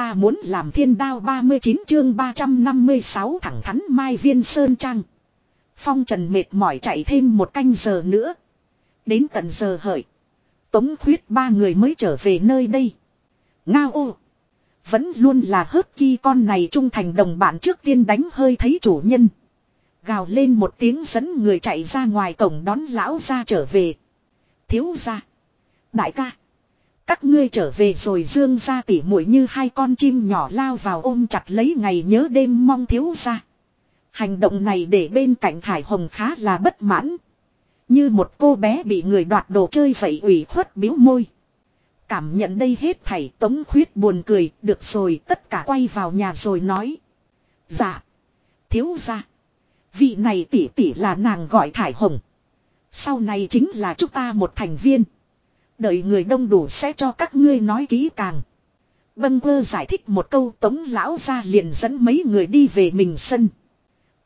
ta muốn làm thiên đao 39 chương 356 thẳng thắn Mai Viên Sơn Trăng. Phong Trần mệt mỏi chạy thêm một canh giờ nữa. Đến tận giờ hợi. Tống khuyết ba người mới trở về nơi đây. Ngao ô. Vẫn luôn là hớt ki con này trung thành đồng bạn trước tiên đánh hơi thấy chủ nhân. Gào lên một tiếng dẫn người chạy ra ngoài cổng đón lão ra trở về. Thiếu ra. Đại ca. Các ngươi trở về rồi dương ra tỉ mũi như hai con chim nhỏ lao vào ôm chặt lấy ngày nhớ đêm mong thiếu ra. Hành động này để bên cạnh thải hồng khá là bất mãn. Như một cô bé bị người đoạt đồ chơi vậy ủy khuất biếu môi. Cảm nhận đây hết thảy tống khuyết buồn cười, được rồi tất cả quay vào nhà rồi nói. Dạ, thiếu ra. Vị này tỷ tỷ là nàng gọi thải hồng. Sau này chính là chúng ta một thành viên. Đợi người đông đủ sẽ cho các ngươi nói kỹ càng. Bân quơ giải thích một câu tống lão ra liền dẫn mấy người đi về mình sân.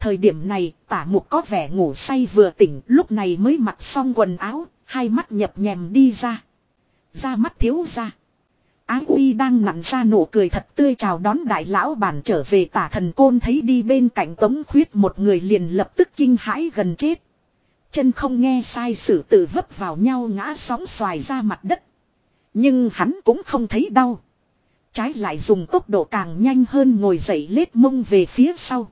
Thời điểm này tả mục có vẻ ngủ say vừa tỉnh lúc này mới mặc xong quần áo, hai mắt nhập nhèm đi ra. Ra mắt thiếu ra. Ái uy đang nặn ra nụ cười thật tươi chào đón đại lão bản trở về tả thần côn thấy đi bên cạnh tống khuyết một người liền lập tức kinh hãi gần chết. Chân không nghe sai sử tự vấp vào nhau ngã sóng xoài ra mặt đất. Nhưng hắn cũng không thấy đau. Trái lại dùng tốc độ càng nhanh hơn ngồi dậy lết mông về phía sau.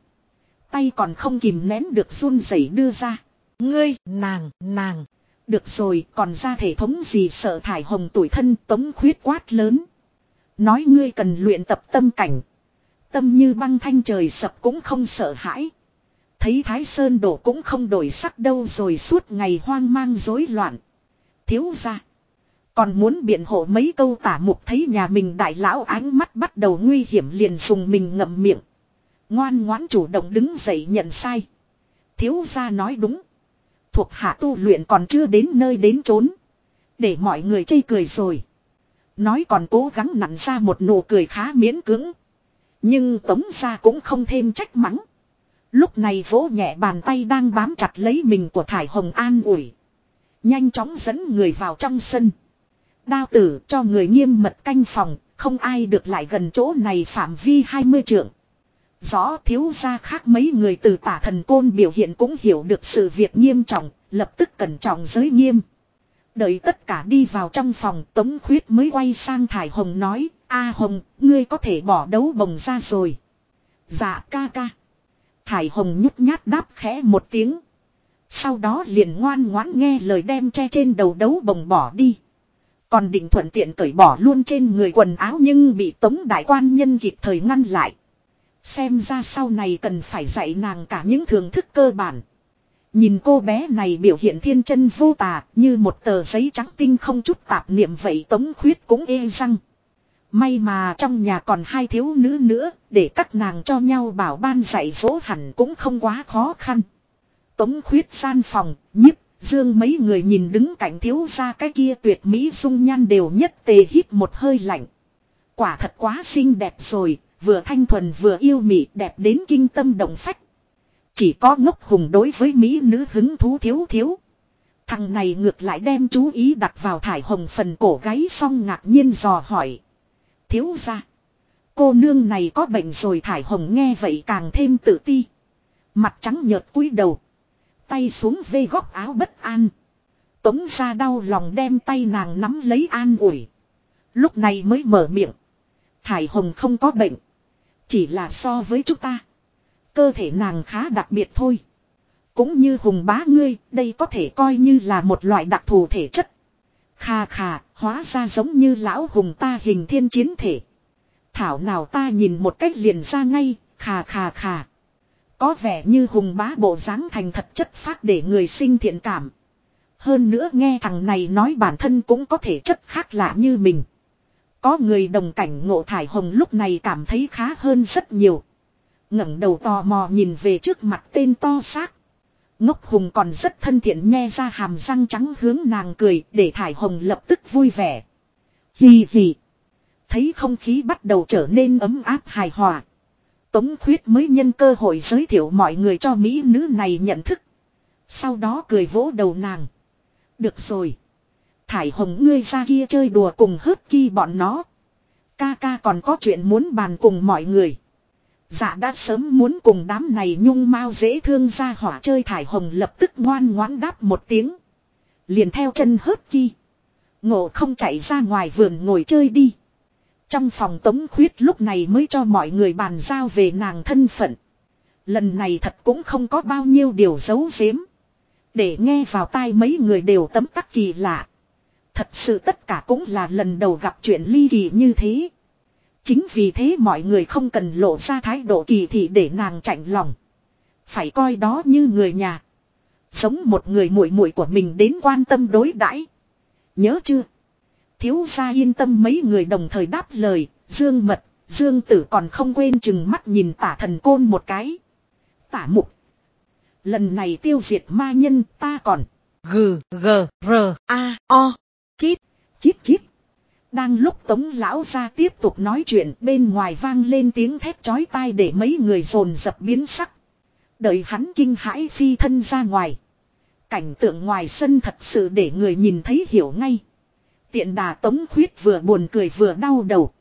Tay còn không kìm nén được run rẩy đưa ra. Ngươi, nàng, nàng. Được rồi, còn ra thể thống gì sợ thải hồng tuổi thân tống khuyết quát lớn. Nói ngươi cần luyện tập tâm cảnh. Tâm như băng thanh trời sập cũng không sợ hãi. Thấy Thái Sơn đổ cũng không đổi sắc đâu rồi suốt ngày hoang mang rối loạn. Thiếu ra. Còn muốn biện hộ mấy câu tả mục thấy nhà mình đại lão ánh mắt bắt đầu nguy hiểm liền dùng mình ngậm miệng. Ngoan ngoãn chủ động đứng dậy nhận sai. Thiếu ra nói đúng. Thuộc hạ tu luyện còn chưa đến nơi đến trốn. Để mọi người chây cười rồi. Nói còn cố gắng nặn ra một nụ cười khá miễn cưỡng. Nhưng tống ra cũng không thêm trách mắng. Lúc này vỗ nhẹ bàn tay đang bám chặt lấy mình của Thải Hồng an ủi. Nhanh chóng dẫn người vào trong sân. Đao tử cho người nghiêm mật canh phòng, không ai được lại gần chỗ này phạm vi 20 trượng. Rõ thiếu ra khác mấy người từ tả thần côn biểu hiện cũng hiểu được sự việc nghiêm trọng, lập tức cẩn trọng giới nghiêm. Đợi tất cả đi vào trong phòng Tống Khuyết mới quay sang Thải Hồng nói, A Hồng, ngươi có thể bỏ đấu bồng ra rồi. Dạ ca ca. Thải Hồng nhút nhát đáp khẽ một tiếng. Sau đó liền ngoan ngoãn nghe lời đem che trên đầu đấu bồng bỏ đi. Còn định thuận tiện cởi bỏ luôn trên người quần áo nhưng bị tống đại quan nhân kịp thời ngăn lại. Xem ra sau này cần phải dạy nàng cả những thưởng thức cơ bản. Nhìn cô bé này biểu hiện thiên chân vô tà, như một tờ giấy trắng tinh không chút tạp niệm vậy tống khuyết cũng ê răng. May mà trong nhà còn hai thiếu nữ nữa, để các nàng cho nhau bảo ban dạy dỗ hẳn cũng không quá khó khăn. Tống khuyết san phòng, nhiếp, dương mấy người nhìn đứng cạnh thiếu ra cái kia tuyệt mỹ dung nhan đều nhất tề hít một hơi lạnh. Quả thật quá xinh đẹp rồi, vừa thanh thuần vừa yêu mị đẹp đến kinh tâm động phách. Chỉ có ngốc hùng đối với mỹ nữ hứng thú thiếu thiếu. Thằng này ngược lại đem chú ý đặt vào thải hồng phần cổ gáy xong ngạc nhiên dò hỏi thiếu ra. Cô nương này có bệnh rồi thải hồng nghe vậy càng thêm tự ti. Mặt trắng nhợt cúi đầu. Tay xuống vê góc áo bất an. Tống ra đau lòng đem tay nàng nắm lấy an ủi. Lúc này mới mở miệng. Thải hồng không có bệnh. Chỉ là so với chúng ta. Cơ thể nàng khá đặc biệt thôi. Cũng như hùng bá ngươi, đây có thể coi như là một loại đặc thù thể chất. Khà khà, hóa ra giống như lão hùng ta hình thiên chiến thể. Thảo nào ta nhìn một cách liền ra ngay, khà khà khà. Có vẻ như hùng bá bộ dáng thành thật chất phát để người sinh thiện cảm. Hơn nữa nghe thằng này nói bản thân cũng có thể chất khác lạ như mình. Có người đồng cảnh ngộ thải hồng lúc này cảm thấy khá hơn rất nhiều. ngẩng đầu tò mò nhìn về trước mặt tên to xác. Ngốc hùng còn rất thân thiện nghe ra hàm răng trắng hướng nàng cười để thải hồng lập tức vui vẻ. Hì hì. Thấy không khí bắt đầu trở nên ấm áp hài hòa. Tống khuyết mới nhân cơ hội giới thiệu mọi người cho mỹ nữ này nhận thức. Sau đó cười vỗ đầu nàng. Được rồi. Thải hồng ngươi ra kia chơi đùa cùng hớt ki bọn nó. Ca ca còn có chuyện muốn bàn cùng mọi người. Dạ đã sớm muốn cùng đám này nhung mau dễ thương ra hỏa chơi thải hồng lập tức ngoan ngoãn đáp một tiếng. Liền theo chân hớt chi. Ngộ không chạy ra ngoài vườn ngồi chơi đi. Trong phòng tống khuyết lúc này mới cho mọi người bàn giao về nàng thân phận. Lần này thật cũng không có bao nhiêu điều giấu giếm. Để nghe vào tai mấy người đều tấm tắc kỳ lạ. Thật sự tất cả cũng là lần đầu gặp chuyện ly kỳ như thế. Chính vì thế mọi người không cần lộ ra thái độ kỳ thị để nàng chạnh lòng. Phải coi đó như người nhà. Giống một người muội muội của mình đến quan tâm đối đãi. Nhớ chưa? Thiếu gia yên tâm mấy người đồng thời đáp lời, Dương Mật, Dương Tử còn không quên chừng mắt nhìn tả thần côn một cái. Tả mục. Lần này tiêu diệt ma nhân ta còn. G, G, R, A, O. Chít. Chít chít. Đang lúc tống lão ra tiếp tục nói chuyện bên ngoài vang lên tiếng thét chói tai để mấy người rồn dập biến sắc. Đợi hắn kinh hãi phi thân ra ngoài. Cảnh tượng ngoài sân thật sự để người nhìn thấy hiểu ngay. Tiện đà tống khuyết vừa buồn cười vừa đau đầu.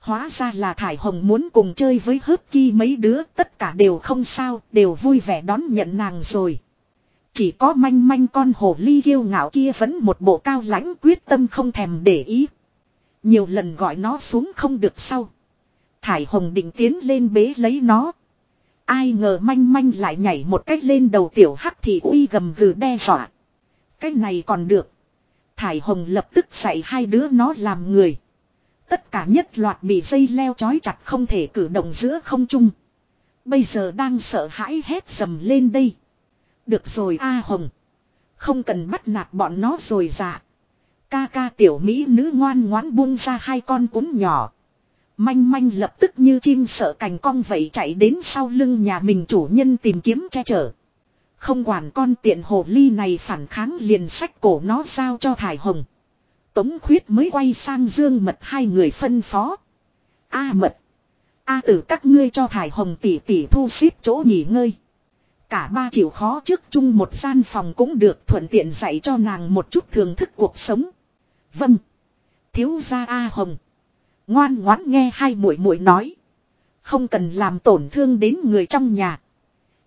Hóa ra là Thải Hồng muốn cùng chơi với hớp ki mấy đứa tất cả đều không sao, đều vui vẻ đón nhận nàng rồi. Chỉ có manh manh con hồ ly kiêu ngạo kia vẫn một bộ cao lãnh quyết tâm không thèm để ý. Nhiều lần gọi nó xuống không được sau. Thải Hồng định tiến lên bế lấy nó. Ai ngờ manh manh lại nhảy một cách lên đầu tiểu hắc thì uy gầm gừ đe dọa. Cái này còn được. Thải Hồng lập tức dạy hai đứa nó làm người. Tất cả nhất loạt bị dây leo chói chặt không thể cử động giữa không trung. Bây giờ đang sợ hãi hét dầm lên đây. Được rồi A Hồng. Không cần bắt nạt bọn nó rồi dạ. Ca ca tiểu mỹ nữ ngoan ngoãn buông ra hai con cún nhỏ. Manh manh lập tức như chim sợ cành cong vậy chạy đến sau lưng nhà mình chủ nhân tìm kiếm che chở. Không quản con tiện hồ ly này phản kháng liền sách cổ nó giao cho thải hồng. Tống khuyết mới quay sang dương mật hai người phân phó. A mật. A tử các ngươi cho thải hồng tỷ tỷ thu xếp chỗ nghỉ ngơi. Cả ba chịu khó trước chung một gian phòng cũng được thuận tiện dạy cho nàng một chút thưởng thức cuộc sống. Vâng. Thiếu gia A Hồng. Ngoan ngoãn nghe hai muội muội nói. Không cần làm tổn thương đến người trong nhà.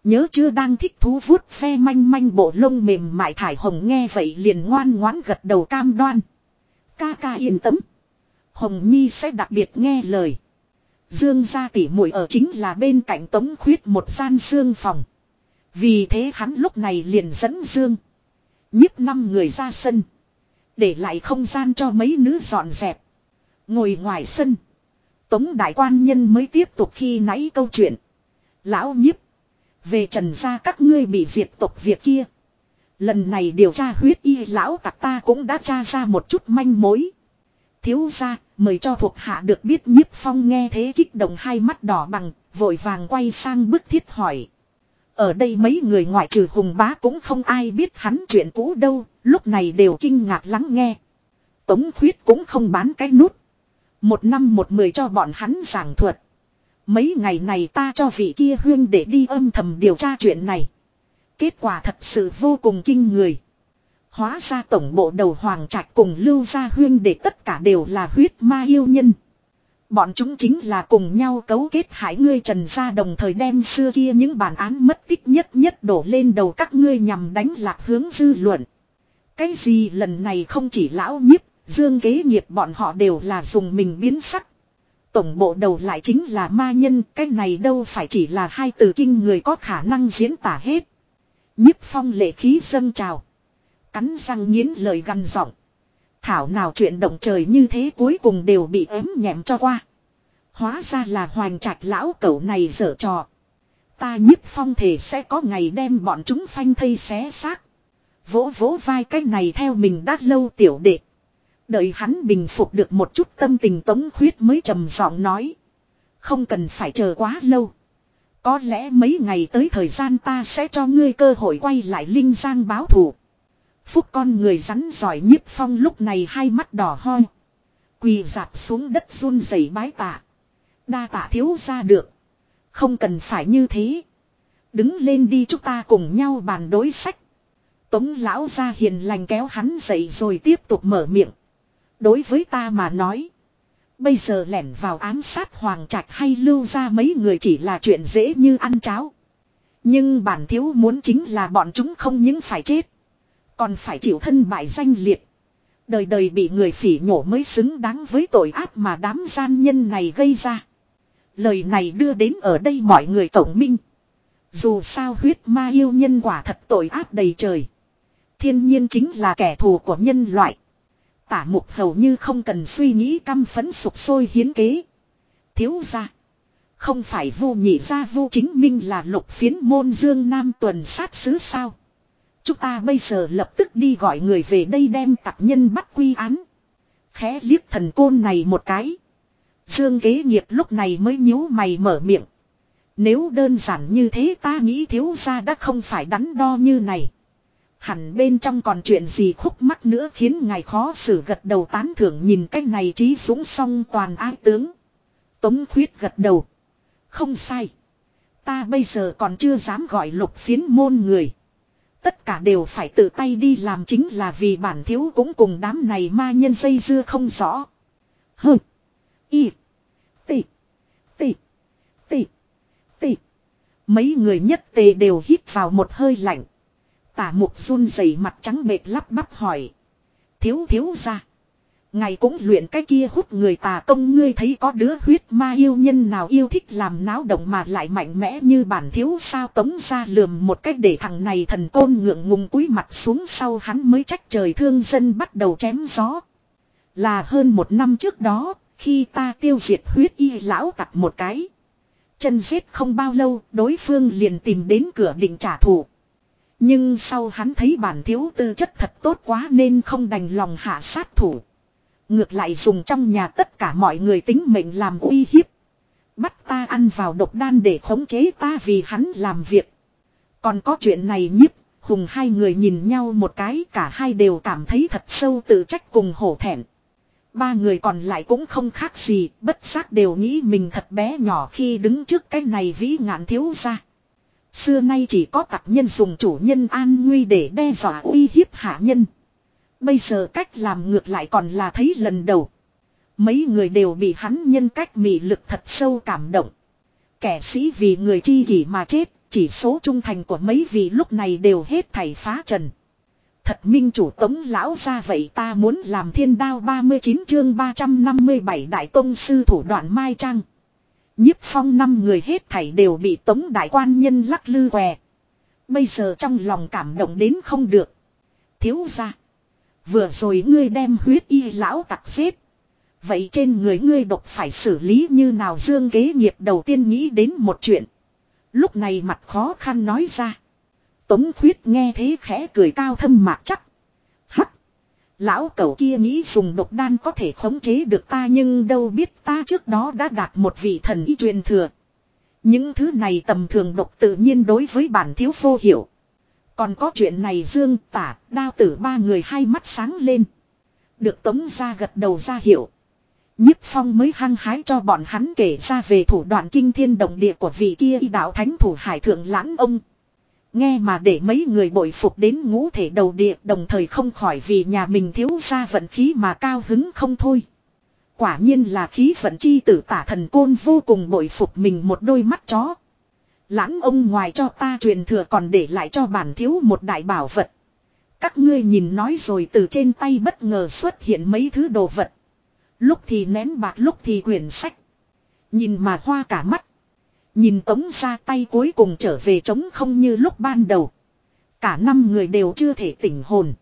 Nhớ chưa đang thích thú vuốt phe manh manh bộ lông mềm mại thải hồng nghe vậy liền ngoan ngoãn gật đầu cam đoan. Ca ca yên tâm. Hồng Nhi sẽ đặc biệt nghe lời. Dương gia tỉ muội ở chính là bên cạnh tống khuyết một gian xương phòng. Vì thế hắn lúc này liền dẫn Dương. nhíp năm người ra sân. Để lại không gian cho mấy nữ dọn dẹp. Ngồi ngoài sân. Tống đại quan nhân mới tiếp tục khi nãy câu chuyện. Lão nhiếp. Về trần gia các ngươi bị diệt tộc việc kia. Lần này điều tra huyết y lão tặc ta cũng đã tra ra một chút manh mối. Thiếu gia mời cho thuộc hạ được biết nhiếp phong nghe thế kích động hai mắt đỏ bằng, vội vàng quay sang bức thiết hỏi. Ở đây mấy người ngoại trừ hùng bá cũng không ai biết hắn chuyện cũ đâu, lúc này đều kinh ngạc lắng nghe. Tống khuyết cũng không bán cái nút. Một năm một mười cho bọn hắn giảng thuật. Mấy ngày này ta cho vị kia huyên để đi âm thầm điều tra chuyện này. Kết quả thật sự vô cùng kinh người. Hóa ra tổng bộ đầu hoàng trạch cùng lưu gia huyên để tất cả đều là huyết ma yêu nhân. Bọn chúng chính là cùng nhau cấu kết hại ngươi trần gia đồng thời đem xưa kia những bản án mất tích nhất nhất đổ lên đầu các ngươi nhằm đánh lạc hướng dư luận. Cái gì lần này không chỉ lão nhiếp, dương kế nghiệp bọn họ đều là dùng mình biến sắc. Tổng bộ đầu lại chính là ma nhân, cái này đâu phải chỉ là hai từ kinh người có khả năng diễn tả hết. Nhiếp phong lệ khí dâng trào. Cắn răng nghiến lời gằn giọng. Thảo nào chuyện động trời như thế cuối cùng đều bị ém nhẹm cho qua. Hóa ra là hoành trạch lão cẩu này dở trò. Ta nhiếp phong thể sẽ có ngày đem bọn chúng phanh thây xé xác. Vỗ vỗ vai cái này theo mình đã lâu tiểu đệ. Đợi hắn bình phục được một chút tâm tình tống khuyết mới trầm giọng nói. Không cần phải chờ quá lâu. Có lẽ mấy ngày tới thời gian ta sẽ cho ngươi cơ hội quay lại Linh Giang báo thù. Phúc con người rắn giỏi nhiếp phong lúc này hai mắt đỏ hoi. Quỳ dạp xuống đất run rẩy bái tạ. Đa tạ thiếu ra được. Không cần phải như thế. Đứng lên đi chúng ta cùng nhau bàn đối sách. Tống lão ra hiền lành kéo hắn dậy rồi tiếp tục mở miệng. Đối với ta mà nói. Bây giờ lẻn vào ám sát hoàng trạch hay lưu ra mấy người chỉ là chuyện dễ như ăn cháo. Nhưng bản thiếu muốn chính là bọn chúng không những phải chết. Còn phải chịu thân bại danh liệt. Đời đời bị người phỉ nhổ mới xứng đáng với tội ác mà đám gian nhân này gây ra. Lời này đưa đến ở đây mọi người tổng minh. Dù sao huyết ma yêu nhân quả thật tội ác đầy trời. Thiên nhiên chính là kẻ thù của nhân loại. Tả mục hầu như không cần suy nghĩ căm phấn sụp sôi hiến kế. Thiếu ra. Không phải vô nhị gia vô chính minh là lục phiến môn dương nam tuần sát sứ sao. Chúng ta bây giờ lập tức đi gọi người về đây đem tặc nhân bắt quy án. Khẽ liếc thần côn này một cái. Dương kế nghiệp lúc này mới nhíu mày mở miệng. Nếu đơn giản như thế ta nghĩ thiếu gia đã không phải đắn đo như này. Hẳn bên trong còn chuyện gì khúc mắc nữa khiến ngài khó xử gật đầu tán thưởng nhìn cái này trí dũng song toàn ái tướng. Tống khuyết gật đầu. Không sai. Ta bây giờ còn chưa dám gọi lục phiến môn người. Tất cả đều phải tự tay đi làm chính là vì bản thiếu cũng cùng đám này ma nhân dây dưa không rõ. Hừ. Y. Tị. Tị. Tị. Tị. Mấy người nhất tề đều hít vào một hơi lạnh. Tả mục run rẩy mặt trắng bệt lắp bắp hỏi. Thiếu thiếu ra. Ngày cũng luyện cái kia hút người tà công ngươi thấy có đứa huyết ma yêu nhân nào yêu thích làm náo động mà lại mạnh mẽ như bản thiếu sao tống ra lườm một cách để thằng này thần côn ngượng ngùng cúi mặt xuống sau hắn mới trách trời thương dân bắt đầu chém gió. Là hơn một năm trước đó, khi ta tiêu diệt huyết y lão tặc một cái. Chân giết không bao lâu, đối phương liền tìm đến cửa định trả thù. Nhưng sau hắn thấy bản thiếu tư chất thật tốt quá nên không đành lòng hạ sát thủ. Ngược lại dùng trong nhà tất cả mọi người tính mệnh làm uy hiếp. Bắt ta ăn vào độc đan để khống chế ta vì hắn làm việc. Còn có chuyện này nhiếp, hùng hai người nhìn nhau một cái cả hai đều cảm thấy thật sâu tự trách cùng hổ thẹn. Ba người còn lại cũng không khác gì, bất giác đều nghĩ mình thật bé nhỏ khi đứng trước cái này vĩ ngạn thiếu ra. Xưa nay chỉ có tặc nhân dùng chủ nhân an nguy để đe dọa uy hiếp hạ nhân. Bây giờ cách làm ngược lại còn là thấy lần đầu. Mấy người đều bị hắn nhân cách mị lực thật sâu cảm động. Kẻ sĩ vì người chi kỷ mà chết, chỉ số trung thành của mấy vị lúc này đều hết thảy phá trần. Thật minh chủ tống lão ra vậy ta muốn làm thiên đao 39 chương 357 đại tông sư thủ đoạn Mai trăng nhiếp phong năm người hết thảy đều bị tống đại quan nhân lắc lư què. Bây giờ trong lòng cảm động đến không được. Thiếu ra. Vừa rồi ngươi đem huyết y lão tặc giết. Vậy trên người ngươi độc phải xử lý như nào dương kế nghiệp đầu tiên nghĩ đến một chuyện. Lúc này mặt khó khăn nói ra. Tống khuyết nghe thế khẽ cười cao thâm mạc chắc. Hắc. Lão cẩu kia nghĩ dùng độc đan có thể khống chế được ta nhưng đâu biết ta trước đó đã đạt một vị thần y truyền thừa. Những thứ này tầm thường độc tự nhiên đối với bản thiếu vô hiểu. Còn có chuyện này dương tả, đao tử ba người hai mắt sáng lên. Được tống ra gật đầu ra hiểu. Nhiếp phong mới hăng hái cho bọn hắn kể ra về thủ đoạn kinh thiên động địa của vị kia y đạo thánh thủ hải thượng lãn ông. Nghe mà để mấy người bội phục đến ngũ thể đầu địa, đồng thời không khỏi vì nhà mình thiếu ra vận khí mà cao hứng không thôi. Quả nhiên là khí vận chi tử tả thần côn vô cùng bội phục mình một đôi mắt chó. Lãn ông ngoài cho ta truyền thừa còn để lại cho bản thiếu một đại bảo vật. Các ngươi nhìn nói rồi từ trên tay bất ngờ xuất hiện mấy thứ đồ vật. Lúc thì nén bạc lúc thì quyển sách. Nhìn mà hoa cả mắt. Nhìn tống ra tay cuối cùng trở về trống không như lúc ban đầu. Cả năm người đều chưa thể tỉnh hồn.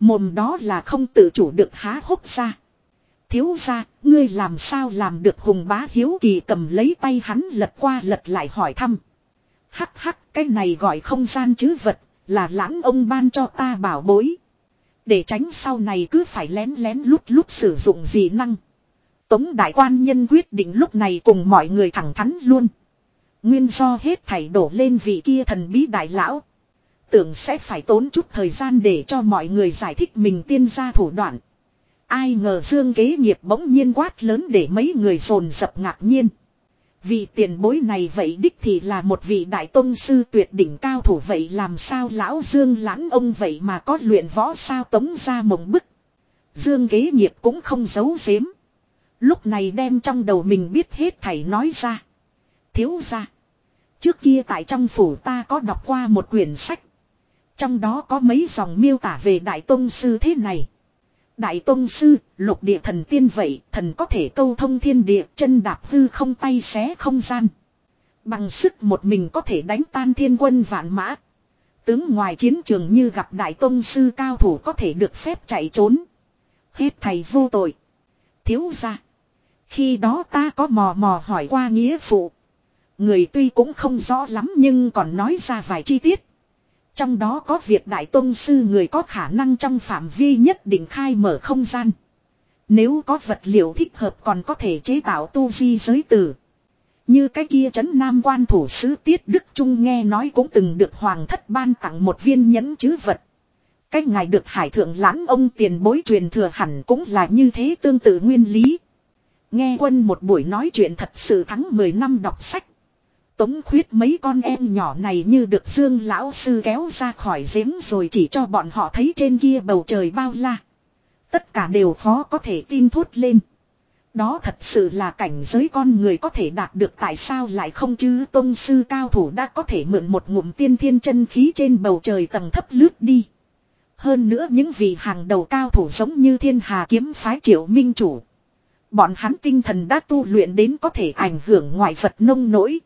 Mồm đó là không tự chủ được há hốc ra. Thiếu ra, ngươi làm sao làm được hùng bá hiếu kỳ cầm lấy tay hắn lật qua lật lại hỏi thăm. Hắc hắc, cái này gọi không gian chứ vật, là lãng ông ban cho ta bảo bối. Để tránh sau này cứ phải lén lén lút lút sử dụng gì năng. Tống đại quan nhân quyết định lúc này cùng mọi người thẳng thắn luôn. Nguyên do hết thảy đổ lên vị kia thần bí đại lão. Tưởng sẽ phải tốn chút thời gian để cho mọi người giải thích mình tiên gia thủ đoạn. Ai ngờ dương kế nghiệp bỗng nhiên quát lớn để mấy người rồn dập ngạc nhiên. Vị tiền bối này vậy đích thì là một vị đại tôn sư tuyệt đỉnh cao thủ vậy làm sao lão Dương lãn ông vậy mà có luyện võ sao tống ra mộng bức. Dương kế nghiệp cũng không giấu giếm. Lúc này đem trong đầu mình biết hết thầy nói ra. Thiếu ra. Trước kia tại trong phủ ta có đọc qua một quyển sách. Trong đó có mấy dòng miêu tả về Đại Tông Sư thế này. Đại Tông Sư, lục địa thần tiên vậy, thần có thể câu thông thiên địa, chân đạp hư không tay xé không gian. Bằng sức một mình có thể đánh tan thiên quân vạn mã. Tướng ngoài chiến trường như gặp Đại Tông Sư cao thủ có thể được phép chạy trốn. Hết thầy vô tội. Thiếu ra. Khi đó ta có mò mò hỏi qua nghĩa phụ. Người tuy cũng không rõ lắm nhưng còn nói ra vài chi tiết. Trong đó có việc Đại Tông Sư người có khả năng trong phạm vi nhất định khai mở không gian. Nếu có vật liệu thích hợp còn có thể chế tạo tu vi giới tử. Như cái kia trấn nam quan thủ sứ Tiết Đức Trung nghe nói cũng từng được hoàng thất ban tặng một viên nhẫn chứ vật. Cái ngài được hải thượng lãn ông tiền bối truyền thừa hẳn cũng là như thế tương tự nguyên lý. Nghe quân một buổi nói chuyện thật sự thắng 10 năm đọc sách. Tống khuyết mấy con em nhỏ này như được Dương lão sư kéo ra khỏi giếng rồi chỉ cho bọn họ thấy trên kia bầu trời bao la. Tất cả đều khó có thể tin thốt lên. Đó thật sự là cảnh giới con người có thể đạt được tại sao lại không chứ tôn sư cao thủ đã có thể mượn một ngụm tiên thiên chân khí trên bầu trời tầng thấp lướt đi. Hơn nữa những vị hàng đầu cao thủ giống như thiên hà kiếm phái triệu minh chủ. Bọn hắn tinh thần đã tu luyện đến có thể ảnh hưởng ngoại vật nông nỗi.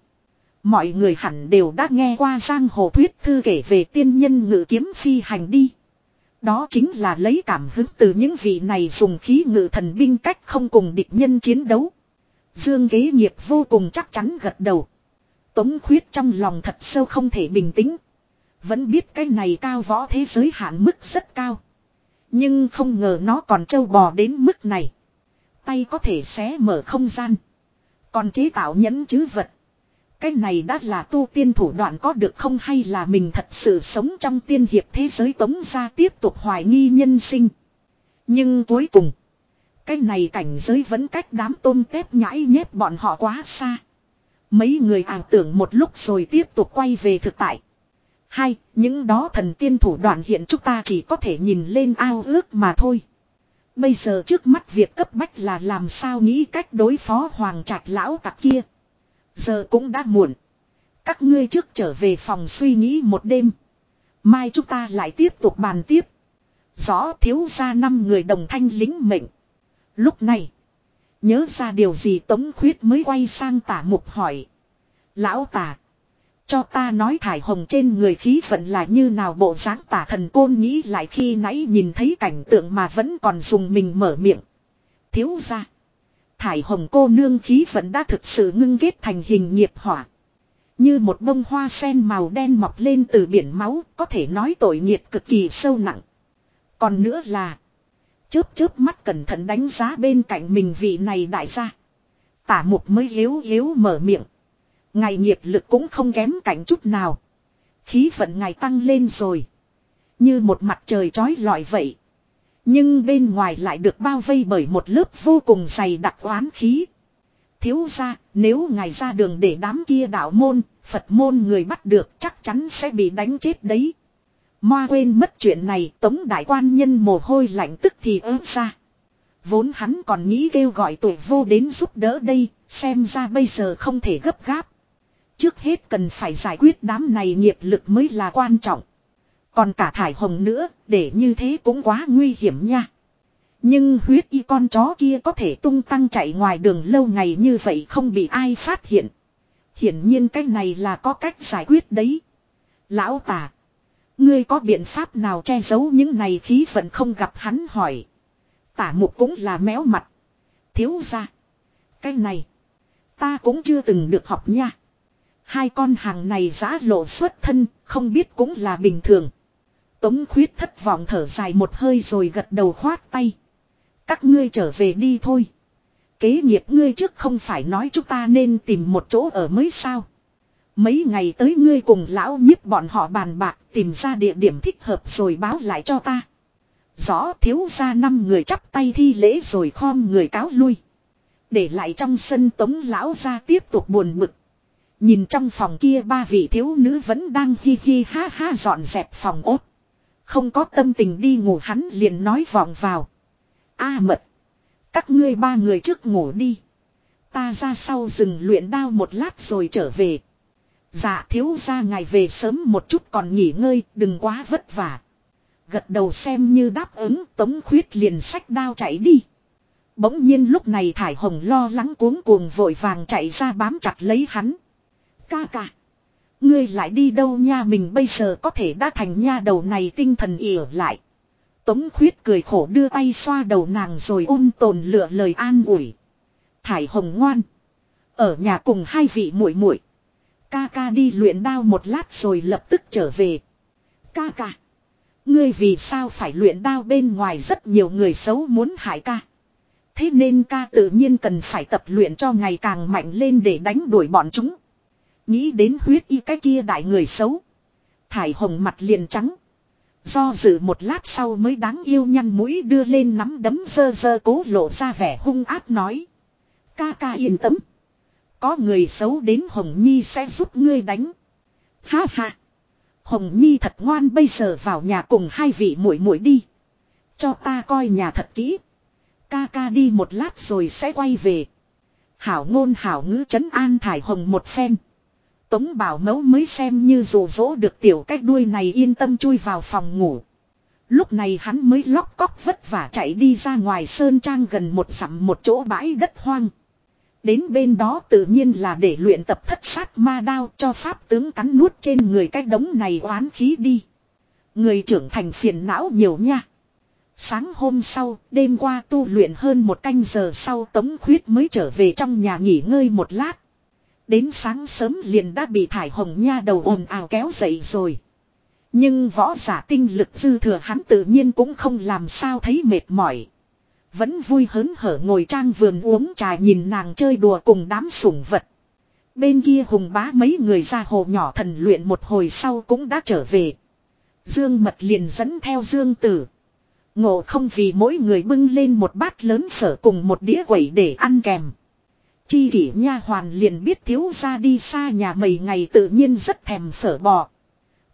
Mọi người hẳn đều đã nghe qua giang hồ thuyết thư kể về tiên nhân ngự kiếm phi hành đi. Đó chính là lấy cảm hứng từ những vị này dùng khí ngự thần binh cách không cùng địch nhân chiến đấu. Dương kế nghiệp vô cùng chắc chắn gật đầu. Tống khuyết trong lòng thật sâu không thể bình tĩnh. Vẫn biết cái này cao võ thế giới hạn mức rất cao. Nhưng không ngờ nó còn trâu bò đến mức này. Tay có thể xé mở không gian. Còn chế tạo nhẫn chứ vật. Cái này đã là tu tiên thủ đoạn có được không hay là mình thật sự sống trong tiên hiệp thế giới tống ra tiếp tục hoài nghi nhân sinh. Nhưng cuối cùng. Cái này cảnh giới vẫn cách đám tôm tép nhãi nhép bọn họ quá xa. Mấy người ảo tưởng một lúc rồi tiếp tục quay về thực tại. Hai, những đó thần tiên thủ đoạn hiện chúng ta chỉ có thể nhìn lên ao ước mà thôi. Bây giờ trước mắt việc cấp bách là làm sao nghĩ cách đối phó hoàng trạch lão tặc kia. Giờ cũng đã muộn. Các ngươi trước trở về phòng suy nghĩ một đêm. Mai chúng ta lại tiếp tục bàn tiếp. Rõ thiếu ra năm người đồng thanh lính mệnh. Lúc này. Nhớ ra điều gì Tống Khuyết mới quay sang tả mục hỏi. Lão tả. Cho ta nói thải hồng trên người khí vận là như nào bộ dáng tả thần côn nghĩ lại khi nãy nhìn thấy cảnh tượng mà vẫn còn dùng mình mở miệng. Thiếu ra. Thải hồng cô nương khí vẫn đã thực sự ngưng kết thành hình nghiệp hỏa. Như một bông hoa sen màu đen mọc lên từ biển máu, có thể nói tội nghiệt cực kỳ sâu nặng. Còn nữa là, chớp chớp mắt cẩn thận đánh giá bên cạnh mình vị này đại gia. Tả mục mới yếu yếu mở miệng. ngày nghiệp lực cũng không kém cạnh chút nào. Khí vận ngài tăng lên rồi. Như một mặt trời trói lọi vậy. Nhưng bên ngoài lại được bao vây bởi một lớp vô cùng dày đặc oán khí. Thiếu ra, nếu ngài ra đường để đám kia đạo môn, Phật môn người bắt được chắc chắn sẽ bị đánh chết đấy. Moa quên mất chuyện này, tống đại quan nhân mồ hôi lạnh tức thì ớt ra. Vốn hắn còn nghĩ kêu gọi tuổi vô đến giúp đỡ đây, xem ra bây giờ không thể gấp gáp. Trước hết cần phải giải quyết đám này nghiệp lực mới là quan trọng. Còn cả thải hồng nữa, để như thế cũng quá nguy hiểm nha. Nhưng huyết y con chó kia có thể tung tăng chạy ngoài đường lâu ngày như vậy không bị ai phát hiện. Hiển nhiên cái này là có cách giải quyết đấy. Lão tà. Ngươi có biện pháp nào che giấu những này khí vận không gặp hắn hỏi. Tả mục cũng là méo mặt. Thiếu ra. Cái này. Ta cũng chưa từng được học nha. Hai con hàng này giá lộ xuất thân, không biết cũng là bình thường. Tống khuyết thất vọng thở dài một hơi rồi gật đầu khoát tay. Các ngươi trở về đi thôi. Kế nghiệp ngươi trước không phải nói chúng ta nên tìm một chỗ ở mới sao. Mấy ngày tới ngươi cùng lão nhiếp bọn họ bàn bạc tìm ra địa điểm thích hợp rồi báo lại cho ta. Rõ thiếu ra năm người chắp tay thi lễ rồi khom người cáo lui. Để lại trong sân tống lão ra tiếp tục buồn bực. Nhìn trong phòng kia ba vị thiếu nữ vẫn đang hi hi ha ha dọn dẹp phòng ốt. Không có tâm tình đi ngủ hắn liền nói vọng vào. A mật. Các ngươi ba người trước ngủ đi. Ta ra sau rừng luyện đao một lát rồi trở về. Dạ thiếu ra ngày về sớm một chút còn nghỉ ngơi, đừng quá vất vả. Gật đầu xem như đáp ứng tống khuyết liền sách đao chạy đi. Bỗng nhiên lúc này Thải Hồng lo lắng cuống cuồng vội vàng chạy ra bám chặt lấy hắn. Ca ca. Ngươi lại đi đâu nha, mình bây giờ có thể đã thành nha đầu này tinh thần ỉa lại. Tống khuyết cười khổ đưa tay xoa đầu nàng rồi ôm tồn lựa lời an ủi. Thải hồng ngoan. Ở nhà cùng hai vị muội muội Ca ca đi luyện đao một lát rồi lập tức trở về. Ca ca. Ngươi vì sao phải luyện đao bên ngoài rất nhiều người xấu muốn hại ca. Thế nên ca tự nhiên cần phải tập luyện cho ngày càng mạnh lên để đánh đuổi bọn chúng. Nghĩ đến huyết y cái kia đại người xấu. Thải hồng mặt liền trắng. Do dự một lát sau mới đáng yêu nhăn mũi đưa lên nắm đấm dơ dơ cố lộ ra vẻ hung ác nói. Ca ca yên tâm. Có người xấu đến Hồng Nhi sẽ giúp ngươi đánh. Ha ha. Hồng Nhi thật ngoan bây giờ vào nhà cùng hai vị muội muội đi. Cho ta coi nhà thật kỹ. Ca ca đi một lát rồi sẽ quay về. Hảo ngôn hảo ngữ chấn an thải hồng một phen. Tống bảo mẫu mới xem như rủ rỗ được tiểu cách đuôi này yên tâm chui vào phòng ngủ. Lúc này hắn mới lóc cóc vất vả chạy đi ra ngoài sơn trang gần một dặm một chỗ bãi đất hoang. Đến bên đó tự nhiên là để luyện tập thất sát ma đao cho pháp tướng cắn nuốt trên người cái đống này oán khí đi. Người trưởng thành phiền não nhiều nha. Sáng hôm sau, đêm qua tu luyện hơn một canh giờ sau Tống Khuyết mới trở về trong nhà nghỉ ngơi một lát. Đến sáng sớm liền đã bị thải hồng nha đầu ồn ào kéo dậy rồi. Nhưng võ giả tinh lực dư thừa hắn tự nhiên cũng không làm sao thấy mệt mỏi. Vẫn vui hớn hở ngồi trang vườn uống trà nhìn nàng chơi đùa cùng đám sủng vật. Bên kia hùng bá mấy người ra hồ nhỏ thần luyện một hồi sau cũng đã trở về. Dương mật liền dẫn theo Dương tử. Ngộ không vì mỗi người bưng lên một bát lớn phở cùng một đĩa quẩy để ăn kèm. Chi kỷ nha hoàn liền biết thiếu ra đi xa nhà mấy ngày tự nhiên rất thèm phở bò.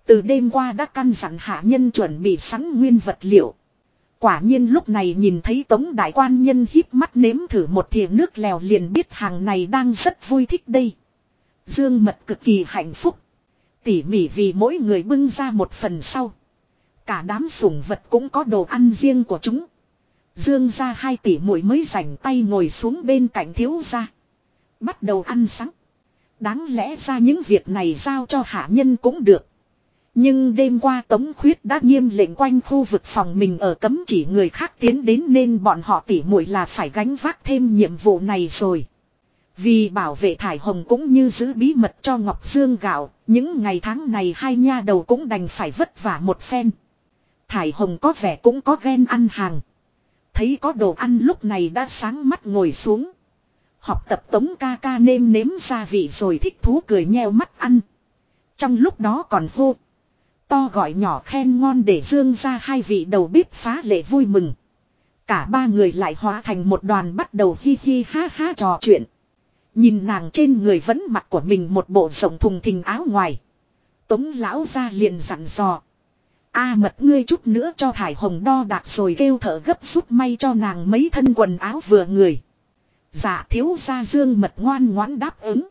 Từ đêm qua đã căn dặn hạ nhân chuẩn bị sẵn nguyên vật liệu. Quả nhiên lúc này nhìn thấy tống đại quan nhân híp mắt nếm thử một thìa nước lèo liền biết hàng này đang rất vui thích đây. Dương mật cực kỳ hạnh phúc. Tỉ mỉ vì mỗi người bưng ra một phần sau. Cả đám sủng vật cũng có đồ ăn riêng của chúng. Dương ra hai tỷ muội mới rảnh tay ngồi xuống bên cạnh thiếu gia. Bắt đầu ăn sáng. Đáng lẽ ra những việc này giao cho hạ nhân cũng được. Nhưng đêm qua Tống Khuyết đã nghiêm lệnh quanh khu vực phòng mình ở cấm chỉ người khác tiến đến nên bọn họ tỉ muội là phải gánh vác thêm nhiệm vụ này rồi. Vì bảo vệ Thải Hồng cũng như giữ bí mật cho Ngọc Dương gạo, những ngày tháng này hai nha đầu cũng đành phải vất vả một phen. Thải Hồng có vẻ cũng có ghen ăn hàng. Thấy có đồ ăn lúc này đã sáng mắt ngồi xuống. Học tập tống ca ca nêm nếm gia vị rồi thích thú cười nheo mắt ăn. Trong lúc đó còn hô. To gọi nhỏ khen ngon để dương ra hai vị đầu bếp phá lệ vui mừng. Cả ba người lại hóa thành một đoàn bắt đầu hi hi ha ha trò chuyện. Nhìn nàng trên người vẫn mặc của mình một bộ rộng thùng thình áo ngoài. Tống lão ra liền dặn dò. A mật ngươi chút nữa cho thải hồng đo đạc rồi kêu thở gấp giúp may cho nàng mấy thân quần áo vừa người. Dạ thiếu gia dương mật ngoan ngoãn đáp ứng.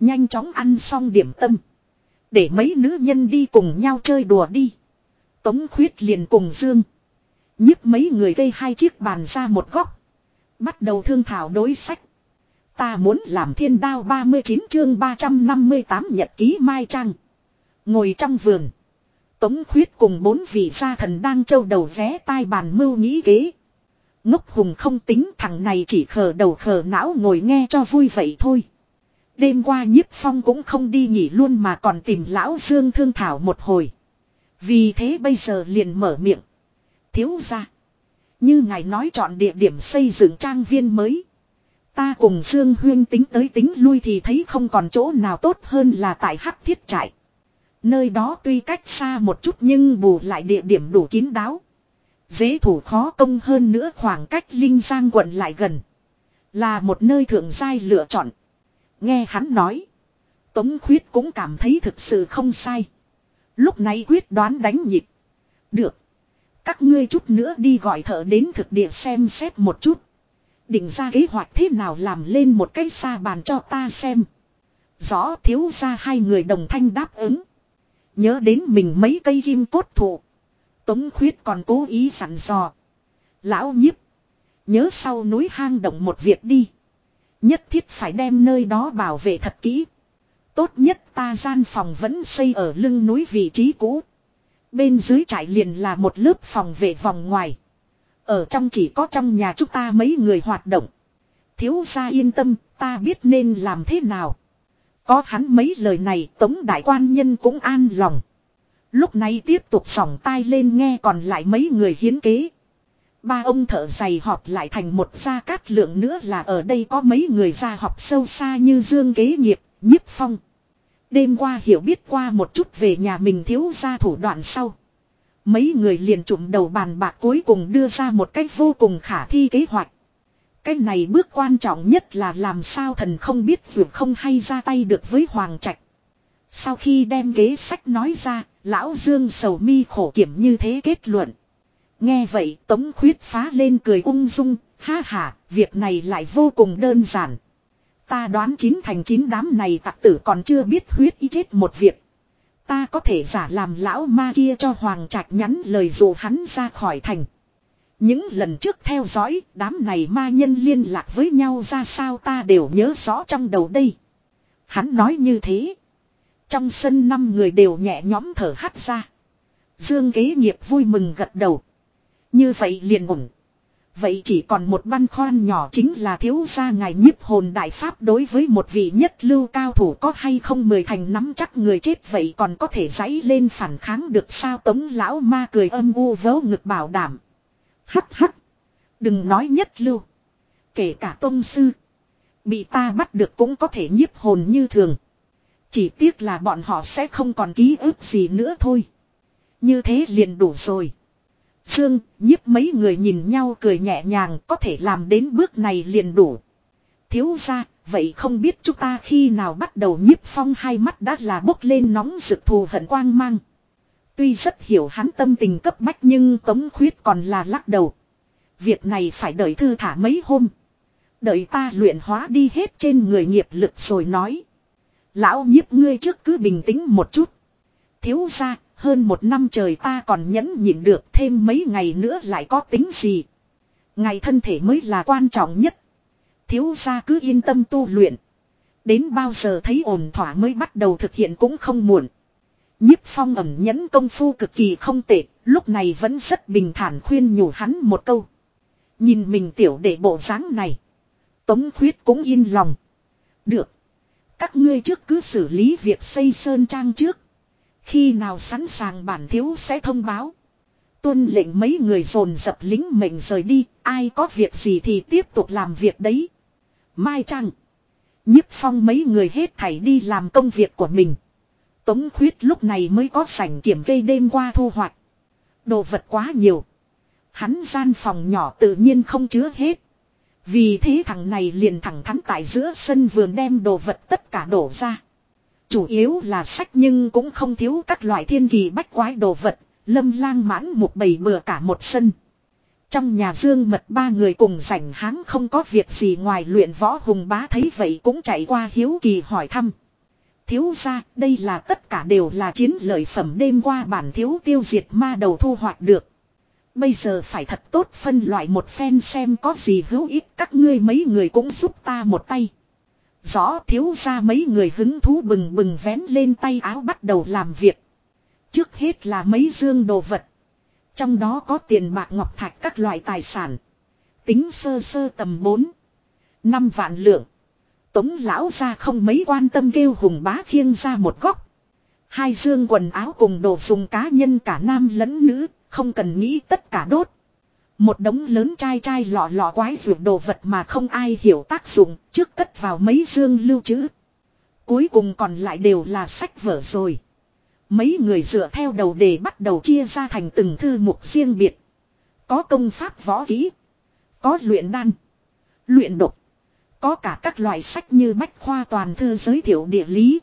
Nhanh chóng ăn xong điểm tâm. Để mấy nữ nhân đi cùng nhau chơi đùa đi. Tống khuyết liền cùng dương. nhấc mấy người gây hai chiếc bàn ra một góc. Bắt đầu thương thảo đối sách. Ta muốn làm thiên đao 39 chương 358 nhật ký Mai Trang. Ngồi trong vườn. Tống khuyết cùng bốn vị gia thần đang châu đầu vé tai bàn mưu nghĩ kế. Ngốc hùng không tính thằng này chỉ khờ đầu khờ não ngồi nghe cho vui vậy thôi. Đêm qua nhiếp phong cũng không đi nghỉ luôn mà còn tìm lão Dương thương thảo một hồi. Vì thế bây giờ liền mở miệng. Thiếu ra. Như ngài nói chọn địa điểm xây dựng trang viên mới. Ta cùng Dương Huyên tính tới tính lui thì thấy không còn chỗ nào tốt hơn là tại hắc thiết trại. Nơi đó tuy cách xa một chút nhưng bù lại địa điểm đủ kín đáo. Dễ thủ khó công hơn nữa khoảng cách Linh Giang quận lại gần. Là một nơi thượng giai lựa chọn. Nghe hắn nói. Tống khuyết cũng cảm thấy thực sự không sai. Lúc này quyết đoán đánh nhịp. Được. Các ngươi chút nữa đi gọi thợ đến thực địa xem xét một chút. Định ra kế hoạch thế nào làm lên một cái xa bàn cho ta xem. Rõ thiếu ra hai người đồng thanh đáp ứng. Nhớ đến mình mấy cây kim cốt thụ. Tống khuyết còn cố ý sẵn dò. Lão nhiếp. Nhớ sau núi hang động một việc đi. Nhất thiết phải đem nơi đó bảo vệ thật kỹ. Tốt nhất ta gian phòng vẫn xây ở lưng núi vị trí cũ. Bên dưới trại liền là một lớp phòng vệ vòng ngoài. Ở trong chỉ có trong nhà chúng ta mấy người hoạt động. Thiếu gia yên tâm, ta biết nên làm thế nào. Có hắn mấy lời này tống đại quan nhân cũng an lòng. Lúc này tiếp tục sòng tai lên nghe còn lại mấy người hiến kế. Ba ông thợ giày họp lại thành một gia cát lượng nữa là ở đây có mấy người gia học sâu xa như Dương Kế Nghiệp, Nhiếp Phong. Đêm qua hiểu biết qua một chút về nhà mình thiếu gia thủ đoạn sau. Mấy người liền trụm đầu bàn bạc cuối cùng đưa ra một cách vô cùng khả thi kế hoạch. Cái này bước quan trọng nhất là làm sao thần không biết dù không hay ra tay được với Hoàng Trạch. Sau khi đem kế sách nói ra, lão Dương sầu mi khổ kiểm như thế kết luận. Nghe vậy Tống Khuyết phá lên cười ung dung, ha ha, việc này lại vô cùng đơn giản. Ta đoán chín thành chín đám này tặc tử còn chưa biết huyết ý chết một việc. Ta có thể giả làm lão ma kia cho Hoàng Trạch nhắn lời dụ hắn ra khỏi thành. Những lần trước theo dõi, đám này ma nhân liên lạc với nhau ra sao ta đều nhớ rõ trong đầu đây. Hắn nói như thế. Trong sân năm người đều nhẹ nhõm thở hắt ra. Dương kế nghiệp vui mừng gật đầu. Như vậy liền ủng. Vậy chỉ còn một băn khoan nhỏ chính là thiếu gia ngài nhiếp hồn đại pháp đối với một vị nhất lưu cao thủ có hay không mười thành nắm chắc người chết vậy còn có thể giấy lên phản kháng được sao tống lão ma cười âm u vớ ngực bảo đảm. Hắc hắc. Đừng nói nhất lưu. Kể cả tôn sư. Bị ta bắt được cũng có thể nhiếp hồn như thường. Chỉ tiếc là bọn họ sẽ không còn ký ức gì nữa thôi. Như thế liền đủ rồi. Dương, nhiếp mấy người nhìn nhau cười nhẹ nhàng có thể làm đến bước này liền đủ. Thiếu ra, vậy không biết chúng ta khi nào bắt đầu nhiếp phong hai mắt đã là bốc lên nóng rực thù hận quang mang. Tuy rất hiểu hắn tâm tình cấp bách nhưng Tống Khuyết còn là lắc đầu. Việc này phải đợi thư thả mấy hôm. Đợi ta luyện hóa đi hết trên người nghiệp lực rồi nói. Lão nhiếp ngươi trước cứ bình tĩnh một chút. Thiếu ra, hơn một năm trời ta còn nhẫn nhịn được thêm mấy ngày nữa lại có tính gì. Ngày thân thể mới là quan trọng nhất. Thiếu ra cứ yên tâm tu luyện. Đến bao giờ thấy ổn thỏa mới bắt đầu thực hiện cũng không muộn. Nhiếp phong ẩm nhẫn công phu cực kỳ không tệ, lúc này vẫn rất bình thản khuyên nhủ hắn một câu. Nhìn mình tiểu đệ bộ dáng này. Tống khuyết cũng yên lòng. Được. Các ngươi trước cứ xử lý việc xây sơn trang trước. Khi nào sẵn sàng bản thiếu sẽ thông báo. Tuân lệnh mấy người dồn dập lính mệnh rời đi, ai có việc gì thì tiếp tục làm việc đấy. Mai Trăng. nhiếp phong mấy người hết thảy đi làm công việc của mình. Tống khuyết lúc này mới có sảnh kiểm kê đêm qua thu hoạch. Đồ vật quá nhiều. Hắn gian phòng nhỏ tự nhiên không chứa hết. Vì thế thằng này liền thẳng thắn tại giữa sân vườn đem đồ vật tất cả đổ ra. Chủ yếu là sách nhưng cũng không thiếu các loại thiên kỳ bách quái đồ vật, lâm lang mãn một bầy bừa cả một sân. Trong nhà dương mật ba người cùng rảnh háng không có việc gì ngoài luyện võ hùng bá thấy vậy cũng chạy qua hiếu kỳ hỏi thăm. Thiếu ra, đây là tất cả đều là chiến lợi phẩm đêm qua bản thiếu tiêu diệt ma đầu thu hoạch được. Bây giờ phải thật tốt phân loại một phen xem có gì hữu ích các ngươi mấy người cũng giúp ta một tay. Rõ thiếu ra mấy người hứng thú bừng bừng vén lên tay áo bắt đầu làm việc. Trước hết là mấy dương đồ vật. Trong đó có tiền bạc ngọc thạch các loại tài sản. Tính sơ sơ tầm 4. năm vạn lượng. Tống lão ra không mấy quan tâm kêu hùng bá khiêng ra một góc. Hai dương quần áo cùng đồ dùng cá nhân cả nam lẫn nữ, không cần nghĩ tất cả đốt. Một đống lớn chai chai lọ lọ quái vượt đồ vật mà không ai hiểu tác dụng, trước cất vào mấy dương lưu trữ. Cuối cùng còn lại đều là sách vở rồi. Mấy người dựa theo đầu đề bắt đầu chia ra thành từng thư mục riêng biệt. Có công pháp võ kỹ. Có luyện đan. Luyện độc. Có cả các loại sách như bách khoa toàn thư giới thiệu địa lý.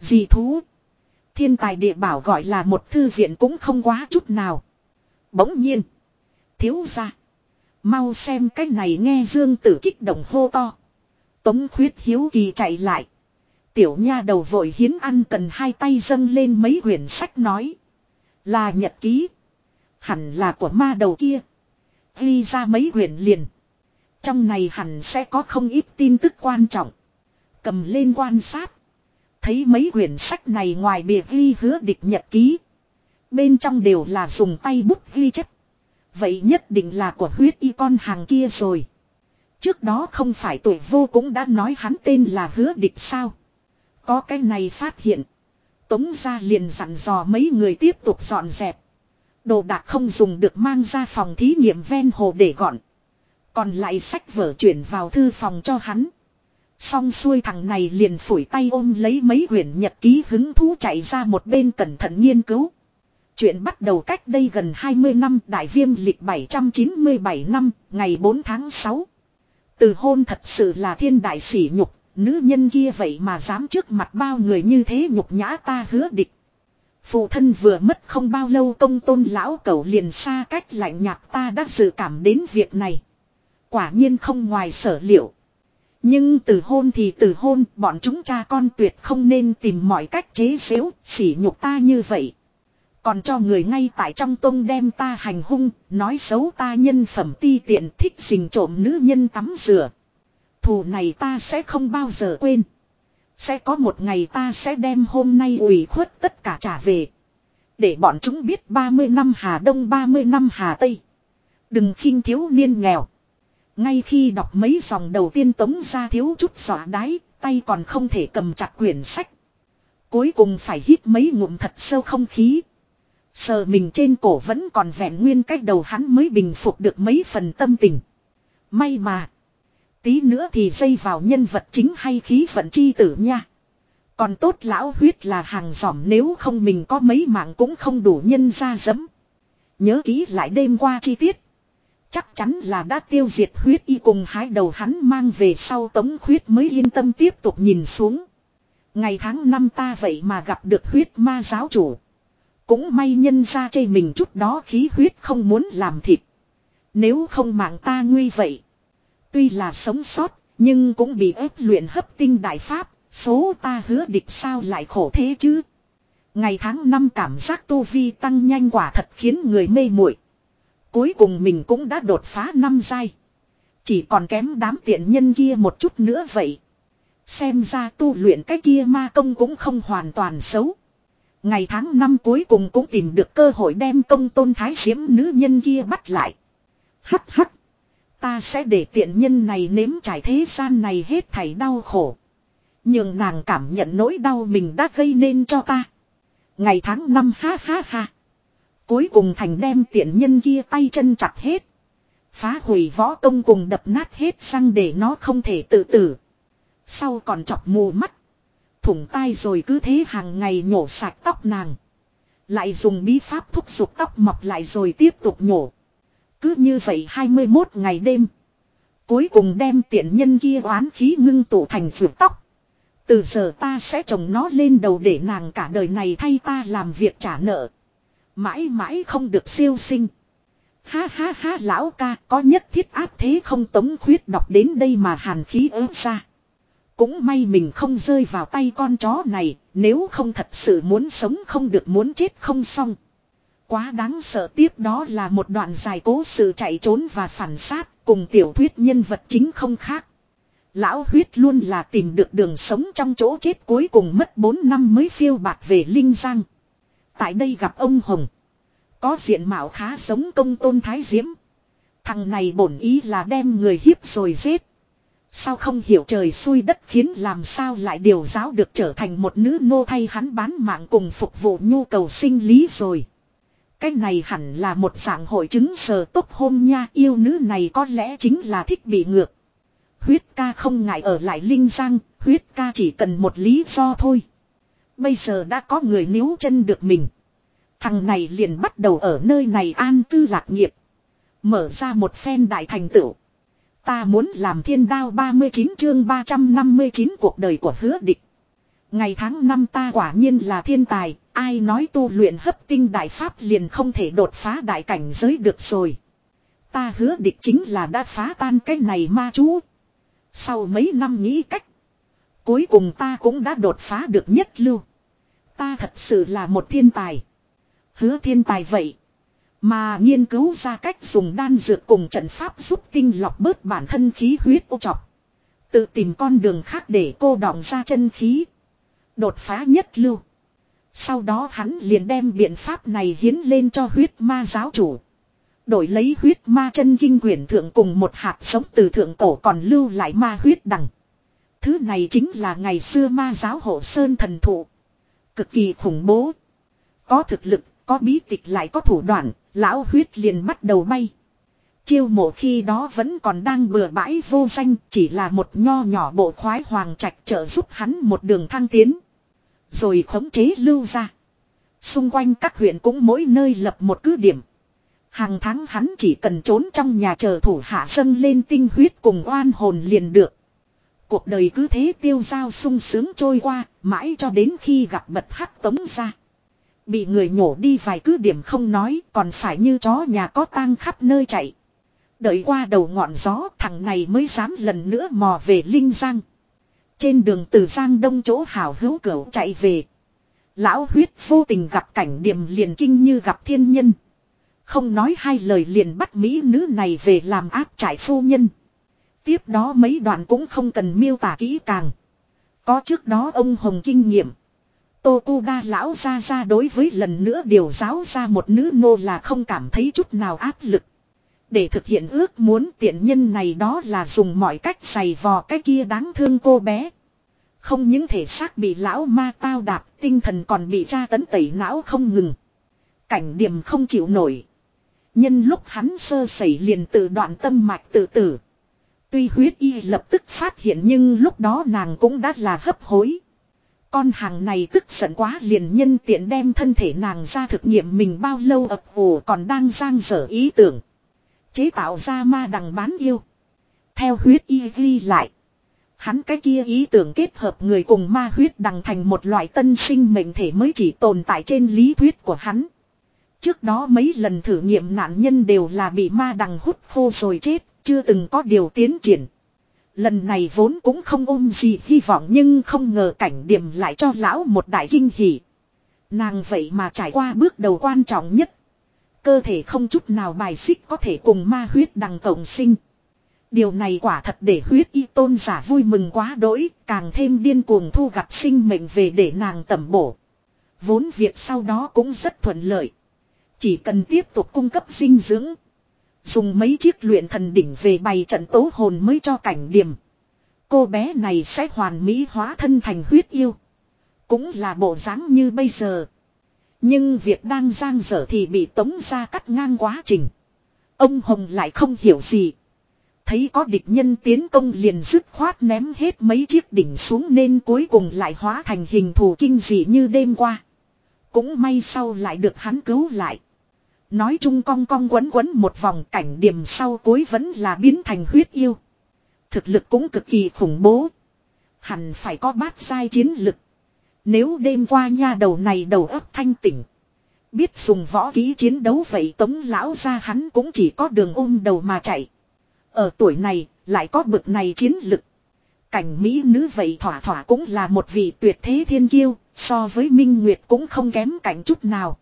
dì thú. Thiên tài địa bảo gọi là một thư viện cũng không quá chút nào. Bỗng nhiên. Thiếu ra. Mau xem cái này nghe Dương Tử kích động hô to. Tống khuyết hiếu kỳ chạy lại. Tiểu nha đầu vội hiến ăn cần hai tay dâng lên mấy quyển sách nói. Là nhật ký. Hẳn là của ma đầu kia. Ghi ra mấy quyển liền. Trong này hẳn sẽ có không ít tin tức quan trọng. Cầm lên quan sát. Thấy mấy quyển sách này ngoài bìa ghi hứa địch nhật ký. Bên trong đều là dùng tay bút ghi chép. Vậy nhất định là của huyết y con hàng kia rồi. Trước đó không phải tuổi vô cũng đã nói hắn tên là hứa địch sao. Có cái này phát hiện. Tống ra liền dặn dò mấy người tiếp tục dọn dẹp. Đồ đạc không dùng được mang ra phòng thí nghiệm ven hồ để gọn. Còn lại sách vở chuyển vào thư phòng cho hắn. Xong xuôi thằng này liền phủi tay ôm lấy mấy quyển nhật ký hứng thú chạy ra một bên cẩn thận nghiên cứu. Chuyện bắt đầu cách đây gần 20 năm đại viêm lịch 797 năm, ngày 4 tháng 6. Từ hôn thật sự là thiên đại sỉ nhục, nữ nhân kia vậy mà dám trước mặt bao người như thế nhục nhã ta hứa địch. Phụ thân vừa mất không bao lâu công tôn lão cẩu liền xa cách lạnh nhạt ta đã dự cảm đến việc này. Quả nhiên không ngoài sở liệu. Nhưng từ hôn thì từ hôn bọn chúng cha con tuyệt không nên tìm mọi cách chế xếu, sỉ nhục ta như vậy. Còn cho người ngay tại trong tông đem ta hành hung, nói xấu ta nhân phẩm ti tiện thích xình trộm nữ nhân tắm rửa. Thù này ta sẽ không bao giờ quên. Sẽ có một ngày ta sẽ đem hôm nay ủy khuất tất cả trả về. Để bọn chúng biết 30 năm Hà Đông 30 năm Hà Tây. Đừng khinh thiếu niên nghèo. Ngay khi đọc mấy dòng đầu tiên tống ra thiếu chút giỏ đáy, tay còn không thể cầm chặt quyển sách. Cuối cùng phải hít mấy ngụm thật sâu không khí. Sờ mình trên cổ vẫn còn vẹn nguyên cách đầu hắn mới bình phục được mấy phần tâm tình. May mà. Tí nữa thì dây vào nhân vật chính hay khí vận chi tử nha. Còn tốt lão huyết là hàng giỏm nếu không mình có mấy mạng cũng không đủ nhân ra dấm. Nhớ kỹ lại đêm qua chi tiết. Chắc chắn là đã tiêu diệt huyết y cùng hái đầu hắn mang về sau tống huyết mới yên tâm tiếp tục nhìn xuống. Ngày tháng năm ta vậy mà gặp được huyết ma giáo chủ. Cũng may nhân ra chê mình chút đó khí huyết không muốn làm thịt. Nếu không mạng ta nguy vậy. Tuy là sống sót, nhưng cũng bị ép luyện hấp tinh đại pháp, số ta hứa địch sao lại khổ thế chứ. Ngày tháng năm cảm giác tu vi tăng nhanh quả thật khiến người mê muội. Cuối cùng mình cũng đã đột phá năm giai. Chỉ còn kém đám tiện nhân kia một chút nữa vậy. Xem ra tu luyện cái kia ma công cũng không hoàn toàn xấu. Ngày tháng năm cuối cùng cũng tìm được cơ hội đem công tôn thái diễm nữ nhân kia bắt lại. Hắc hắc. Ta sẽ để tiện nhân này nếm trải thế gian này hết thảy đau khổ. Nhưng nàng cảm nhận nỗi đau mình đã gây nên cho ta. Ngày tháng năm ha ha ha. Cuối cùng thành đem tiện nhân kia tay chân chặt hết. Phá hủy võ công cùng đập nát hết răng để nó không thể tự tử. Sau còn chọc mù mắt. Thủng tai rồi cứ thế hàng ngày nhổ sạch tóc nàng. Lại dùng bí pháp thúc giục tóc mọc lại rồi tiếp tục nhổ. Cứ như vậy 21 ngày đêm. Cuối cùng đem tiện nhân kia oán khí ngưng tụ thành vượt tóc. Từ giờ ta sẽ trồng nó lên đầu để nàng cả đời này thay ta làm việc trả nợ. Mãi mãi không được siêu sinh. Ha ha ha lão ca có nhất thiết áp thế không tống khuyết đọc đến đây mà hàn khí ớt ra. Cũng may mình không rơi vào tay con chó này, nếu không thật sự muốn sống không được muốn chết không xong. Quá đáng sợ tiếp đó là một đoạn dài cố sự chạy trốn và phản sát, cùng tiểu thuyết nhân vật chính không khác. Lão huyết luôn là tìm được đường sống trong chỗ chết cuối cùng mất 4 năm mới phiêu bạc về Linh Giang. Tại đây gặp ông Hồng. Có diện mạo khá giống công tôn thái diễm. Thằng này bổn ý là đem người hiếp rồi giết. Sao không hiểu trời xui đất khiến làm sao lại điều giáo được trở thành một nữ nô thay hắn bán mạng cùng phục vụ nhu cầu sinh lý rồi. Cái này hẳn là một dạng hội chứng sờ tốt hôm nha yêu nữ này có lẽ chính là thích bị ngược. Huyết ca không ngại ở lại Linh Giang, huyết ca chỉ cần một lý do thôi. Bây giờ đã có người níu chân được mình. Thằng này liền bắt đầu ở nơi này an cư lạc nghiệp. Mở ra một phen đại thành tựu. Ta muốn làm thiên đao 39 chương 359 cuộc đời của hứa địch. Ngày tháng năm ta quả nhiên là thiên tài, ai nói tu luyện hấp tinh đại pháp liền không thể đột phá đại cảnh giới được rồi. Ta hứa địch chính là đã phá tan cái này ma chú. Sau mấy năm nghĩ cách. Cuối cùng ta cũng đã đột phá được nhất lưu. Ta thật sự là một thiên tài. Hứa thiên tài vậy. Mà nghiên cứu ra cách dùng đan dược cùng trận pháp giúp tinh lọc bớt bản thân khí huyết ô trọc. Tự tìm con đường khác để cô đọng ra chân khí. Đột phá nhất lưu. Sau đó hắn liền đem biện pháp này hiến lên cho huyết ma giáo chủ. Đổi lấy huyết ma chân kinh quyển thượng cùng một hạt sống từ thượng cổ còn lưu lại ma huyết đằng. Thứ này chính là ngày xưa ma giáo hộ sơn thần thụ. Cực kỳ khủng bố. Có thực lực, có bí tịch lại có thủ đoạn, lão huyết liền bắt đầu bay. Chiêu mộ khi đó vẫn còn đang bừa bãi vô danh, chỉ là một nho nhỏ bộ khoái hoàng trạch trợ giúp hắn một đường thăng tiến. Rồi khống chế lưu ra. Xung quanh các huyện cũng mỗi nơi lập một cứ điểm. Hàng tháng hắn chỉ cần trốn trong nhà chờ thủ hạ dâng lên tinh huyết cùng oan hồn liền được. Cuộc đời cứ thế tiêu dao sung sướng trôi qua, mãi cho đến khi gặp bật hắc tống ra. Bị người nhổ đi vài cứ điểm không nói, còn phải như chó nhà có tang khắp nơi chạy. Đợi qua đầu ngọn gió, thằng này mới dám lần nữa mò về Linh Giang. Trên đường từ Giang Đông chỗ hảo hữu cửu chạy về. Lão huyết vô tình gặp cảnh điểm liền kinh như gặp thiên nhân. Không nói hai lời liền bắt mỹ nữ này về làm áp trải phu nhân. Tiếp đó mấy đoạn cũng không cần miêu tả kỹ càng. Có trước đó ông Hồng kinh nghiệm. Tô Cu Đa lão ra ra đối với lần nữa điều giáo ra một nữ nô là không cảm thấy chút nào áp lực. Để thực hiện ước muốn tiện nhân này đó là dùng mọi cách giày vò cái kia đáng thương cô bé. Không những thể xác bị lão ma tao đạp, tinh thần còn bị tra tấn tẩy não không ngừng. Cảnh điểm không chịu nổi. Nhân lúc hắn sơ sẩy liền tự đoạn tâm mạch tự tử. Tuy huyết y lập tức phát hiện nhưng lúc đó nàng cũng đã là hấp hối. Con hàng này tức giận quá liền nhân tiện đem thân thể nàng ra thực nghiệm mình bao lâu ập hồ còn đang giang dở ý tưởng. Chế tạo ra ma đằng bán yêu. Theo huyết y ghi lại. Hắn cái kia ý tưởng kết hợp người cùng ma huyết đằng thành một loại tân sinh mệnh thể mới chỉ tồn tại trên lý thuyết của hắn. Trước đó mấy lần thử nghiệm nạn nhân đều là bị ma đằng hút khô rồi chết, chưa từng có điều tiến triển. Lần này vốn cũng không ôm gì hy vọng nhưng không ngờ cảnh điểm lại cho lão một đại kinh hỉ. Nàng vậy mà trải qua bước đầu quan trọng nhất. Cơ thể không chút nào bài xích có thể cùng ma huyết đằng cộng sinh. Điều này quả thật để huyết y tôn giả vui mừng quá đỗi, càng thêm điên cuồng thu gặp sinh mệnh về để nàng tẩm bổ. Vốn việc sau đó cũng rất thuận lợi. Chỉ cần tiếp tục cung cấp dinh dưỡng. Dùng mấy chiếc luyện thần đỉnh về bày trận tố hồn mới cho cảnh điểm. Cô bé này sẽ hoàn mỹ hóa thân thành huyết yêu. Cũng là bộ dáng như bây giờ. Nhưng việc đang giang dở thì bị tống ra cắt ngang quá trình. Ông Hồng lại không hiểu gì. Thấy có địch nhân tiến công liền dứt khoát ném hết mấy chiếc đỉnh xuống nên cuối cùng lại hóa thành hình thù kinh dị như đêm qua. Cũng may sau lại được hắn cứu lại. Nói chung cong cong quấn quấn một vòng cảnh điểm sau cuối vẫn là biến thành huyết yêu. Thực lực cũng cực kỳ khủng bố. Hẳn phải có bát sai chiến lực. Nếu đêm qua nha đầu này đầu óc thanh tỉnh. Biết dùng võ ký chiến đấu vậy tống lão ra hắn cũng chỉ có đường ôm đầu mà chạy. Ở tuổi này, lại có bực này chiến lực. Cảnh Mỹ nữ vậy thỏa thỏa cũng là một vị tuyệt thế thiên kiêu, so với Minh Nguyệt cũng không kém cảnh chút nào.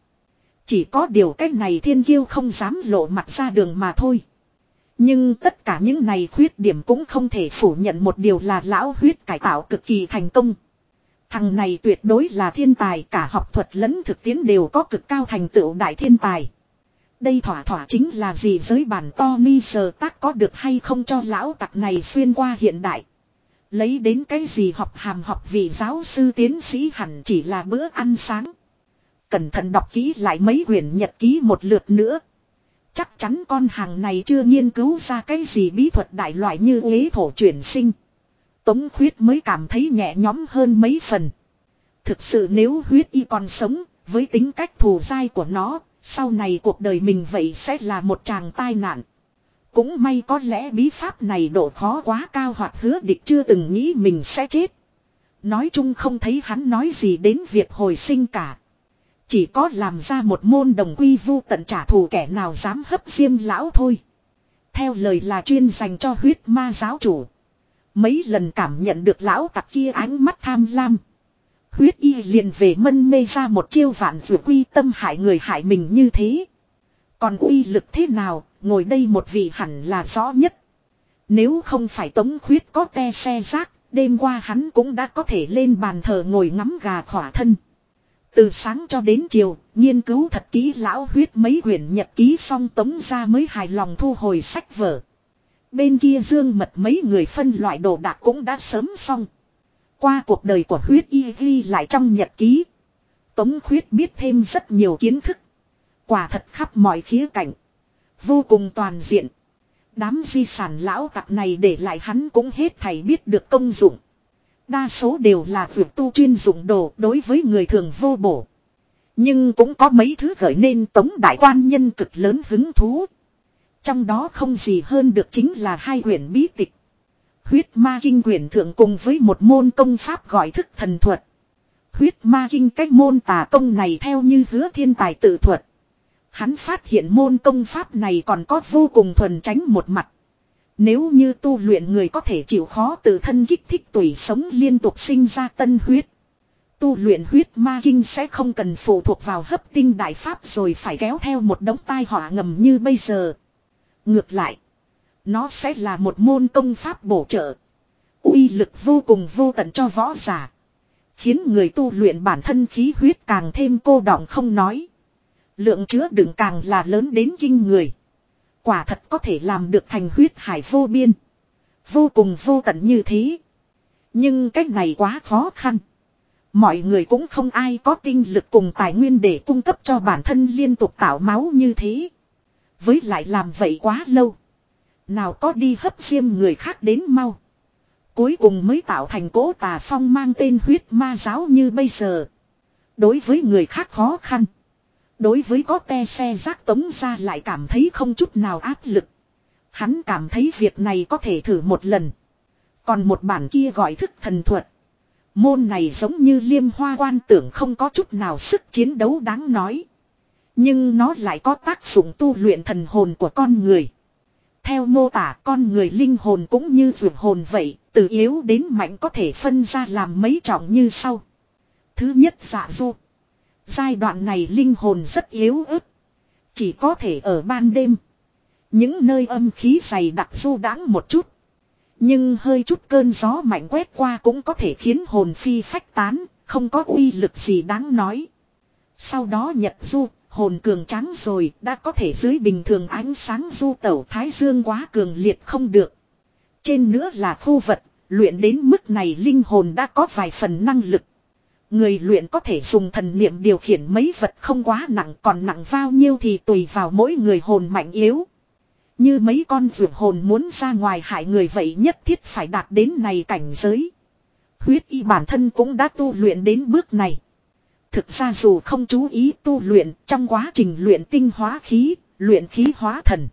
Chỉ có điều cách này thiên kiêu không dám lộ mặt ra đường mà thôi. Nhưng tất cả những này khuyết điểm cũng không thể phủ nhận một điều là lão huyết cải tạo cực kỳ thành công. Thằng này tuyệt đối là thiên tài, cả học thuật lẫn thực tiễn đều có cực cao thành tựu đại thiên tài. Đây thỏa thỏa chính là gì giới bản to mi sờ tác có được hay không cho lão tặc này xuyên qua hiện đại. Lấy đến cái gì học hàm học vị giáo sư tiến sĩ hẳn chỉ là bữa ăn sáng. Cẩn thận đọc kỹ lại mấy quyển nhật ký một lượt nữa. Chắc chắn con hàng này chưa nghiên cứu ra cái gì bí thuật đại loại như ế thổ chuyển sinh. Tống khuyết mới cảm thấy nhẹ nhõm hơn mấy phần. Thực sự nếu huyết y còn sống, với tính cách thù dai của nó, sau này cuộc đời mình vậy sẽ là một chàng tai nạn. Cũng may có lẽ bí pháp này độ khó quá cao hoặc hứa địch chưa từng nghĩ mình sẽ chết. Nói chung không thấy hắn nói gì đến việc hồi sinh cả. Chỉ có làm ra một môn đồng quy vu tận trả thù kẻ nào dám hấp diêm lão thôi. Theo lời là chuyên dành cho huyết ma giáo chủ. Mấy lần cảm nhận được lão tặc kia ánh mắt tham lam. Huyết y liền về mân mê ra một chiêu vạn vừa quy tâm hại người hại mình như thế. Còn uy lực thế nào, ngồi đây một vị hẳn là rõ nhất. Nếu không phải tống khuyết có te xe rác, đêm qua hắn cũng đã có thể lên bàn thờ ngồi ngắm gà khỏa thân. Từ sáng cho đến chiều, nghiên cứu thật kỹ lão huyết mấy quyển nhật ký xong tống ra mới hài lòng thu hồi sách vở. Bên kia dương mật mấy người phân loại đồ đạc cũng đã sớm xong. Qua cuộc đời của huyết y ghi lại trong nhật ký. Tống khuyết biết thêm rất nhiều kiến thức. Quả thật khắp mọi khía cạnh. Vô cùng toàn diện. Đám di sản lão tặc này để lại hắn cũng hết thầy biết được công dụng. Đa số đều là việc tu chuyên dụng đồ đối với người thường vô bổ. Nhưng cũng có mấy thứ gợi nên tống đại quan nhân cực lớn hứng thú. Trong đó không gì hơn được chính là hai quyển bí tịch. Huyết ma kinh quyển thượng cùng với một môn công pháp gọi thức thần thuật. Huyết ma kinh cách môn tà công này theo như hứa thiên tài tự thuật. Hắn phát hiện môn công pháp này còn có vô cùng thuần tránh một mặt. Nếu như tu luyện người có thể chịu khó từ thân kích thích tùy sống liên tục sinh ra tân huyết. Tu luyện huyết ma kinh sẽ không cần phụ thuộc vào hấp tinh đại pháp rồi phải kéo theo một đống tai họa ngầm như bây giờ. Ngược lại, nó sẽ là một môn công pháp bổ trợ. uy lực vô cùng vô tận cho võ giả. Khiến người tu luyện bản thân khí huyết càng thêm cô đọng không nói. Lượng chứa đựng càng là lớn đến kinh người. Quả thật có thể làm được thành huyết hải vô biên. Vô cùng vô tận như thế. Nhưng cách này quá khó khăn. Mọi người cũng không ai có tinh lực cùng tài nguyên để cung cấp cho bản thân liên tục tạo máu như thế. Với lại làm vậy quá lâu. Nào có đi hấp diêm người khác đến mau. Cuối cùng mới tạo thành cố tà phong mang tên huyết ma giáo như bây giờ. Đối với người khác khó khăn. Đối với có te xe rác tống ra lại cảm thấy không chút nào áp lực. Hắn cảm thấy việc này có thể thử một lần. Còn một bản kia gọi thức thần thuật. Môn này giống như liêm hoa quan tưởng không có chút nào sức chiến đấu đáng nói. Nhưng nó lại có tác dụng tu luyện thần hồn của con người. Theo mô tả con người linh hồn cũng như dược hồn vậy, từ yếu đến mạnh có thể phân ra làm mấy trọng như sau. Thứ nhất dạ du. Giai đoạn này linh hồn rất yếu ớt. Chỉ có thể ở ban đêm. Những nơi âm khí dày đặc du đãng một chút. Nhưng hơi chút cơn gió mạnh quét qua cũng có thể khiến hồn phi phách tán, không có uy lực gì đáng nói. Sau đó nhật du, hồn cường trắng rồi, đã có thể dưới bình thường ánh sáng du tẩu thái dương quá cường liệt không được. Trên nữa là khu vật, luyện đến mức này linh hồn đã có vài phần năng lực. Người luyện có thể dùng thần niệm điều khiển mấy vật không quá nặng còn nặng bao nhiêu thì tùy vào mỗi người hồn mạnh yếu. Như mấy con vượt hồn muốn ra ngoài hại người vậy nhất thiết phải đạt đến này cảnh giới. Huyết y bản thân cũng đã tu luyện đến bước này. Thực ra dù không chú ý tu luyện trong quá trình luyện tinh hóa khí, luyện khí hóa thần.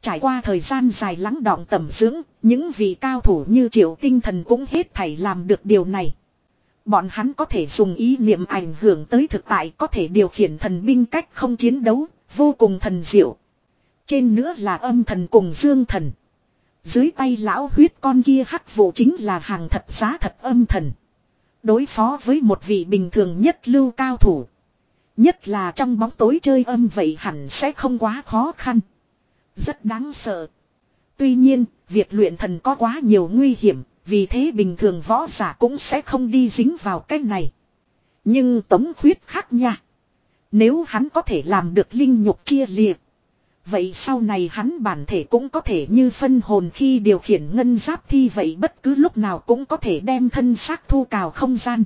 Trải qua thời gian dài lắng đọng tầm dưỡng, những vị cao thủ như triệu tinh thần cũng hết thảy làm được điều này. Bọn hắn có thể dùng ý niệm ảnh hưởng tới thực tại có thể điều khiển thần binh cách không chiến đấu, vô cùng thần diệu. Trên nữa là âm thần cùng dương thần. Dưới tay lão huyết con kia hắc vụ chính là hàng thật giá thật âm thần. Đối phó với một vị bình thường nhất lưu cao thủ. Nhất là trong bóng tối chơi âm vậy hẳn sẽ không quá khó khăn. Rất đáng sợ. Tuy nhiên, việc luyện thần có quá nhiều nguy hiểm, vì thế bình thường võ giả cũng sẽ không đi dính vào cái này. Nhưng tống khuyết khác nha. Nếu hắn có thể làm được linh nhục chia liệt. Vậy sau này hắn bản thể cũng có thể như phân hồn khi điều khiển ngân giáp thi vậy bất cứ lúc nào cũng có thể đem thân xác thu cào không gian.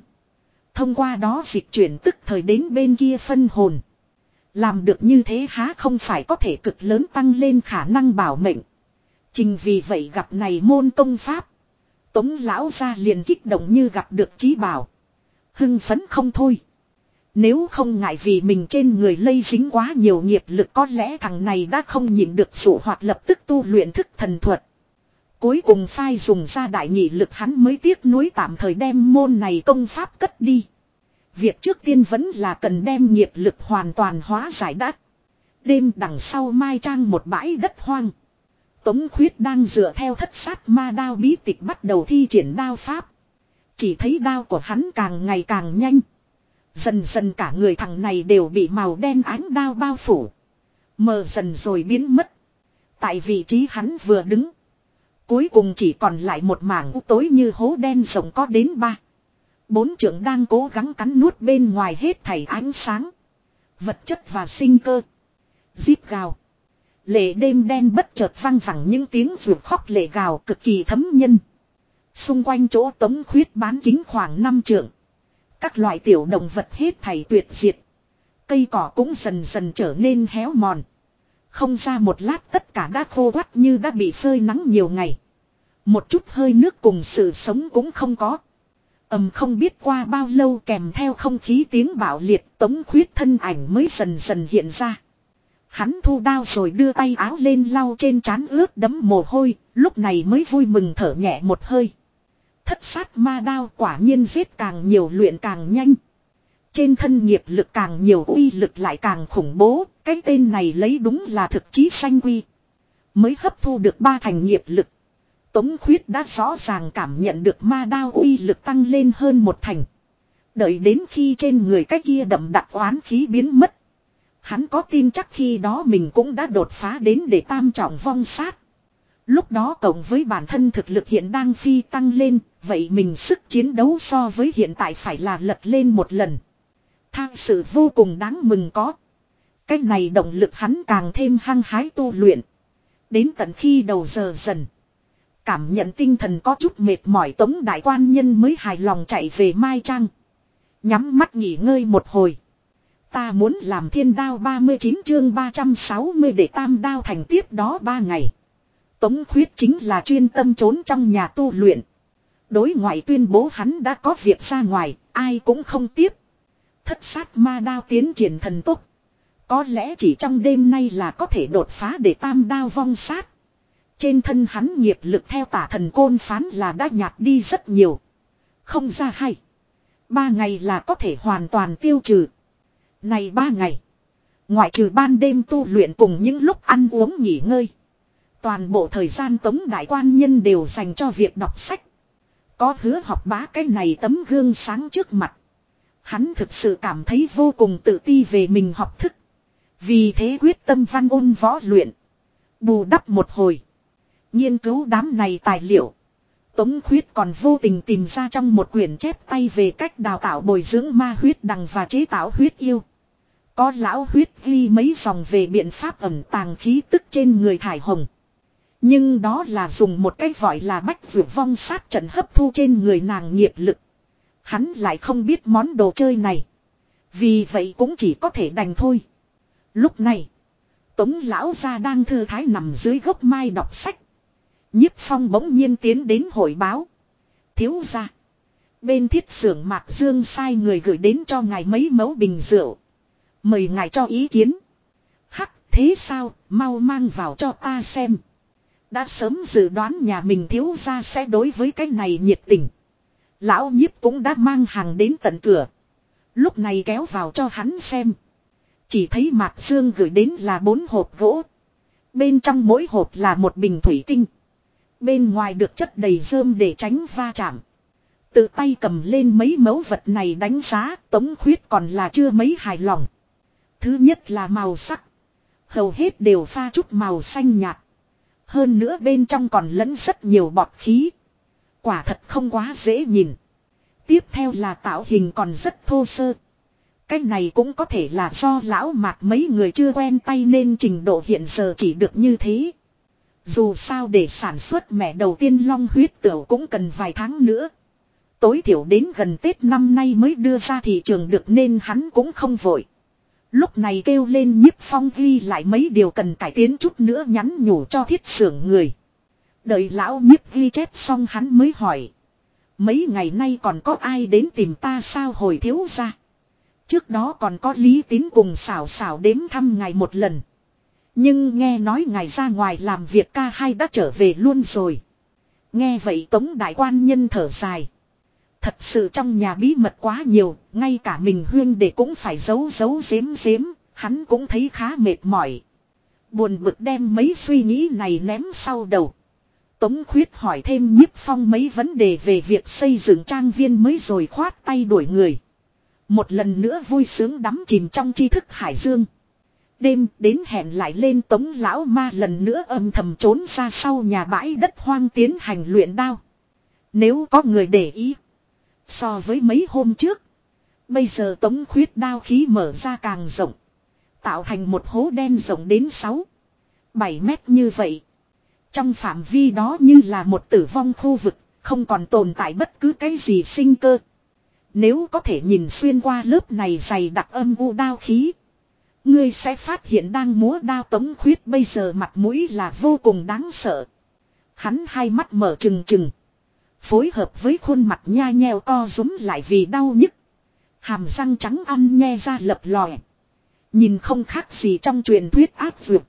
Thông qua đó dịch chuyển tức thời đến bên kia phân hồn. Làm được như thế há không phải có thể cực lớn tăng lên khả năng bảo mệnh. Trình vì vậy gặp này môn công pháp. Tống lão ra liền kích động như gặp được trí bảo. Hưng phấn không thôi. Nếu không ngại vì mình trên người lây dính quá nhiều nghiệp lực có lẽ thằng này đã không nhịn được sủ hoặc lập tức tu luyện thức thần thuật. Cuối cùng phai dùng ra đại nhị lực hắn mới tiếc nuối tạm thời đem môn này công pháp cất đi. Việc trước tiên vẫn là cần đem nghiệp lực hoàn toàn hóa giải đắt. Đêm đằng sau mai trang một bãi đất hoang. Tống khuyết đang dựa theo thất sát ma đao bí tịch bắt đầu thi triển đao pháp. Chỉ thấy đao của hắn càng ngày càng nhanh. Dần dần cả người thằng này đều bị màu đen ánh đao bao phủ. Mờ dần rồi biến mất. Tại vị trí hắn vừa đứng. Cuối cùng chỉ còn lại một mảng u tối như hố đen rộng có đến ba. Bốn trưởng đang cố gắng cắn nuốt bên ngoài hết thảy ánh sáng. Vật chất và sinh cơ. Díp gào. Lệ đêm đen bất chợt vang vẳng những tiếng ruột khóc lệ gào cực kỳ thấm nhân. Xung quanh chỗ tống khuyết bán kính khoảng 5 trượng. Các loại tiểu động vật hết thảy tuyệt diệt. Cây cỏ cũng dần dần trở nên héo mòn. Không ra một lát tất cả đã khô quắt như đã bị phơi nắng nhiều ngày. Một chút hơi nước cùng sự sống cũng không có. ầm không biết qua bao lâu kèm theo không khí tiếng bạo liệt, tống khuyết thân ảnh mới dần dần hiện ra. Hắn thu đao rồi đưa tay áo lên lau trên trán ướt đấm mồ hôi, lúc này mới vui mừng thở nhẹ một hơi. Thất sát ma đao quả nhiên giết càng nhiều luyện càng nhanh. Trên thân nghiệp lực càng nhiều uy lực lại càng khủng bố, cái tên này lấy đúng là thực chí sanh quy. Mới hấp thu được ba thành nghiệp lực. Tống khuyết đã rõ ràng cảm nhận được ma đao uy lực tăng lên hơn một thành. Đợi đến khi trên người cái kia đậm đặc oán khí biến mất. Hắn có tin chắc khi đó mình cũng đã đột phá đến để tam trọng vong sát. Lúc đó cộng với bản thân thực lực hiện đang phi tăng lên, vậy mình sức chiến đấu so với hiện tại phải là lật lên một lần. Thang sự vô cùng đáng mừng có. Cái này động lực hắn càng thêm hăng hái tu luyện. Đến tận khi đầu giờ dần. Cảm nhận tinh thần có chút mệt mỏi tống đại quan nhân mới hài lòng chạy về Mai Trang. Nhắm mắt nghỉ ngơi một hồi. Ta muốn làm thiên đao 39 chương 360 để tam đao thành tiếp đó ba ngày. Tống khuyết chính là chuyên tâm trốn trong nhà tu luyện. Đối ngoại tuyên bố hắn đã có việc ra ngoài, ai cũng không tiếp. Thất sát ma đao tiến triển thần tốc. Có lẽ chỉ trong đêm nay là có thể đột phá để tam đao vong sát. Trên thân hắn nghiệp lực theo tả thần côn phán là đã nhạt đi rất nhiều. Không ra hay. Ba ngày là có thể hoàn toàn tiêu trừ. Này ba ngày. Ngoại trừ ban đêm tu luyện cùng những lúc ăn uống nghỉ ngơi. Toàn bộ thời gian tống đại quan nhân đều dành cho việc đọc sách. Có hứa học bá cái này tấm gương sáng trước mặt. Hắn thực sự cảm thấy vô cùng tự ti về mình học thức. Vì thế quyết tâm văn ôn võ luyện. Bù đắp một hồi. Nghiên cứu đám này tài liệu. Tống khuyết còn vô tình tìm ra trong một quyển chép tay về cách đào tạo bồi dưỡng ma huyết đằng và chế tạo huyết yêu. Có lão huyết ghi mấy dòng về biện pháp ẩn tàng khí tức trên người thải hồng. Nhưng đó là dùng một cái gọi là bách vượt vong sát trận hấp thu trên người nàng nghiệp lực. Hắn lại không biết món đồ chơi này. Vì vậy cũng chỉ có thể đành thôi. Lúc này, Tống lão gia đang thư thái nằm dưới gốc mai đọc sách. nhiếp phong bỗng nhiên tiến đến hội báo. Thiếu gia. Bên thiết xưởng Mạc Dương sai người gửi đến cho ngài mấy mẫu bình rượu. Mời ngài cho ý kiến. Hắc thế sao, mau mang vào cho ta xem. Đã sớm dự đoán nhà mình thiếu gia sẽ đối với cái này nhiệt tình. Lão nhiếp cũng đã mang hàng đến tận cửa. Lúc này kéo vào cho hắn xem. Chỉ thấy Mạc Dương gửi đến là bốn hộp gỗ. Bên trong mỗi hộp là một bình thủy tinh. Bên ngoài được chất đầy rơm để tránh va chạm. Tự tay cầm lên mấy mẫu vật này đánh giá tống khuyết còn là chưa mấy hài lòng. Thứ nhất là màu sắc. Hầu hết đều pha chút màu xanh nhạt. Hơn nữa bên trong còn lẫn rất nhiều bọt khí. Quả thật không quá dễ nhìn. Tiếp theo là tạo hình còn rất thô sơ. Cái này cũng có thể là do lão mạc mấy người chưa quen tay nên trình độ hiện giờ chỉ được như thế. Dù sao để sản xuất mẹ đầu tiên long huyết tửu cũng cần vài tháng nữa. Tối thiểu đến gần Tết năm nay mới đưa ra thị trường được nên hắn cũng không vội. Lúc này kêu lên nhiếp phong ghi lại mấy điều cần cải tiến chút nữa nhắn nhủ cho thiết xưởng người. Đợi lão nhiếp ghi chép xong hắn mới hỏi. Mấy ngày nay còn có ai đến tìm ta sao hồi thiếu ra. Trước đó còn có lý tín cùng xảo xảo đếm thăm ngài một lần. Nhưng nghe nói ngài ra ngoài làm việc ca hai đã trở về luôn rồi. Nghe vậy tống đại quan nhân thở dài. Thật sự trong nhà bí mật quá nhiều, ngay cả mình huyên để cũng phải giấu giấu giếm giếm, hắn cũng thấy khá mệt mỏi. Buồn bực đem mấy suy nghĩ này ném sau đầu. Tống khuyết hỏi thêm nhiếp phong mấy vấn đề về việc xây dựng trang viên mới rồi khoát tay đuổi người. Một lần nữa vui sướng đắm chìm trong tri thức hải dương. Đêm đến hẹn lại lên tống lão ma lần nữa âm thầm trốn ra sau nhà bãi đất hoang tiến hành luyện đao. Nếu có người để ý. So với mấy hôm trước. Bây giờ tống khuyết đao khí mở ra càng rộng. Tạo thành một hố đen rộng đến 6. 7 mét như vậy. Trong phạm vi đó như là một tử vong khu vực. Không còn tồn tại bất cứ cái gì sinh cơ. Nếu có thể nhìn xuyên qua lớp này dày đặc âm u đao khí. Ngươi sẽ phát hiện đang múa đao tống khuyết bây giờ mặt mũi là vô cùng đáng sợ. Hắn hai mắt mở trừng trừng. Phối hợp với khuôn mặt nha nheo co rúm lại vì đau nhức. Hàm răng trắng ăn nghe ra lập lòe. Nhìn không khác gì trong truyền thuyết áp vượt.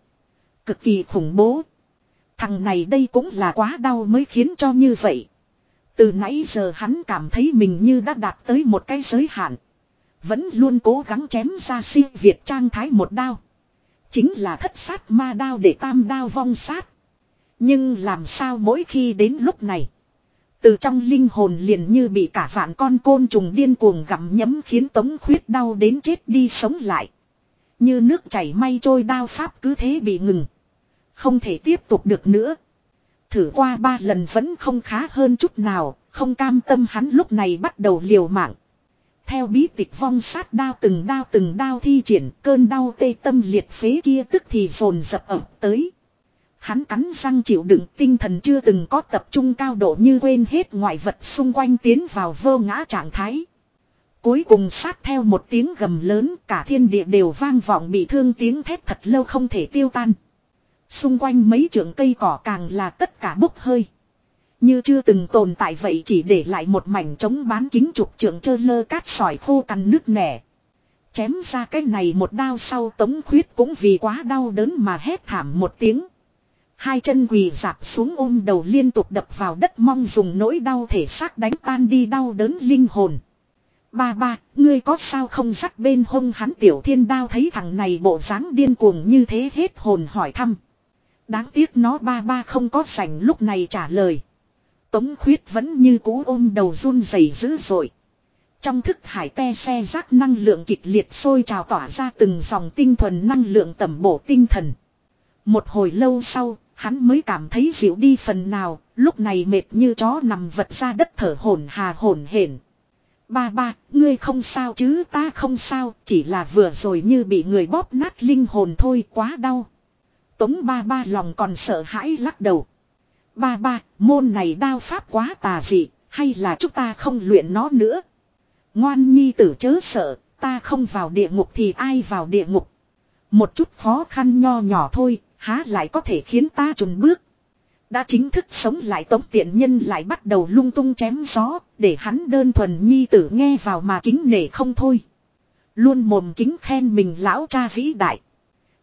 Cực kỳ khủng bố. Thằng này đây cũng là quá đau mới khiến cho như vậy. Từ nãy giờ hắn cảm thấy mình như đã đạt tới một cái giới hạn. Vẫn luôn cố gắng chém ra si Việt trang thái một đao. Chính là thất sát ma đao để tam đao vong sát. Nhưng làm sao mỗi khi đến lúc này. Từ trong linh hồn liền như bị cả vạn con côn trùng điên cuồng gặm nhấm khiến tống khuyết đau đến chết đi sống lại. Như nước chảy may trôi đao pháp cứ thế bị ngừng. Không thể tiếp tục được nữa. Thử qua ba lần vẫn không khá hơn chút nào, không cam tâm hắn lúc này bắt đầu liều mạng. Theo bí tịch vong sát đao từng đao từng đao thi triển cơn đau tê tâm liệt phế kia tức thì dồn dập ẩm tới. Hắn cắn răng chịu đựng tinh thần chưa từng có tập trung cao độ như quên hết ngoại vật xung quanh tiến vào vô ngã trạng thái. Cuối cùng sát theo một tiếng gầm lớn, cả thiên địa đều vang vọng bị thương tiếng thét thật lâu không thể tiêu tan. Xung quanh mấy trường cây cỏ càng là tất cả bốc hơi. Như chưa từng tồn tại vậy chỉ để lại một mảnh trống bán kính trục trường chơ lơ cát sỏi khô cằn nước nẻ. Chém ra cái này một đao sau tống khuyết cũng vì quá đau đớn mà hét thảm một tiếng. Hai chân quỳ dạp xuống ôm đầu liên tục đập vào đất mong dùng nỗi đau thể xác đánh tan đi đau đớn linh hồn. Ba ba, ngươi có sao không dắt bên hông hắn tiểu thiên đao thấy thằng này bộ dáng điên cuồng như thế hết hồn hỏi thăm. Đáng tiếc nó ba ba không có sảnh lúc này trả lời. Tống khuyết vẫn như cũ ôm đầu run rẩy dữ dội. Trong thức hải te xe rác năng lượng kịch liệt sôi trào tỏa ra từng dòng tinh thuần năng lượng tẩm bổ tinh thần. Một hồi lâu sau, hắn mới cảm thấy dịu đi phần nào, lúc này mệt như chó nằm vật ra đất thở hổn hà hổn hển. Ba ba, ngươi không sao chứ ta không sao, chỉ là vừa rồi như bị người bóp nát linh hồn thôi quá đau. Tống ba ba lòng còn sợ hãi lắc đầu. Ba ba, môn này đao pháp quá tà dị, hay là chúng ta không luyện nó nữa. Ngoan nhi tử chớ sợ, ta không vào địa ngục thì ai vào địa ngục. Một chút khó khăn nho nhỏ thôi, há lại có thể khiến ta trùn bước. Đã chính thức sống lại tống tiện nhân lại bắt đầu lung tung chém gió, để hắn đơn thuần nhi tử nghe vào mà kính nể không thôi. Luôn mồm kính khen mình lão cha vĩ đại.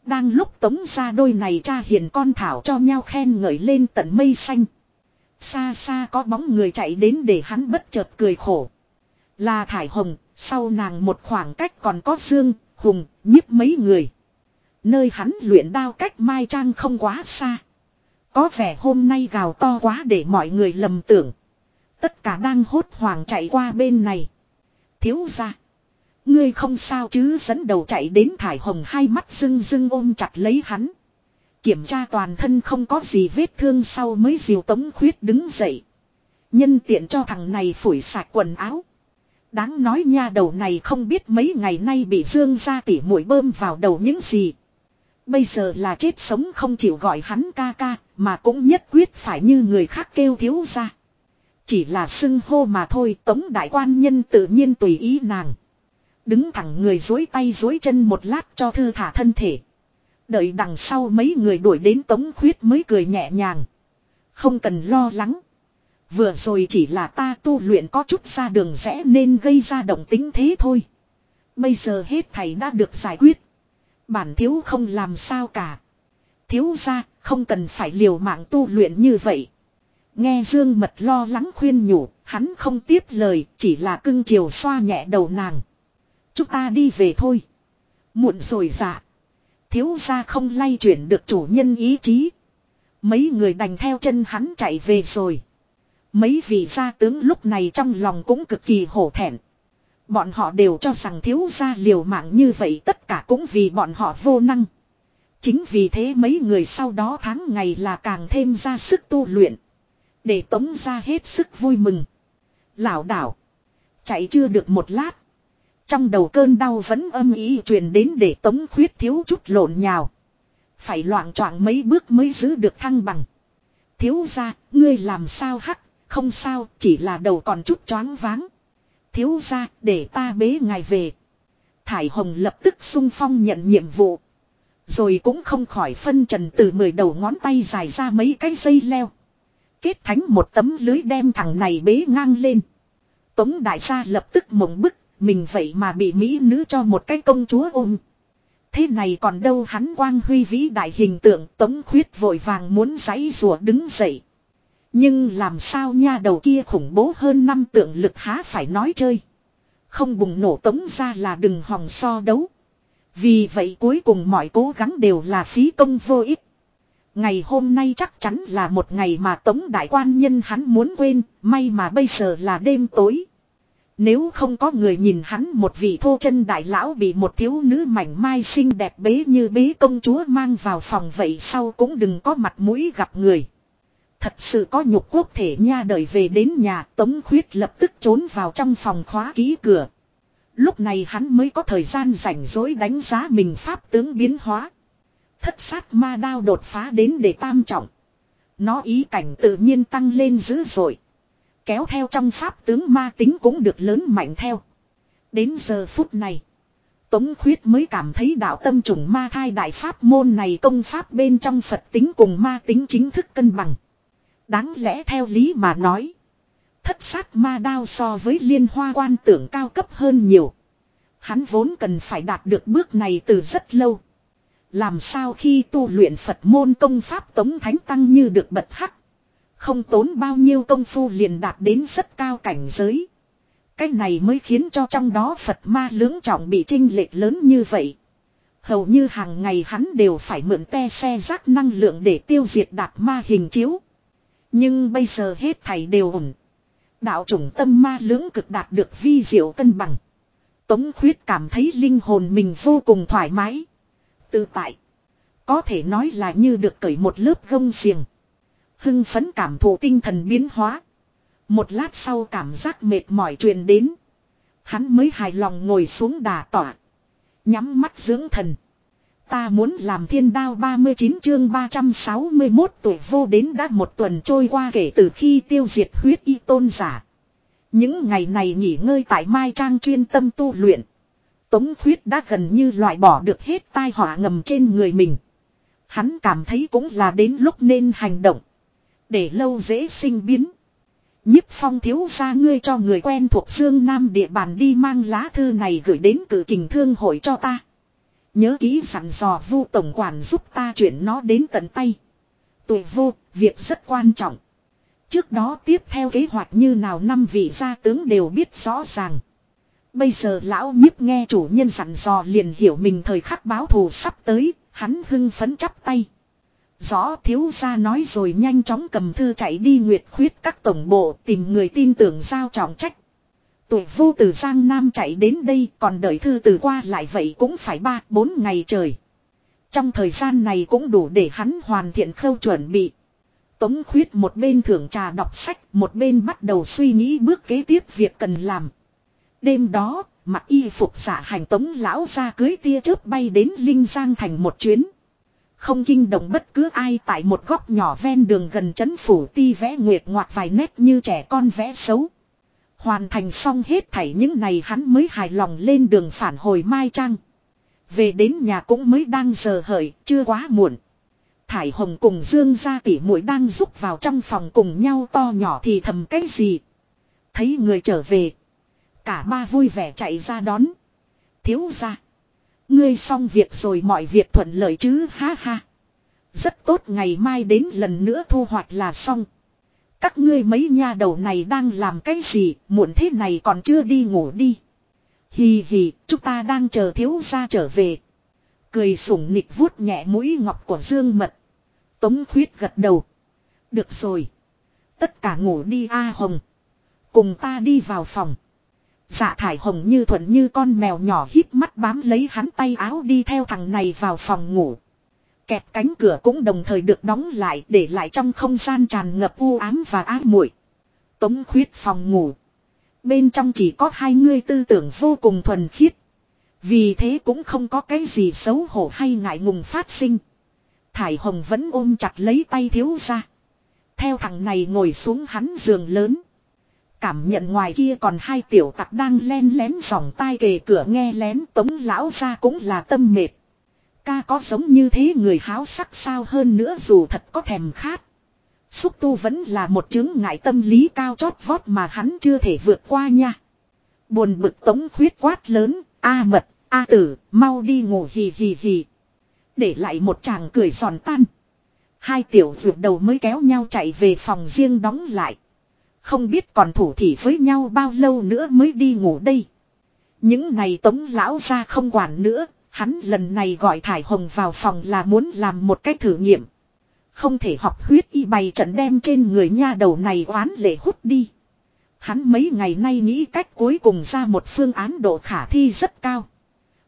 Đang lúc tống ra đôi này cha hiền con thảo cho nhau khen ngợi lên tận mây xanh. Xa xa có bóng người chạy đến để hắn bất chợt cười khổ. Là Thải Hồng, sau nàng một khoảng cách còn có Dương, Hùng, nhiếp mấy người. Nơi hắn luyện đao cách Mai Trang không quá xa. Có vẻ hôm nay gào to quá để mọi người lầm tưởng. Tất cả đang hốt hoảng chạy qua bên này. Thiếu ra. Ngươi không sao chứ dẫn đầu chạy đến thải hồng hai mắt rưng rưng ôm chặt lấy hắn. Kiểm tra toàn thân không có gì vết thương sau mới diều tống khuyết đứng dậy. Nhân tiện cho thằng này phủi sạch quần áo. Đáng nói nha, đầu này không biết mấy ngày nay bị dương ra tỉ mũi bơm vào đầu những gì. Bây giờ là chết sống không chịu gọi hắn ca ca, mà cũng nhất quyết phải như người khác kêu thiếu ra. Chỉ là xưng hô mà thôi, tống đại quan nhân tự nhiên tùy ý nàng. Đứng thẳng người dối tay dối chân một lát cho thư thả thân thể. Đợi đằng sau mấy người đuổi đến tống khuyết mới cười nhẹ nhàng. Không cần lo lắng. Vừa rồi chỉ là ta tu luyện có chút ra đường rẽ nên gây ra động tính thế thôi. Bây giờ hết thầy đã được giải quyết. Bản thiếu không làm sao cả. Thiếu ra, không cần phải liều mạng tu luyện như vậy. Nghe Dương Mật lo lắng khuyên nhủ, hắn không tiếp lời, chỉ là cưng chiều xoa nhẹ đầu nàng. Chúng ta đi về thôi. Muộn rồi dạ. Thiếu gia không lay chuyển được chủ nhân ý chí. Mấy người đành theo chân hắn chạy về rồi. Mấy vị gia tướng lúc này trong lòng cũng cực kỳ hổ thẹn. Bọn họ đều cho rằng thiếu gia liều mạng như vậy tất cả cũng vì bọn họ vô năng. Chính vì thế mấy người sau đó tháng ngày là càng thêm ra sức tu luyện. Để tống ra hết sức vui mừng. Lão đảo. Chạy chưa được một lát. Trong đầu cơn đau vẫn âm ý truyền đến để tống khuyết thiếu chút lộn nhào. Phải loạn choạng mấy bước mới giữ được thăng bằng. Thiếu ra, ngươi làm sao hắc, không sao, chỉ là đầu còn chút choáng váng. Thiếu ra, để ta bế ngài về. Thải Hồng lập tức sung phong nhận nhiệm vụ. Rồi cũng không khỏi phân trần từ mười đầu ngón tay dài ra mấy cái dây leo. Kết thánh một tấm lưới đem thằng này bế ngang lên. Tống đại gia lập tức mộng bức, mình vậy mà bị Mỹ nữ cho một cái công chúa ôm. Thế này còn đâu hắn quang huy vĩ đại hình tượng tống khuyết vội vàng muốn giấy rùa đứng dậy. Nhưng làm sao nha đầu kia khủng bố hơn năm tượng lực há phải nói chơi. Không bùng nổ tống ra là đừng hòng so đấu. Vì vậy cuối cùng mọi cố gắng đều là phí công vô ích. Ngày hôm nay chắc chắn là một ngày mà tống đại quan nhân hắn muốn quên, may mà bây giờ là đêm tối. Nếu không có người nhìn hắn một vị thô chân đại lão bị một thiếu nữ mảnh mai xinh đẹp bế như bế công chúa mang vào phòng vậy sau cũng đừng có mặt mũi gặp người. Thật sự có nhục quốc thể nha đời về đến nhà, tống khuyết lập tức trốn vào trong phòng khóa ký cửa. Lúc này hắn mới có thời gian rảnh rỗi đánh giá mình pháp tướng biến hóa. Thất sát ma đao đột phá đến để tam trọng. Nó ý cảnh tự nhiên tăng lên dữ dội. Kéo theo trong pháp tướng ma tính cũng được lớn mạnh theo. Đến giờ phút này. Tống khuyết mới cảm thấy đạo tâm trùng ma thai đại pháp môn này công pháp bên trong Phật tính cùng ma tính chính thức cân bằng. Đáng lẽ theo lý mà nói. Thất sát ma đao so với liên hoa quan tưởng cao cấp hơn nhiều. Hắn vốn cần phải đạt được bước này từ rất lâu. Làm sao khi tu luyện Phật môn công pháp tống thánh tăng như được bật hắc. Không tốn bao nhiêu công phu liền đạt đến rất cao cảnh giới. Cái này mới khiến cho trong đó Phật ma lưỡng trọng bị trinh lệch lớn như vậy. Hầu như hàng ngày hắn đều phải mượn te xe rác năng lượng để tiêu diệt đạt ma hình chiếu. Nhưng bây giờ hết thảy đều ổn. Đạo chủng tâm ma lưỡng cực đạt được vi diệu cân bằng. Tống khuyết cảm thấy linh hồn mình vô cùng thoải mái. Tự tại. Có thể nói là như được cởi một lớp gông xiềng. Hưng phấn cảm thụ tinh thần biến hóa. Một lát sau cảm giác mệt mỏi truyền đến. Hắn mới hài lòng ngồi xuống đà tỏa. Nhắm mắt dưỡng thần. Ta muốn làm thiên đao 39 chương 361 tuổi vô đến đã một tuần trôi qua kể từ khi tiêu diệt huyết y tôn giả. Những ngày này nghỉ ngơi tại Mai Trang chuyên tâm tu luyện. Tống huyết đã gần như loại bỏ được hết tai họa ngầm trên người mình. Hắn cảm thấy cũng là đến lúc nên hành động. Để lâu dễ sinh biến. Nhiếp phong thiếu ra ngươi cho người quen thuộc Dương Nam địa bàn đi mang lá thư này gửi đến cử kình thương hội cho ta. Nhớ kỹ sẵn dò vu tổng quản giúp ta chuyển nó đến tận tay. Tụi vô, việc rất quan trọng. Trước đó tiếp theo kế hoạch như nào năm vị gia tướng đều biết rõ ràng. Bây giờ lão nhiếp nghe chủ nhân sẵn dò liền hiểu mình thời khắc báo thù sắp tới, hắn hưng phấn chắp tay. Rõ thiếu gia nói rồi nhanh chóng cầm thư chạy đi nguyệt khuyết các tổng bộ tìm người tin tưởng giao trọng trách. Tuổi vô từ Giang Nam chạy đến đây còn đợi thư từ qua lại vậy cũng phải 3-4 ngày trời. Trong thời gian này cũng đủ để hắn hoàn thiện khâu chuẩn bị. Tống khuyết một bên thưởng trà đọc sách, một bên bắt đầu suy nghĩ bước kế tiếp việc cần làm. Đêm đó, mặc y phục giả hành tống lão ra cưới tia chớp bay đến Linh Giang thành một chuyến. Không kinh động bất cứ ai tại một góc nhỏ ven đường gần chấn phủ ti vẽ nguyệt ngoạc vài nét như trẻ con vẽ xấu. Hoàn thành xong hết thảy những này hắn mới hài lòng lên đường phản hồi Mai Trang. Về đến nhà cũng mới đang giờ hợi, chưa quá muộn. Thải Hồng cùng Dương gia tỷ muội đang rúc vào trong phòng cùng nhau to nhỏ thì thầm cái gì. Thấy người trở về. Cả ba vui vẻ chạy ra đón. Thiếu ra. Ngươi xong việc rồi mọi việc thuận lợi chứ ha ha. Rất tốt ngày mai đến lần nữa thu hoạch là xong. Các ngươi mấy nha đầu này đang làm cái gì, muộn thế này còn chưa đi ngủ đi. Hì hì, chúng ta đang chờ thiếu gia trở về. Cười sủng nịch vuốt nhẹ mũi ngọc của Dương Mật. Tống khuyết gật đầu. Được rồi. Tất cả ngủ đi A Hồng. Cùng ta đi vào phòng. Dạ thải hồng như thuận như con mèo nhỏ híp mắt bám lấy hắn tay áo đi theo thằng này vào phòng ngủ. Kẹt cánh cửa cũng đồng thời được đóng lại để lại trong không gian tràn ngập u ám và ác muội. Tống khuyết phòng ngủ. Bên trong chỉ có hai người tư tưởng vô cùng thuần khiết. Vì thế cũng không có cái gì xấu hổ hay ngại ngùng phát sinh. Thải Hồng vẫn ôm chặt lấy tay thiếu ra. Theo thằng này ngồi xuống hắn giường lớn. Cảm nhận ngoài kia còn hai tiểu tặc đang len lén dòng tai kề cửa nghe lén tống lão ra cũng là tâm mệt. Ca có giống như thế người háo sắc sao hơn nữa dù thật có thèm khát. Xúc tu vẫn là một chứng ngại tâm lý cao chót vót mà hắn chưa thể vượt qua nha. Buồn bực tống khuyết quát lớn, a mật, a tử, mau đi ngủ hì hì hì. Để lại một chàng cười giòn tan. Hai tiểu ruột đầu mới kéo nhau chạy về phòng riêng đóng lại. Không biết còn thủ thỉ với nhau bao lâu nữa mới đi ngủ đây. Những này tống lão ra không quản nữa, hắn lần này gọi Thải Hồng vào phòng là muốn làm một cách thử nghiệm. Không thể học huyết y bày trận đem trên người nha đầu này oán lệ hút đi. Hắn mấy ngày nay nghĩ cách cuối cùng ra một phương án độ khả thi rất cao.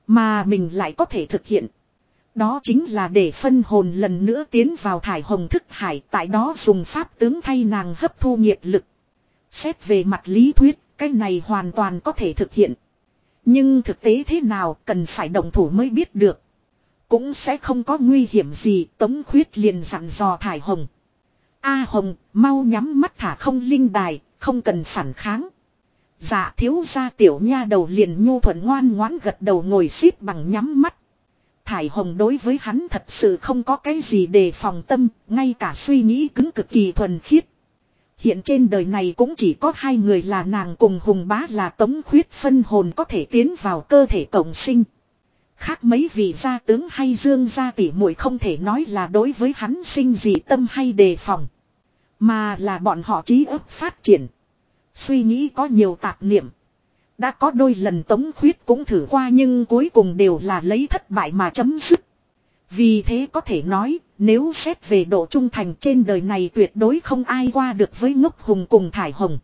Mà mình lại có thể thực hiện. Đó chính là để phân hồn lần nữa tiến vào thải hồng thức hải tại đó dùng pháp tướng thay nàng hấp thu nghiệp lực. Xét về mặt lý thuyết, cái này hoàn toàn có thể thực hiện. Nhưng thực tế thế nào cần phải đồng thủ mới biết được. Cũng sẽ không có nguy hiểm gì, Tống khuyết liền dặn dò Thải Hồng. A Hồng, mau nhắm mắt thả không linh đài, Không cần phản kháng Dạ thiếu ra tiểu nha đầu liền nhu thuận ngoan ngoãn gật đầu ngồi xếp bằng nhắm mắt Thải Hồng đối với hắn thật sự không có cái gì đề phòng tâm, Ngay cả suy nghĩ cứng cực kỳ thuần khiết Hiện trên đời này cũng chỉ có hai người là nàng cùng hùng bá là tống khuyết phân hồn có thể tiến vào cơ thể cộng sinh. Khác mấy vị gia tướng hay dương gia tỷ muội không thể nói là đối với hắn sinh gì tâm hay đề phòng. Mà là bọn họ trí ức phát triển. Suy nghĩ có nhiều tạp niệm. Đã có đôi lần tống khuyết cũng thử qua nhưng cuối cùng đều là lấy thất bại mà chấm dứt. Vì thế có thể nói, nếu xét về độ trung thành trên đời này tuyệt đối không ai qua được với ngốc hùng cùng thải hồng.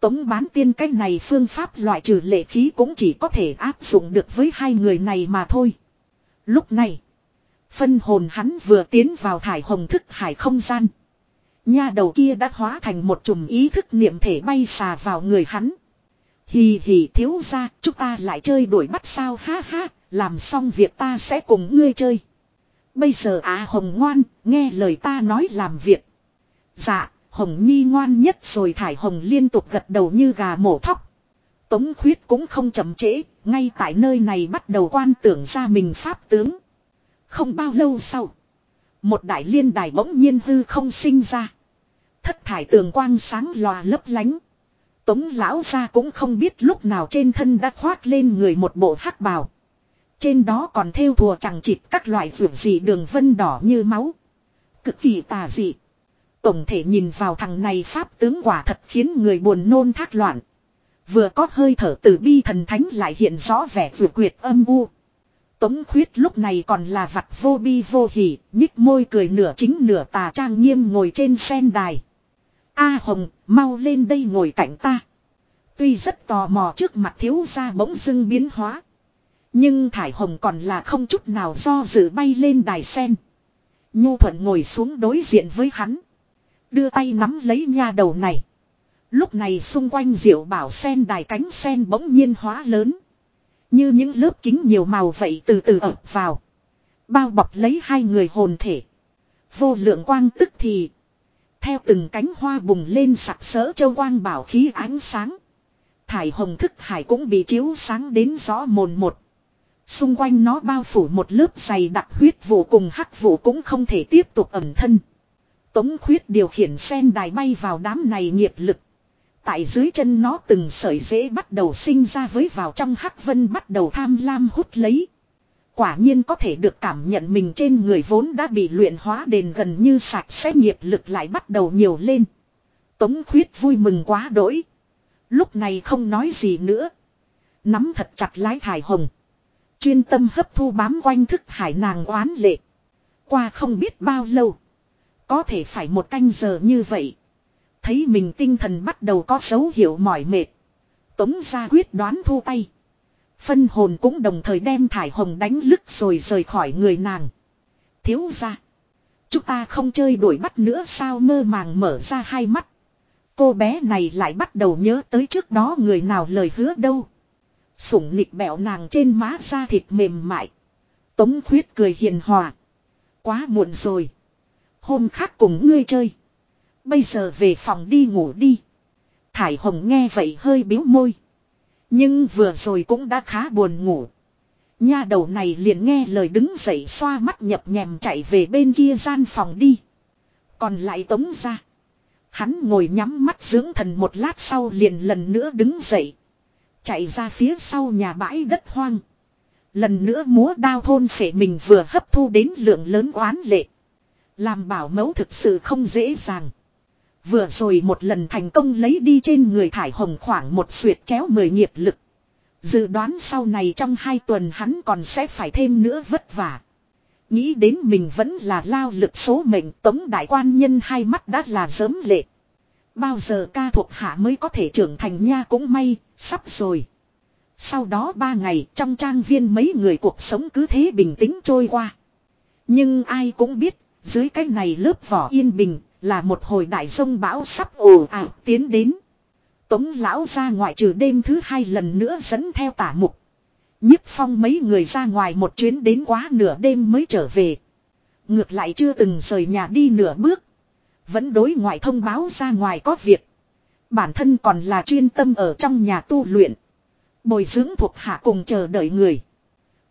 Tống bán tiên cách này phương pháp loại trừ lệ khí cũng chỉ có thể áp dụng được với hai người này mà thôi. Lúc này, phân hồn hắn vừa tiến vào thải hồng thức hải không gian. Nha đầu kia đã hóa thành một chùm ý thức niệm thể bay xà vào người hắn. Hì hì thiếu ra, chúng ta lại chơi đuổi bắt sao ha ha, làm xong việc ta sẽ cùng ngươi chơi. Bây giờ á hồng ngoan, nghe lời ta nói làm việc. Dạ, hồng nhi ngoan nhất rồi thải hồng liên tục gật đầu như gà mổ thóc. Tống khuyết cũng không chậm trễ, ngay tại nơi này bắt đầu quan tưởng ra mình pháp tướng. Không bao lâu sau, một đại liên đài bỗng nhiên hư không sinh ra. Thất thải tường quang sáng lòa lấp lánh. Tống lão ra cũng không biết lúc nào trên thân đã khoác lên người một bộ hắc bào. Trên đó còn thêu thùa chẳng chịt các loại vượt dị đường vân đỏ như máu. Cực kỳ tà dị. Tổng thể nhìn vào thằng này pháp tướng quả thật khiến người buồn nôn thác loạn. Vừa có hơi thở từ bi thần thánh lại hiện rõ vẻ vừa quyệt âm u. Tống khuyết lúc này còn là vặt vô bi vô hỉ, nhích môi cười nửa chính nửa tà trang nghiêm ngồi trên sen đài. A Hồng, mau lên đây ngồi cạnh ta. Tuy rất tò mò trước mặt thiếu gia bỗng dưng biến hóa. Nhưng Thải Hồng còn là không chút nào do dự bay lên đài sen. Nhu Thuận ngồi xuống đối diện với hắn. Đưa tay nắm lấy nha đầu này. Lúc này xung quanh diệu bảo sen đài cánh sen bỗng nhiên hóa lớn. Như những lớp kính nhiều màu vậy từ từ ập vào. Bao bọc lấy hai người hồn thể. Vô lượng quang tức thì. Theo từng cánh hoa bùng lên sặc sỡ châu quang bảo khí ánh sáng. Thải hồng thức hải cũng bị chiếu sáng đến rõ mồn một. Xung quanh nó bao phủ một lớp dày đặc huyết vụ cùng hắc vụ cũng không thể tiếp tục ẩm thân. Tống khuyết điều khiển sen đài bay vào đám này nghiệp lực. Tại dưới chân nó từng sợi dễ bắt đầu sinh ra với vào trong hắc vân bắt đầu tham lam hút lấy. Quả nhiên có thể được cảm nhận mình trên người vốn đã bị luyện hóa đền gần như sạch sẽ nghiệp lực lại bắt đầu nhiều lên. Tống khuyết vui mừng quá đỗi. Lúc này không nói gì nữa. Nắm thật chặt lái thải hồng. Chuyên tâm hấp thu bám quanh thức hải nàng oán lệ. Qua không biết bao lâu. Có thể phải một canh giờ như vậy. Thấy mình tinh thần bắt đầu có dấu hiệu mỏi mệt. Tống ra quyết đoán thu tay. Phân hồn cũng đồng thời đem thải hồng đánh lức rồi rời khỏi người nàng. Thiếu ra. Chúng ta không chơi đuổi bắt nữa sao mơ màng mở ra hai mắt. Cô bé này lại bắt đầu nhớ tới trước đó người nào lời hứa đâu. Sủng nịch bẹo nàng trên má da thịt mềm mại. Tống khuyết cười hiền hòa. Quá muộn rồi. Hôm khác cùng ngươi chơi. Bây giờ về phòng đi ngủ đi. Thải Hồng nghe vậy hơi biếu môi. Nhưng vừa rồi cũng đã khá buồn ngủ. Nha đầu này liền nghe lời đứng dậy xoa mắt nhập nhèm chạy về bên kia gian phòng đi. Còn lại tống ra. Hắn ngồi nhắm mắt dưỡng thần một lát sau liền lần nữa đứng dậy. Chạy ra phía sau nhà bãi đất hoang. Lần nữa múa đao thôn phệ mình vừa hấp thu đến lượng lớn oán lệ. Làm bảo mẫu thực sự không dễ dàng. Vừa rồi một lần thành công lấy đi trên người thải hồng khoảng một suyệt chéo mười nghiệp lực. Dự đoán sau này trong hai tuần hắn còn sẽ phải thêm nữa vất vả. Nghĩ đến mình vẫn là lao lực số mệnh, tống đại quan nhân hai mắt đã là sớm lệ. Bao giờ ca thuộc hạ mới có thể trưởng thành nha cũng may, sắp rồi. Sau đó ba ngày trong trang viên mấy người cuộc sống cứ thế bình tĩnh trôi qua. Nhưng ai cũng biết, dưới cái này lớp vỏ yên bình, là một hồi đại sông bão sắp ồ ạt tiến đến. Tống lão ra ngoại trừ đêm thứ hai lần nữa dẫn theo tả mục. nhiếp phong mấy người ra ngoài một chuyến đến quá nửa đêm mới trở về. Ngược lại chưa từng rời nhà đi nửa bước. Vẫn đối ngoại thông báo ra ngoài có việc. Bản thân còn là chuyên tâm ở trong nhà tu luyện. Bồi dưỡng thuộc hạ cùng chờ đợi người.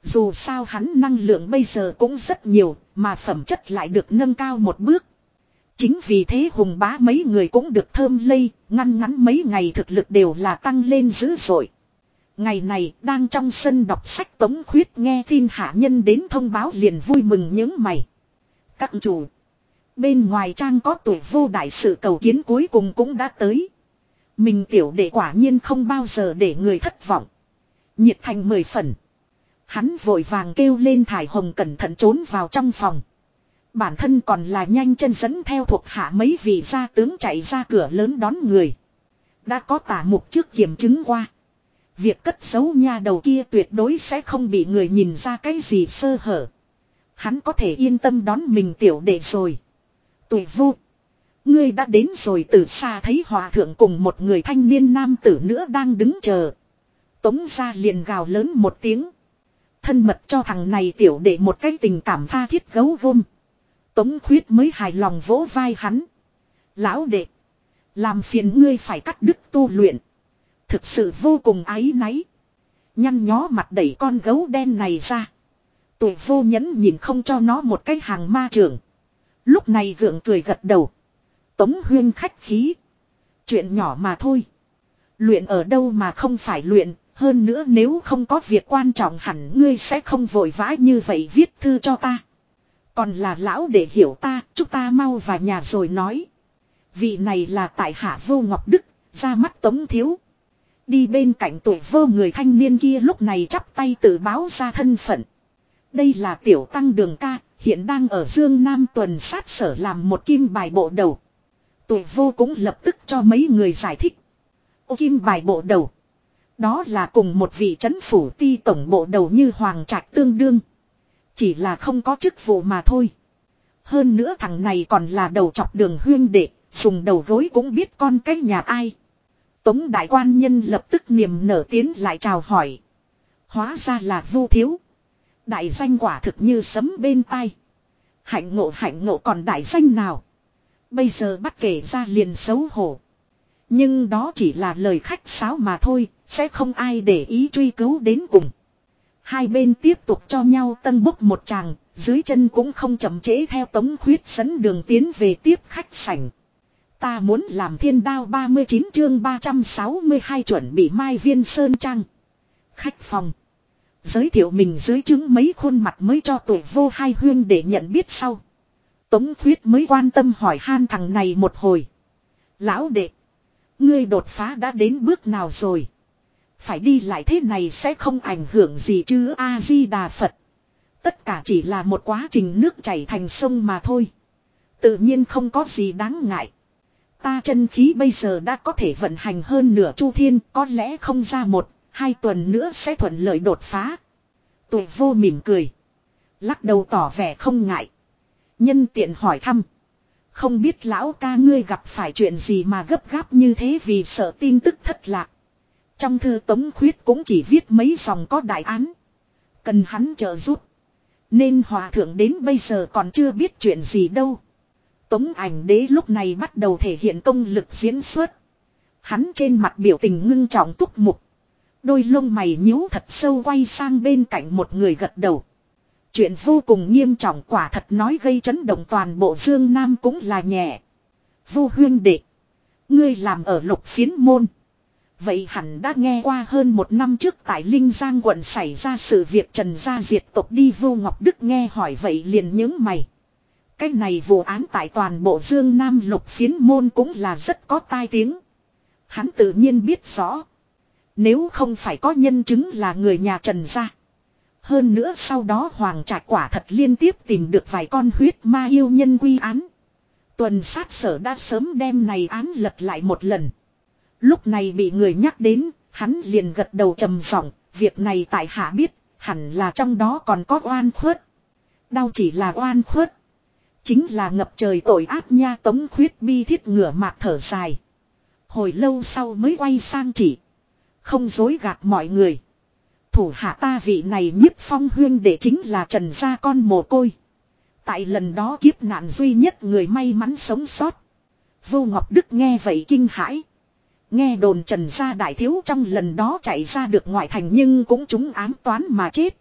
Dù sao hắn năng lượng bây giờ cũng rất nhiều, mà phẩm chất lại được nâng cao một bước. Chính vì thế hùng bá mấy người cũng được thơm lây, ngăn ngắn mấy ngày thực lực đều là tăng lên dữ dội. Ngày này, đang trong sân đọc sách tống khuyết nghe tin hạ nhân đến thông báo liền vui mừng những mày. Các chủ. Bên ngoài trang có tuổi vô đại sự cầu kiến cuối cùng cũng đã tới. Mình tiểu đệ quả nhiên không bao giờ để người thất vọng. Nhiệt thành mười phần. Hắn vội vàng kêu lên thải hồng cẩn thận trốn vào trong phòng. Bản thân còn là nhanh chân dẫn theo thuộc hạ mấy vị gia tướng chạy ra cửa lớn đón người. Đã có tả mục trước kiểm chứng qua. Việc cất giấu nha đầu kia tuyệt đối sẽ không bị người nhìn ra cái gì sơ hở. Hắn có thể yên tâm đón mình tiểu đệ rồi. Tuổi vô. Ngươi đã đến rồi từ xa thấy hòa thượng cùng một người thanh niên nam tử nữa đang đứng chờ. Tống ra liền gào lớn một tiếng. Thân mật cho thằng này tiểu đệ một cái tình cảm tha thiết gấu vôm. Tống khuyết mới hài lòng vỗ vai hắn. Lão đệ. Làm phiền ngươi phải cắt đứt tu luyện. Thực sự vô cùng áy náy. Nhăn nhó mặt đẩy con gấu đen này ra. Tuổi vô nhẫn nhìn không cho nó một cái hàng ma trưởng. Lúc này gượng cười gật đầu. Tống huyên khách khí. Chuyện nhỏ mà thôi. Luyện ở đâu mà không phải luyện. Hơn nữa nếu không có việc quan trọng hẳn ngươi sẽ không vội vã như vậy viết thư cho ta. Còn là lão để hiểu ta, chúng ta mau vào nhà rồi nói. Vị này là tại hạ vô ngọc đức, ra mắt tống thiếu. Đi bên cạnh tuổi vô người thanh niên kia lúc này chắp tay tự báo ra thân phận. Đây là tiểu tăng đường ca, hiện đang ở Dương Nam tuần sát sở làm một kim bài bộ đầu. Tuổi vô cũng lập tức cho mấy người giải thích. Ô kim bài bộ đầu. Đó là cùng một vị chấn phủ ti tổng bộ đầu như Hoàng Trạch tương đương. Chỉ là không có chức vụ mà thôi. Hơn nữa thằng này còn là đầu chọc đường huyên đệ, dùng đầu gối cũng biết con cái nhà ai. Tống đại quan nhân lập tức niềm nở tiến lại chào hỏi. Hóa ra là vu thiếu. Đại danh quả thực như sấm bên tai. Hạnh ngộ hạnh ngộ còn đại danh nào. Bây giờ bắt kể ra liền xấu hổ. Nhưng đó chỉ là lời khách sáo mà thôi, sẽ không ai để ý truy cứu đến cùng. Hai bên tiếp tục cho nhau tân bốc một tràng, dưới chân cũng không chậm trễ theo tống khuyết dẫn đường tiến về tiếp khách sảnh. Ta muốn làm thiên đao 39 chương 362 chuẩn bị mai viên sơn trang. Khách phòng. Giới thiệu mình dưới chứng mấy khuôn mặt mới cho tuổi vô hai huyên để nhận biết sau. Tống khuyết mới quan tâm hỏi han thằng này một hồi. Lão đệ. Ngươi đột phá đã đến bước nào rồi? Phải đi lại thế này sẽ không ảnh hưởng gì chứ A-di-đà Phật. Tất cả chỉ là một quá trình nước chảy thành sông mà thôi. Tự nhiên không có gì đáng ngại. Ta chân khí bây giờ đã có thể vận hành hơn nửa chu thiên, có lẽ không ra một, hai tuần nữa sẽ thuận lợi đột phá. Tuổi vô mỉm cười. Lắc đầu tỏ vẻ không ngại. Nhân tiện hỏi thăm. Không biết lão ca ngươi gặp phải chuyện gì mà gấp gáp như thế vì sợ tin tức thất lạc. Trong thư Tống Khuyết cũng chỉ viết mấy dòng có đại án. Cần hắn trợ giúp. Nên hòa thượng đến bây giờ còn chưa biết chuyện gì đâu. Tống ảnh đế lúc này bắt đầu thể hiện công lực diễn xuất. Hắn trên mặt biểu tình ngưng trọng túc mục. Đôi lông mày nhíu thật sâu quay sang bên cạnh một người gật đầu. Chuyện vô cùng nghiêm trọng quả thật nói gây chấn động toàn bộ Dương Nam cũng là nhẹ. Vô huyên đệ. Ngươi làm ở lục phiến môn. Vậy hẳn đã nghe qua hơn một năm trước tại Linh Giang quận xảy ra sự việc Trần Gia diệt tộc đi vô Ngọc Đức nghe hỏi vậy liền những mày. Cái này vụ án tại toàn bộ Dương Nam lục phiến môn cũng là rất có tai tiếng. Hắn tự nhiên biết rõ. Nếu không phải có nhân chứng là người nhà Trần Gia. Hơn nữa sau đó Hoàng Trạch quả thật liên tiếp tìm được vài con huyết ma yêu nhân quy án. Tuần sát sở đã sớm đem này án lật lại một lần. Lúc này bị người nhắc đến, hắn liền gật đầu trầm giọng, việc này tại hạ biết, hẳn là trong đó còn có oan khuất. Đau chỉ là oan khuất. Chính là ngập trời tội ác nha tống khuyết bi thiết ngửa mạc thở dài. Hồi lâu sau mới quay sang chỉ. Không dối gạt mọi người. Thủ hạ ta vị này nhiếp phong huyên để chính là trần gia con mồ côi. Tại lần đó kiếp nạn duy nhất người may mắn sống sót. Vô Ngọc Đức nghe vậy kinh hãi. Nghe đồn trần gia đại thiếu trong lần đó chạy ra được ngoại thành nhưng cũng chúng ám toán mà chết.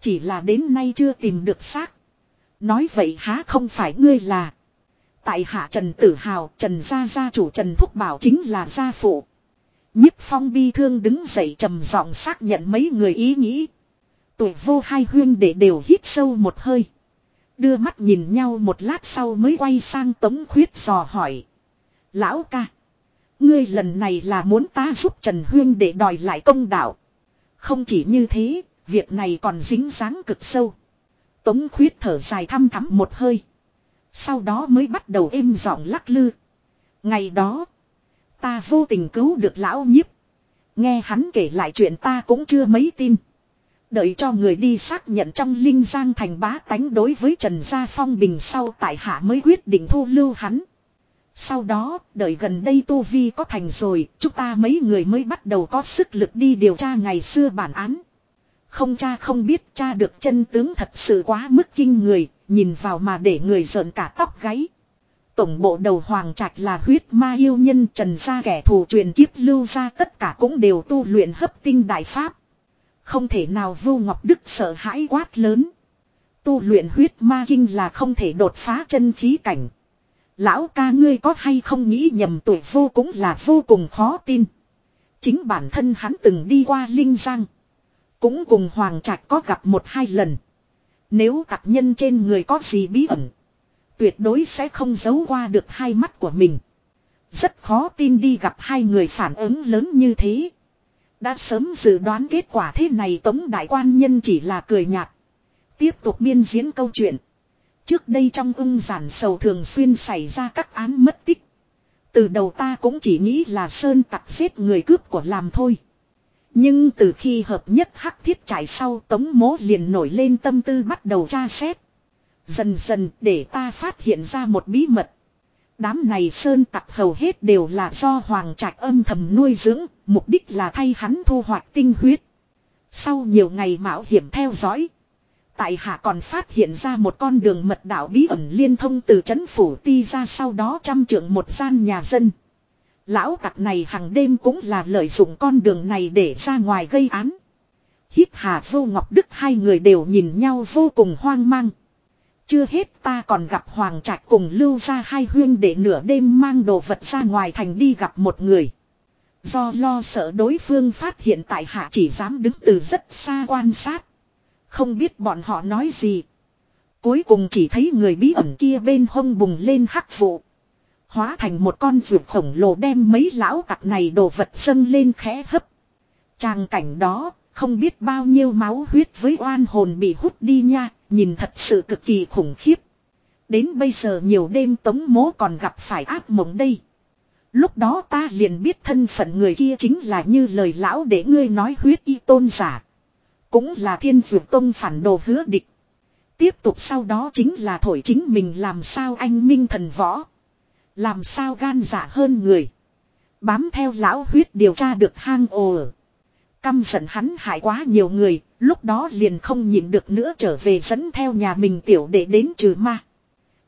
Chỉ là đến nay chưa tìm được xác. Nói vậy há không phải ngươi là. Tại hạ Trần Tử Hào, Trần Gia Gia chủ Trần Thúc Bảo chính là gia phụ. Nhiếp phong bi thương đứng dậy trầm giọng xác nhận mấy người ý nghĩ. Tuổi vô hai huyên để đều hít sâu một hơi. Đưa mắt nhìn nhau một lát sau mới quay sang tống khuyết dò hỏi. Lão ca. Ngươi lần này là muốn ta giúp Trần Huyên để đòi lại công đạo. Không chỉ như thế, việc này còn dính dáng cực sâu. Tống khuyết thở dài thăm thắm một hơi. Sau đó mới bắt đầu êm giọng lắc lư. Ngày đó, ta vô tình cứu được lão nhiếp. Nghe hắn kể lại chuyện ta cũng chưa mấy tin. Đợi cho người đi xác nhận trong linh giang thành bá tánh đối với Trần Gia Phong Bình sau tại hạ mới quyết định thu lưu hắn. Sau đó, đợi gần đây Tu Vi có thành rồi, chúng ta mấy người mới bắt đầu có sức lực đi điều tra ngày xưa bản án. Không cha không biết cha được chân tướng thật sự quá mức kinh người, nhìn vào mà để người giận cả tóc gáy. Tổng bộ đầu hoàng trạch là huyết ma yêu nhân trần gia kẻ thù truyền kiếp lưu ra tất cả cũng đều tu luyện hấp tinh đại pháp. Không thể nào vô ngọc đức sợ hãi quát lớn. Tu luyện huyết ma kinh là không thể đột phá chân khí cảnh. Lão ca ngươi có hay không nghĩ nhầm tuổi vô cũng là vô cùng khó tin. Chính bản thân hắn từng đi qua Linh Giang. Cũng cùng Hoàng Trạch có gặp một hai lần. Nếu tặc nhân trên người có gì bí ẩn. Tuyệt đối sẽ không giấu qua được hai mắt của mình. Rất khó tin đi gặp hai người phản ứng lớn như thế. Đã sớm dự đoán kết quả thế này Tống Đại Quan Nhân chỉ là cười nhạt. Tiếp tục biên diễn câu chuyện. Trước đây trong ưng giản sầu thường xuyên xảy ra các án mất tích. Từ đầu ta cũng chỉ nghĩ là Sơn tặc giết người cướp của làm thôi. Nhưng từ khi hợp nhất hắc thiết trải sau tống mố liền nổi lên tâm tư bắt đầu tra xét. Dần dần để ta phát hiện ra một bí mật. Đám này sơn tặc hầu hết đều là do hoàng trạch âm thầm nuôi dưỡng, mục đích là thay hắn thu hoạch tinh huyết. Sau nhiều ngày mạo hiểm theo dõi, tại hạ còn phát hiện ra một con đường mật đạo bí ẩn liên thông từ chấn phủ ti ra sau đó trăm trưởng một gian nhà dân. Lão tặc này hàng đêm cũng là lợi dụng con đường này để ra ngoài gây án. Hít hà vô ngọc đức hai người đều nhìn nhau vô cùng hoang mang. Chưa hết ta còn gặp Hoàng Trạch cùng lưu ra hai huyên để nửa đêm mang đồ vật ra ngoài thành đi gặp một người. Do lo sợ đối phương phát hiện tại hạ chỉ dám đứng từ rất xa quan sát. Không biết bọn họ nói gì. Cuối cùng chỉ thấy người bí ẩn kia bên hông bùng lên hắc vụ. Hóa thành một con ruột khổng lồ đem mấy lão tặc này đồ vật dâng lên khẽ hấp. Tràng cảnh đó, không biết bao nhiêu máu huyết với oan hồn bị hút đi nha, nhìn thật sự cực kỳ khủng khiếp. Đến bây giờ nhiều đêm tống mố còn gặp phải ác mộng đây. Lúc đó ta liền biết thân phận người kia chính là như lời lão để ngươi nói huyết y tôn giả. Cũng là thiên dược tông phản đồ hứa địch. Tiếp tục sau đó chính là thổi chính mình làm sao anh minh thần võ. Làm sao gan dạ hơn người. Bám theo lão huyết điều tra được hang ồ. Căm giận hắn hại quá nhiều người, lúc đó liền không nhịn được nữa trở về dẫn theo nhà mình tiểu để đến trừ ma.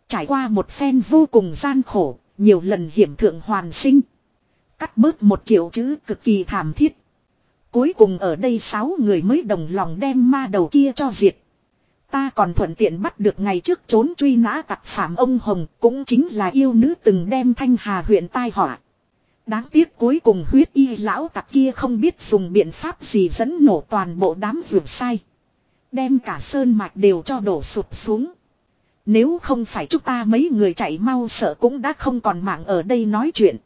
Trải qua một phen vô cùng gian khổ, nhiều lần hiểm thượng hoàn sinh. Cắt bớt một triệu chữ cực kỳ thảm thiết. Cuối cùng ở đây sáu người mới đồng lòng đem ma đầu kia cho diệt. Ta còn thuận tiện bắt được ngày trước trốn truy nã tặc phạm ông Hồng cũng chính là yêu nữ từng đem thanh hà huyện tai họa. Đáng tiếc cuối cùng huyết y lão tặc kia không biết dùng biện pháp gì dẫn nổ toàn bộ đám vượt sai. Đem cả sơn mạch đều cho đổ sụp xuống. Nếu không phải chúng ta mấy người chạy mau sợ cũng đã không còn mạng ở đây nói chuyện.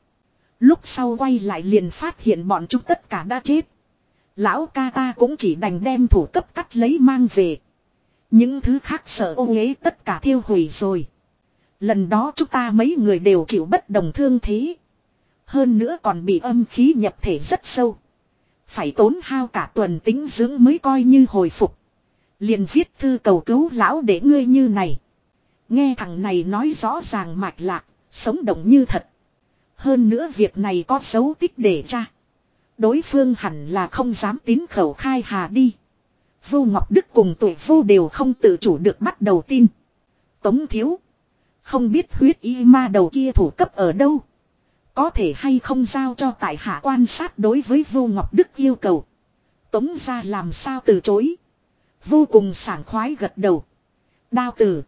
Lúc sau quay lại liền phát hiện bọn chúng tất cả đã chết. Lão ca ta cũng chỉ đành đem thủ cấp cắt lấy mang về. Những thứ khác sợ ô ghế tất cả thiêu hủy rồi. Lần đó chúng ta mấy người đều chịu bất đồng thương thế. Hơn nữa còn bị âm khí nhập thể rất sâu. Phải tốn hao cả tuần tính dưỡng mới coi như hồi phục. Liền viết thư cầu cứu lão để ngươi như này. Nghe thằng này nói rõ ràng mạch lạc, sống động như thật. Hơn nữa việc này có dấu tích để tra. Đối phương hẳn là không dám tín khẩu khai hà đi. Vô Ngọc Đức cùng tuổi vô đều không tự chủ được bắt đầu tin. Tống thiếu. Không biết huyết y ma đầu kia thủ cấp ở đâu. Có thể hay không giao cho tại hạ quan sát đối với vô Ngọc Đức yêu cầu. Tống ra làm sao từ chối. Vô cùng sảng khoái gật đầu. Đao tử.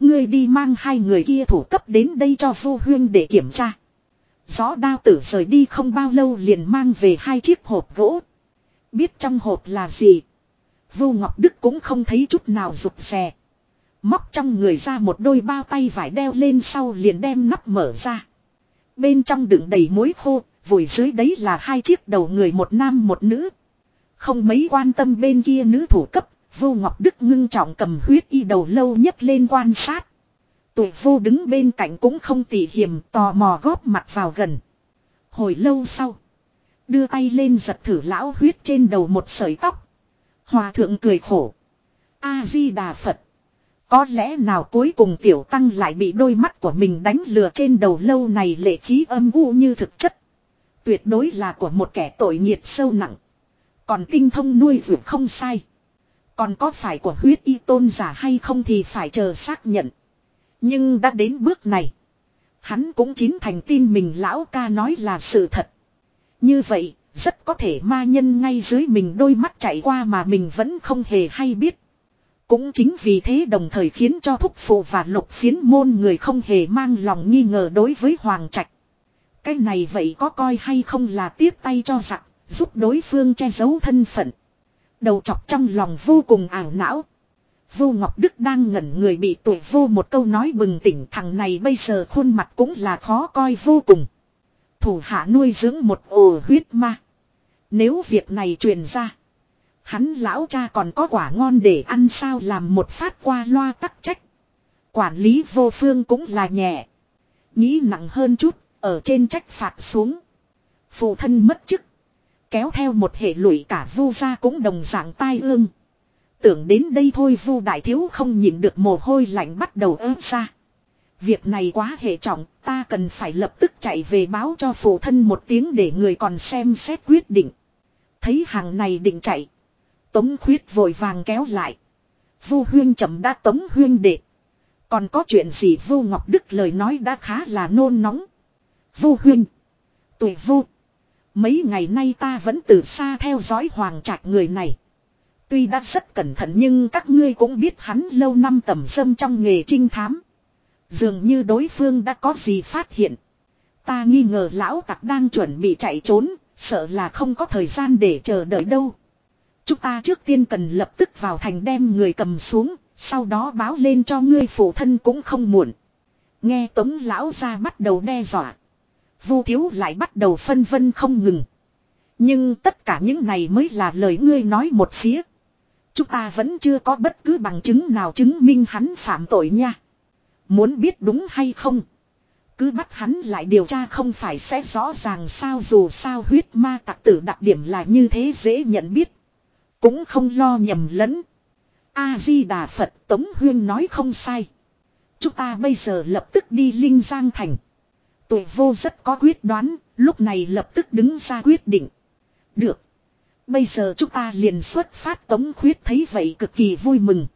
Ngươi đi mang hai người kia thủ cấp đến đây cho vô huyên để kiểm tra. Gió đao tử rời đi không bao lâu liền mang về hai chiếc hộp gỗ. Biết trong hộp là gì. Vô Ngọc Đức cũng không thấy chút nào rụt rè. Móc trong người ra một đôi bao tay vải đeo lên sau liền đem nắp mở ra. Bên trong đựng đầy muối khô, vùi dưới đấy là hai chiếc đầu người một nam một nữ. Không mấy quan tâm bên kia nữ thủ cấp, vô ngọc đức ngưng trọng cầm huyết y đầu lâu nhất lên quan sát. Tụi vô đứng bên cạnh cũng không tỉ hiểm tò mò góp mặt vào gần. Hồi lâu sau. Đưa tay lên giật thử lão huyết trên đầu một sợi tóc. Hòa thượng cười khổ. A-di-đà Phật. Có lẽ nào cuối cùng tiểu tăng lại bị đôi mắt của mình đánh lừa trên đầu lâu này lệ khí âm u như thực chất. Tuyệt đối là của một kẻ tội nghiệt sâu nặng. Còn tinh thông nuôi dưỡng không sai. Còn có phải của huyết y tôn giả hay không thì phải chờ xác nhận. Nhưng đã đến bước này. Hắn cũng chính thành tin mình lão ca nói là sự thật. Như vậy, rất có thể ma nhân ngay dưới mình đôi mắt chạy qua mà mình vẫn không hề hay biết. Cũng chính vì thế đồng thời khiến cho thúc phụ và lục phiến môn người không hề mang lòng nghi ngờ đối với Hoàng Trạch. Cái này vậy có coi hay không là tiếp tay cho giặc, giúp đối phương che giấu thân phận. Đầu chọc trong lòng vô cùng ảo não. Vô Ngọc Đức đang ngẩn người bị tuổi vô một câu nói bừng tỉnh thằng này bây giờ khuôn mặt cũng là khó coi vô cùng. Thủ hạ nuôi dưỡng một ổ huyết ma. Nếu việc này truyền ra. Hắn lão cha còn có quả ngon để ăn sao làm một phát qua loa tắc trách. Quản lý vô phương cũng là nhẹ. Nghĩ nặng hơn chút, ở trên trách phạt xuống. Phụ thân mất chức. Kéo theo một hệ lụy cả vu gia cũng đồng dạng tai ương. Tưởng đến đây thôi vu đại thiếu không nhìn được mồ hôi lạnh bắt đầu ớt ra. Việc này quá hệ trọng, ta cần phải lập tức chạy về báo cho phụ thân một tiếng để người còn xem xét quyết định. Thấy hàng này định chạy. Tống khuyết vội vàng kéo lại. Vu huyên chậm đã tống huyên đệ. Còn có chuyện gì Vu Ngọc Đức lời nói đã khá là nôn nóng. Vu huyên. Tuổi vu. Mấy ngày nay ta vẫn từ xa theo dõi hoàng trạch người này. Tuy đã rất cẩn thận nhưng các ngươi cũng biết hắn lâu năm tầm sâm trong nghề trinh thám. Dường như đối phương đã có gì phát hiện. Ta nghi ngờ lão tặc đang chuẩn bị chạy trốn, sợ là không có thời gian để chờ đợi đâu. Chúng ta trước tiên cần lập tức vào thành đem người cầm xuống, sau đó báo lên cho ngươi phụ thân cũng không muộn. Nghe tống lão ra bắt đầu đe dọa. Vu thiếu lại bắt đầu phân vân không ngừng. Nhưng tất cả những này mới là lời ngươi nói một phía. Chúng ta vẫn chưa có bất cứ bằng chứng nào chứng minh hắn phạm tội nha. Muốn biết đúng hay không? Cứ bắt hắn lại điều tra không phải sẽ rõ ràng sao dù sao huyết ma tặc tử đặc điểm là như thế dễ nhận biết. Cũng không lo nhầm lẫn. A-di-đà Phật Tống Huyên nói không sai. Chúng ta bây giờ lập tức đi Linh Giang Thành. Tuổi vô rất có quyết đoán, lúc này lập tức đứng ra quyết định. Được. Bây giờ chúng ta liền xuất phát Tống Khuyết thấy vậy cực kỳ vui mừng.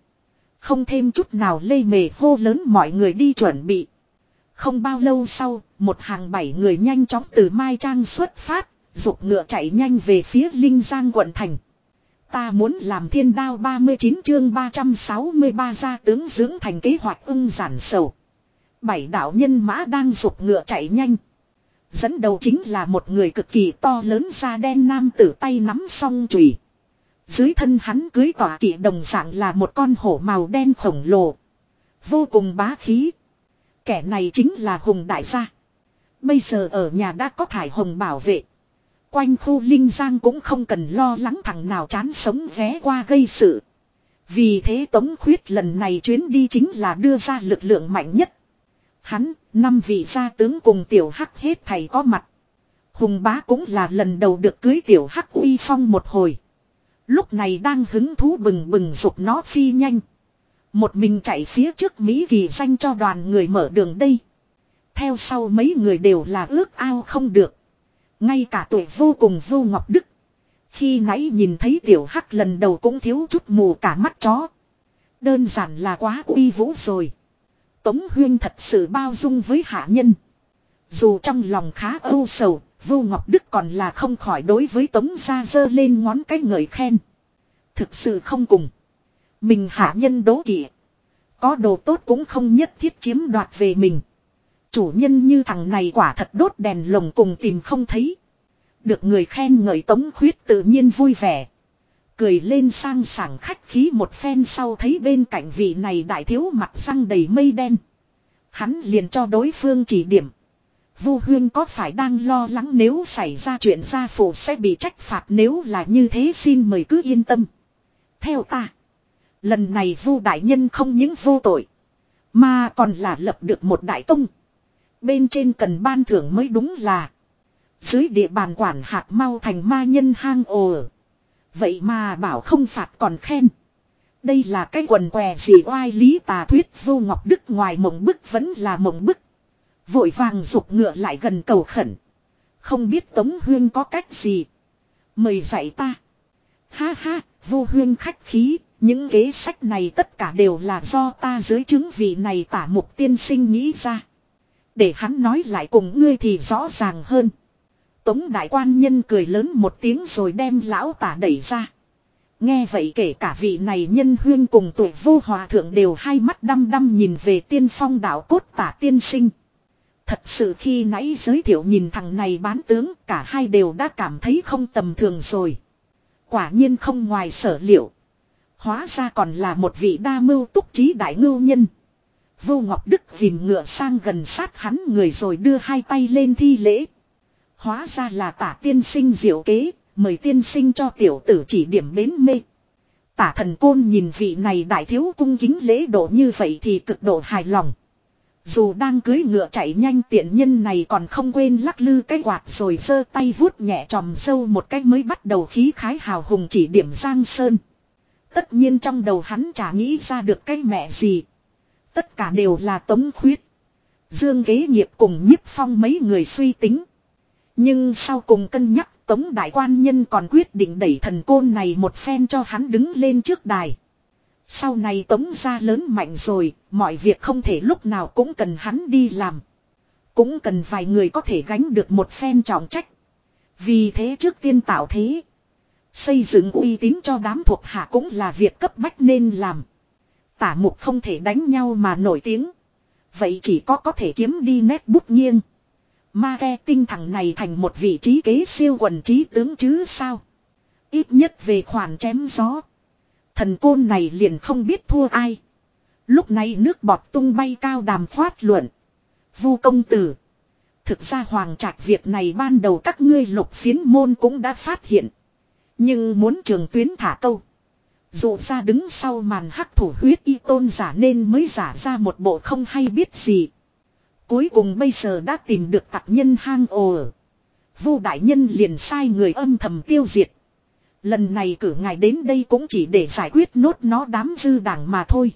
Không thêm chút nào lê mề hô lớn mọi người đi chuẩn bị. Không bao lâu sau, một hàng bảy người nhanh chóng từ Mai Trang xuất phát, dục ngựa chạy nhanh về phía Linh Giang quận thành. Ta muốn làm thiên đao 39 chương 363 gia tướng dưỡng thành kế hoạch ưng giản sầu. Bảy đạo nhân mã đang dục ngựa chạy nhanh. Dẫn đầu chính là một người cực kỳ to lớn da đen nam tử tay nắm song chùy. Dưới thân hắn cưới tỏa kỵ đồng dạng là một con hổ màu đen khổng lồ. Vô cùng bá khí. Kẻ này chính là Hùng Đại gia. Bây giờ ở nhà đã có thải hồng bảo vệ. Quanh khu Linh Giang cũng không cần lo lắng thằng nào chán sống vé qua gây sự. Vì thế Tống Khuyết lần này chuyến đi chính là đưa ra lực lượng mạnh nhất. Hắn, năm vị gia tướng cùng tiểu hắc hết thầy có mặt. Hùng bá cũng là lần đầu được cưới tiểu hắc uy phong một hồi. Lúc này đang hứng thú bừng bừng dục nó phi nhanh. Một mình chạy phía trước Mỹ kỳ danh cho đoàn người mở đường đây. Theo sau mấy người đều là ước ao không được. Ngay cả tuổi vô cùng vô ngọc đức. Khi nãy nhìn thấy tiểu hắc lần đầu cũng thiếu chút mù cả mắt chó. Đơn giản là quá uy vũ rồi. Tống Huyên thật sự bao dung với hạ nhân. Dù trong lòng khá âu sầu, Vô Ngọc Đức còn là không khỏi đối với Tống Gia dơ lên ngón cái ngợi khen. Thực sự không cùng. Mình hạ nhân đố kỵ. Có đồ tốt cũng không nhất thiết chiếm đoạt về mình. Chủ nhân như thằng này quả thật đốt đèn lồng cùng tìm không thấy. Được người khen ngợi tống khuyết tự nhiên vui vẻ. Cười lên sang sảng khách khí một phen sau thấy bên cạnh vị này đại thiếu mặt răng đầy mây đen. Hắn liền cho đối phương chỉ điểm. Vu Huyên có phải đang lo lắng nếu xảy ra chuyện gia phụ sẽ bị trách phạt nếu là như thế xin mời cứ yên tâm. Theo ta. Lần này Vu Đại Nhân không những vô tội. Mà còn là lập được một đại tông. Bên trên cần ban thưởng mới đúng là. Dưới địa bàn quản hạt mau thành ma nhân hang ồ. Vậy mà bảo không phạt còn khen. Đây là cái quần què gì oai lý tà thuyết vô ngọc đức ngoài mộng bức vẫn là mộng bức. Vội vàng rụt ngựa lại gần cầu khẩn. Không biết Tống Huyên có cách gì. Mời dạy ta. Ha ha, vô huyên khách khí, những kế sách này tất cả đều là do ta dưới chứng vị này tả mục tiên sinh nghĩ ra. Để hắn nói lại cùng ngươi thì rõ ràng hơn. Tống đại quan nhân cười lớn một tiếng rồi đem lão tả đẩy ra. Nghe vậy kể cả vị này nhân huyên cùng tuổi vô hòa thượng đều hai mắt đăm đăm nhìn về tiên phong đạo cốt tả tiên sinh. Thật sự khi nãy giới thiệu nhìn thằng này bán tướng, cả hai đều đã cảm thấy không tầm thường rồi. Quả nhiên không ngoài sở liệu. Hóa ra còn là một vị đa mưu túc trí đại ngưu nhân. Vô Ngọc Đức dìm ngựa sang gần sát hắn người rồi đưa hai tay lên thi lễ. Hóa ra là tả tiên sinh diệu kế, mời tiên sinh cho tiểu tử chỉ điểm bến mê. Tả thần côn nhìn vị này đại thiếu cung kính lễ độ như vậy thì cực độ hài lòng. Dù đang cưới ngựa chạy nhanh tiện nhân này còn không quên lắc lư cái quạt rồi giơ tay vuốt nhẹ tròm sâu một cách mới bắt đầu khí khái hào hùng chỉ điểm Giang Sơn. Tất nhiên trong đầu hắn chả nghĩ ra được cái mẹ gì. Tất cả đều là tống khuyết. Dương kế nghiệp cùng nhiếp phong mấy người suy tính. Nhưng sau cùng cân nhắc tống đại quan nhân còn quyết định đẩy thần côn này một phen cho hắn đứng lên trước đài. Sau này tống ra lớn mạnh rồi, mọi việc không thể lúc nào cũng cần hắn đi làm. Cũng cần vài người có thể gánh được một phen trọng trách. Vì thế trước tiên tạo thế. Xây dựng uy tín cho đám thuộc hạ cũng là việc cấp bách nên làm. Tả mục không thể đánh nhau mà nổi tiếng. Vậy chỉ có có thể kiếm đi nét bút nghiêng. Ma ghe tinh thằng này thành một vị trí kế siêu quần trí tướng chứ sao. Ít nhất về khoản chém gió. Thần côn này liền không biết thua ai. Lúc này nước bọt tung bay cao đàm khoát luận. Vu công tử. Thực ra hoàng trạch việc này ban đầu các ngươi lục phiến môn cũng đã phát hiện. Nhưng muốn trường tuyến thả câu dù ra đứng sau màn hắc thủ huyết y tôn giả nên mới giả ra một bộ không hay biết gì. Cuối cùng bây giờ đã tìm được tặc nhân hang ồ. Vu đại nhân liền sai người âm thầm tiêu diệt. Lần này cử ngài đến đây cũng chỉ để giải quyết nốt nó đám dư đảng mà thôi.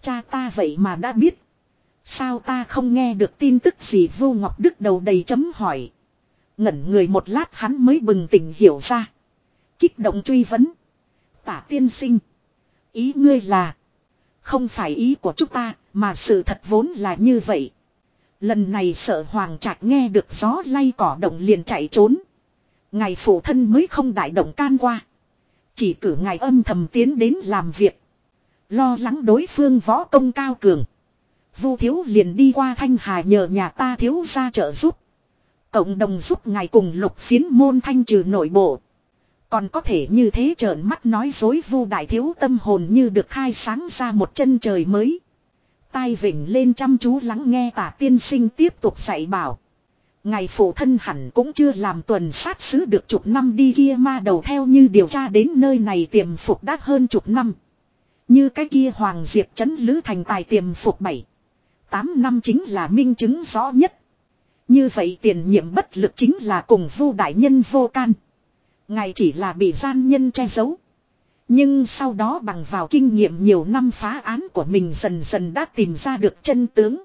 Cha ta vậy mà đã biết. Sao ta không nghe được tin tức gì Vu Ngọc Đức đầu đầy chấm hỏi. Ngẩn người một lát hắn mới bừng tỉnh hiểu ra. Kích động truy vấn. Tả tiên sinh. Ý ngươi là. Không phải ý của chúng ta, mà sự thật vốn là như vậy. Lần này sợ hoàng trạch nghe được gió lay cỏ động liền chạy trốn. Ngài phụ thân mới không đại động can qua. Chỉ cử ngài âm thầm tiến đến làm việc. Lo lắng đối phương võ công cao cường. Vu thiếu liền đi qua thanh hà nhờ nhà ta thiếu ra trợ giúp. Cộng đồng giúp ngài cùng lục phiến môn thanh trừ nội bộ. Còn có thể như thế trợn mắt nói dối vu đại thiếu tâm hồn như được khai sáng ra một chân trời mới. Tai vỉnh lên chăm chú lắng nghe tả tiên sinh tiếp tục dạy bảo. Ngày phụ thân hẳn cũng chưa làm tuần sát sứ được chục năm đi kia ma đầu theo như điều tra đến nơi này tiềm phục đắt hơn chục năm. Như cái kia Hoàng Diệp chấn lữ thành tài tiềm phục bảy, tám năm chính là minh chứng rõ nhất. Như vậy tiền nhiệm bất lực chính là cùng vu đại nhân vô can. Ngài chỉ là bị gian nhân che giấu. Nhưng sau đó bằng vào kinh nghiệm nhiều năm phá án của mình dần dần đã tìm ra được chân tướng.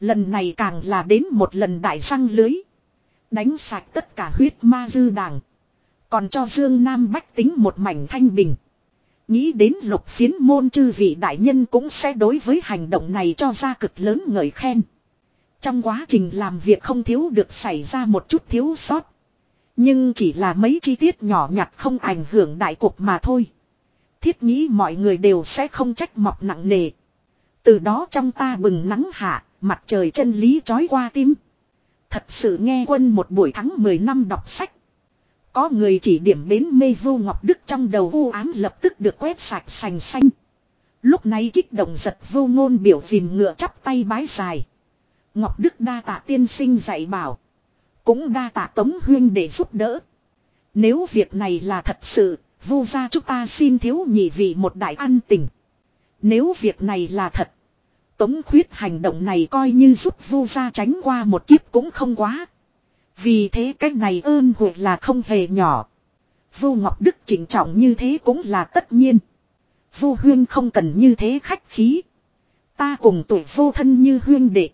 Lần này càng là đến một lần đại răng lưới. Đánh sạch tất cả huyết ma dư đảng. Còn cho Dương Nam Bách tính một mảnh thanh bình. Nghĩ đến lục phiến môn chư vị đại nhân cũng sẽ đối với hành động này cho ra cực lớn ngợi khen. Trong quá trình làm việc không thiếu được xảy ra một chút thiếu sót. Nhưng chỉ là mấy chi tiết nhỏ nhặt không ảnh hưởng đại cục mà thôi. Thiết nghĩ mọi người đều sẽ không trách mọc nặng nề. Từ đó trong ta bừng nắng hạ, mặt trời chân lý trói qua tim. Thật sự nghe quân một buổi tháng 10 năm đọc sách. Có người chỉ điểm bến mê vô ngọc đức trong đầu u ám lập tức được quét sạch sành xanh. Lúc này kích động giật vô ngôn biểu dìm ngựa chắp tay bái dài. Ngọc Đức đa tạ tiên sinh dạy bảo. Cũng đa tạ Tống Huyên để giúp đỡ. Nếu việc này là thật sự, vu gia chúng ta xin thiếu nhị vị một đại an tình. Nếu việc này là thật, Tống khuyết hành động này coi như giúp vu gia tránh qua một kiếp cũng không quá. Vì thế cách này ơn huệ là không hề nhỏ. vu Ngọc Đức chỉnh trọng như thế cũng là tất nhiên. vu huyên không cần như thế khách khí. Ta cùng tuổi vô thân như huyên đệ.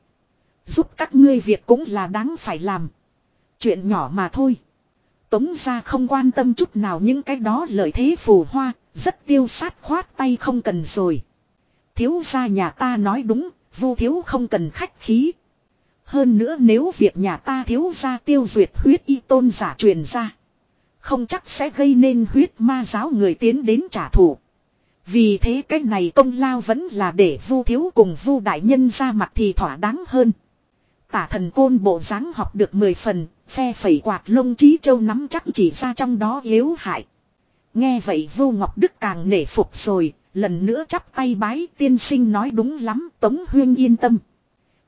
Giúp các ngươi việc cũng là đáng phải làm. Chuyện nhỏ mà thôi. Tống ra không quan tâm chút nào những cái đó lợi thế phù hoa, rất tiêu sát khoát tay không cần rồi. Thiếu ra nhà ta nói đúng, vô thiếu không cần khách khí. Hơn nữa nếu việc nhà ta thiếu ra tiêu duyệt huyết y tôn giả truyền ra. Không chắc sẽ gây nên huyết ma giáo người tiến đến trả thù. Vì thế cái này công lao vẫn là để vu thiếu cùng vu đại nhân ra mặt thì thỏa đáng hơn. Tả thần côn bộ dáng học được 10 phần, phe phẩy quạt lông trí châu nắm chắc chỉ ra trong đó yếu hại. Nghe vậy vô ngọc đức càng nể phục rồi, lần nữa chắp tay bái tiên sinh nói đúng lắm tống huyên yên tâm.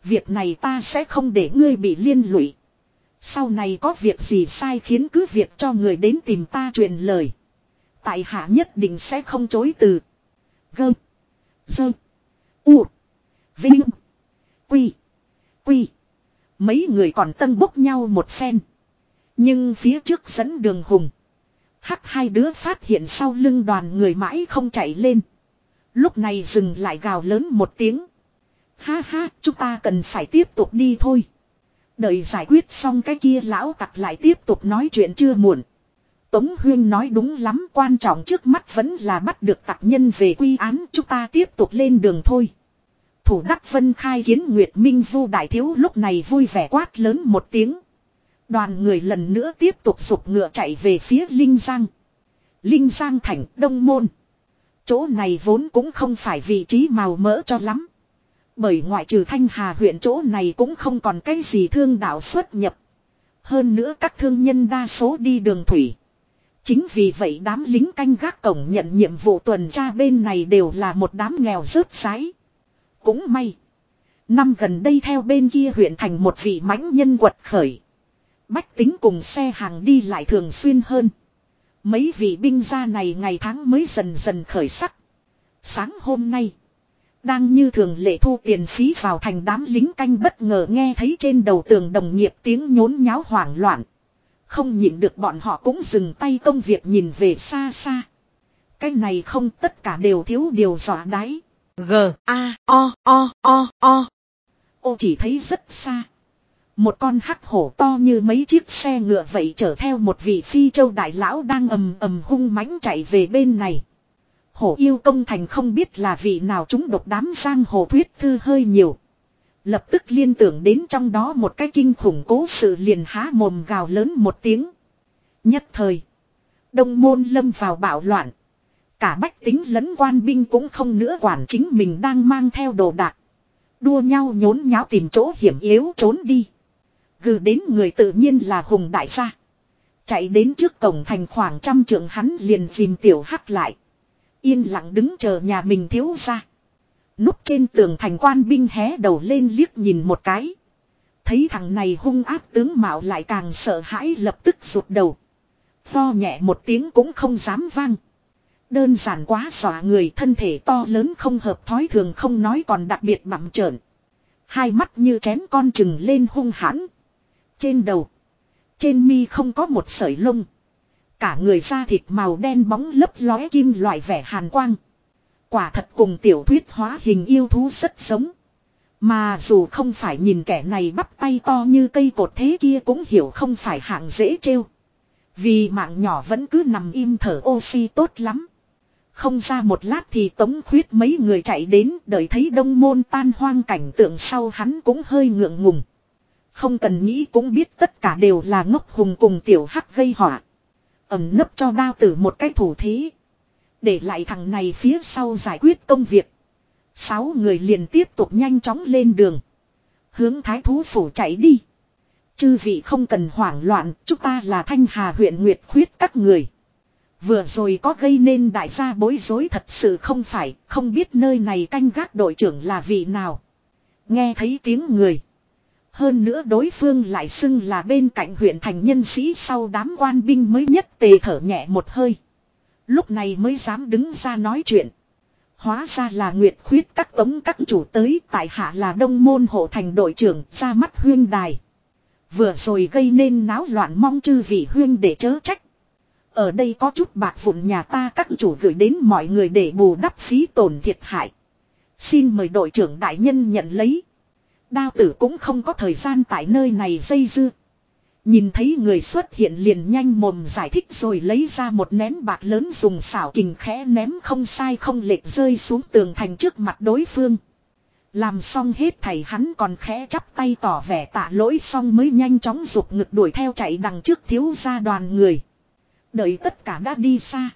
Việc này ta sẽ không để ngươi bị liên lụy. Sau này có việc gì sai khiến cứ việc cho người đến tìm ta truyền lời. Tại hạ nhất định sẽ không chối từ. Gơ. Dơ. U. Vinh. Quy. Quy. Mấy người còn tân bốc nhau một phen. Nhưng phía trước dẫn đường hùng. Hắc hai đứa phát hiện sau lưng đoàn người mãi không chạy lên. Lúc này dừng lại gào lớn một tiếng. Ha ha, chúng ta cần phải tiếp tục đi thôi. Đợi giải quyết xong cái kia lão tặc lại tiếp tục nói chuyện chưa muộn. Tống Huyên nói đúng lắm quan trọng trước mắt vẫn là bắt được tặc nhân về quy án chúng ta tiếp tục lên đường thôi. Thủ đắc vân khai kiến Nguyệt Minh Vu Đại Thiếu lúc này vui vẻ quát lớn một tiếng. Đoàn người lần nữa tiếp tục sụp ngựa chạy về phía Linh Giang. Linh Giang thành Đông Môn. Chỗ này vốn cũng không phải vị trí màu mỡ cho lắm. Bởi ngoại trừ Thanh Hà huyện chỗ này cũng không còn cái gì thương đạo xuất nhập. Hơn nữa các thương nhân đa số đi đường thủy. Chính vì vậy đám lính canh gác cổng nhận nhiệm vụ tuần tra bên này đều là một đám nghèo rớt sái. Cũng may. Năm gần đây theo bên kia huyện thành một vị mãnh nhân quật khởi. Bách tính cùng xe hàng đi lại thường xuyên hơn. Mấy vị binh gia này ngày tháng mới dần dần khởi sắc. Sáng hôm nay. Đang như thường lệ thu tiền phí vào thành đám lính canh bất ngờ nghe thấy trên đầu tường đồng nghiệp tiếng nhốn nháo hoảng loạn. Không nhịn được bọn họ cũng dừng tay công việc nhìn về xa xa. Cái này không tất cả đều thiếu điều dọa đáy. G, A, O O O O. Ô, chỉ thấy rất xa. Một con hắc hổ to như mấy chiếc xe ngựa vậy chở theo một vị phi châu đại lão đang ầm ầm hung mãnh chạy về bên này. Hổ yêu công thành không biết là vị nào chúng độc đám giang hồ thuyết thư hơi nhiều. Lập tức liên tưởng đến trong đó một cái kinh khủng cố sự liền há mồm gào lớn một tiếng. Nhất thời. Đông môn lâm vào bạo loạn. Cả bách tính lẫn quan binh cũng không nữa quản chính mình đang mang theo đồ đạc. Đua nhau nhốn nháo tìm chỗ hiểm yếu trốn đi. Gừ đến người tự nhiên là hùng đại gia. Chạy đến trước cổng thành khoảng trăm trượng hắn liền dìm tiểu hắc lại. Yên lặng đứng chờ nhà mình thiếu ra. Núp trên tường thành quan binh hé đầu lên liếc nhìn một cái. Thấy thằng này hung áp tướng mạo lại càng sợ hãi lập tức rụt đầu. Tho nhẹ một tiếng cũng không dám vang. Đơn giản quá xòa người, thân thể to lớn không hợp thói thường không nói còn đặc biệt bặm trợn. Hai mắt như chén con chừng lên hung hãn. Trên đầu. Trên mi không có một sợi lông. Cả người da thịt màu đen bóng lấp lóe kim loại vẻ hàn quang. Quả thật cùng tiểu thuyết hóa hình yêu thú rất giống. Mà dù không phải nhìn kẻ này bắp tay to như cây cột thế kia cũng hiểu không phải hạng dễ trêu. Vì mạng nhỏ vẫn cứ nằm im thở oxy tốt lắm. Không ra một lát thì tống khuyết mấy người chạy đến đợi thấy đông môn tan hoang cảnh tượng sau hắn cũng hơi ngượng ngùng. Không cần nghĩ cũng biết tất cả đều là ngốc hùng cùng tiểu hắc gây họa. Ẩm nấp cho đao tử một cái thủ thí Để lại thằng này phía sau giải quyết công việc. Sáu người liền tiếp tục nhanh chóng lên đường. Hướng thái thú phủ chạy đi. Chư vị không cần hoảng loạn, chúng ta là thanh hà huyện Nguyệt khuyết các người. Vừa rồi có gây nên đại gia bối rối thật sự không phải, không biết nơi này canh gác đội trưởng là vị nào. Nghe thấy tiếng người. Hơn nữa đối phương lại xưng là bên cạnh huyện thành nhân sĩ sau đám quan binh mới nhất tề thở nhẹ một hơi. Lúc này mới dám đứng ra nói chuyện. Hóa ra là Nguyệt khuyết các tống các chủ tới tại hạ là đông môn hộ thành đội trưởng ra mắt huyên đài. Vừa rồi gây nên náo loạn mong chư vị huyên để chớ trách. Ở đây có chút bạc vụn nhà ta, các chủ gửi đến mọi người để bù đắp phí tổn thiệt hại. Xin mời đội trưởng đại nhân nhận lấy. Đao tử cũng không có thời gian tại nơi này dây dưa. Nhìn thấy người xuất hiện liền nhanh mồm giải thích rồi lấy ra một nén bạc lớn dùng xảo kình khẽ ném không sai không lệch rơi xuống tường thành trước mặt đối phương. Làm xong hết thầy hắn còn khẽ chắp tay tỏ vẻ tạ lỗi xong mới nhanh chóng rụt ngực đuổi theo chạy đằng trước thiếu gia đoàn người. Đợi tất cả đã đi xa.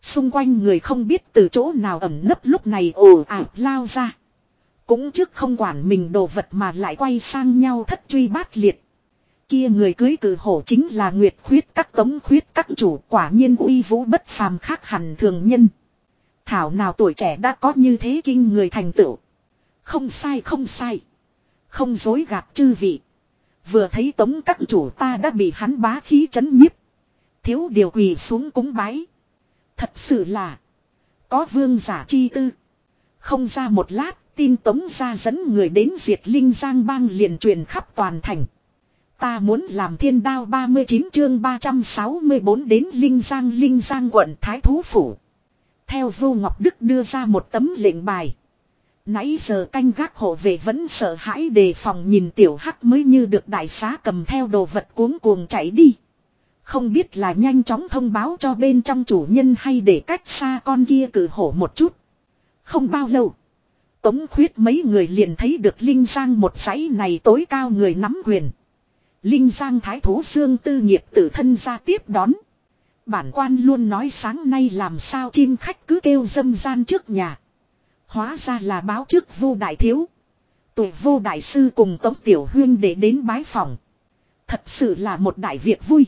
Xung quanh người không biết từ chỗ nào ẩm nấp lúc này ồ ạt lao ra. Cũng trước không quản mình đồ vật mà lại quay sang nhau thất truy bát liệt. Kia người cưới cử hổ chính là Nguyệt khuyết các tống khuyết các chủ, quả nhiên uy vũ bất phàm khác hẳn thường nhân. Thảo nào tuổi trẻ đã có như thế kinh người thành tựu. Không sai không sai. Không dối gạt chư vị. Vừa thấy tống các chủ ta đã bị hắn bá khí chấn nhiếp. Thiếu điều quỳ xuống cúng bái. Thật sự là. Có vương giả chi tư. Không ra một lát, tin tống ra dẫn người đến diệt linh giang bang liền truyền khắp toàn thành. Ta muốn làm thiên đao 39 chương 364 đến Linh Giang Linh Giang quận Thái Thú Phủ. Theo Vô Ngọc Đức đưa ra một tấm lệnh bài. Nãy giờ canh gác hộ vệ vẫn sợ hãi đề phòng nhìn tiểu hắc mới như được đại xá cầm theo đồ vật cuống cuồng chạy đi. Không biết là nhanh chóng thông báo cho bên trong chủ nhân hay để cách xa con kia cử hổ một chút. Không bao lâu. Tống khuyết mấy người liền thấy được Linh Giang một dãy này tối cao người nắm quyền. Linh Giang Thái Thú xương Tư nghiệp tự thân ra tiếp đón. Bản quan luôn nói sáng nay làm sao chim khách cứ kêu dâm gian trước nhà. Hóa ra là báo trước vô đại thiếu. Tuổi vô đại sư cùng Tống Tiểu Huyên để đến bái phòng. Thật sự là một đại việc vui.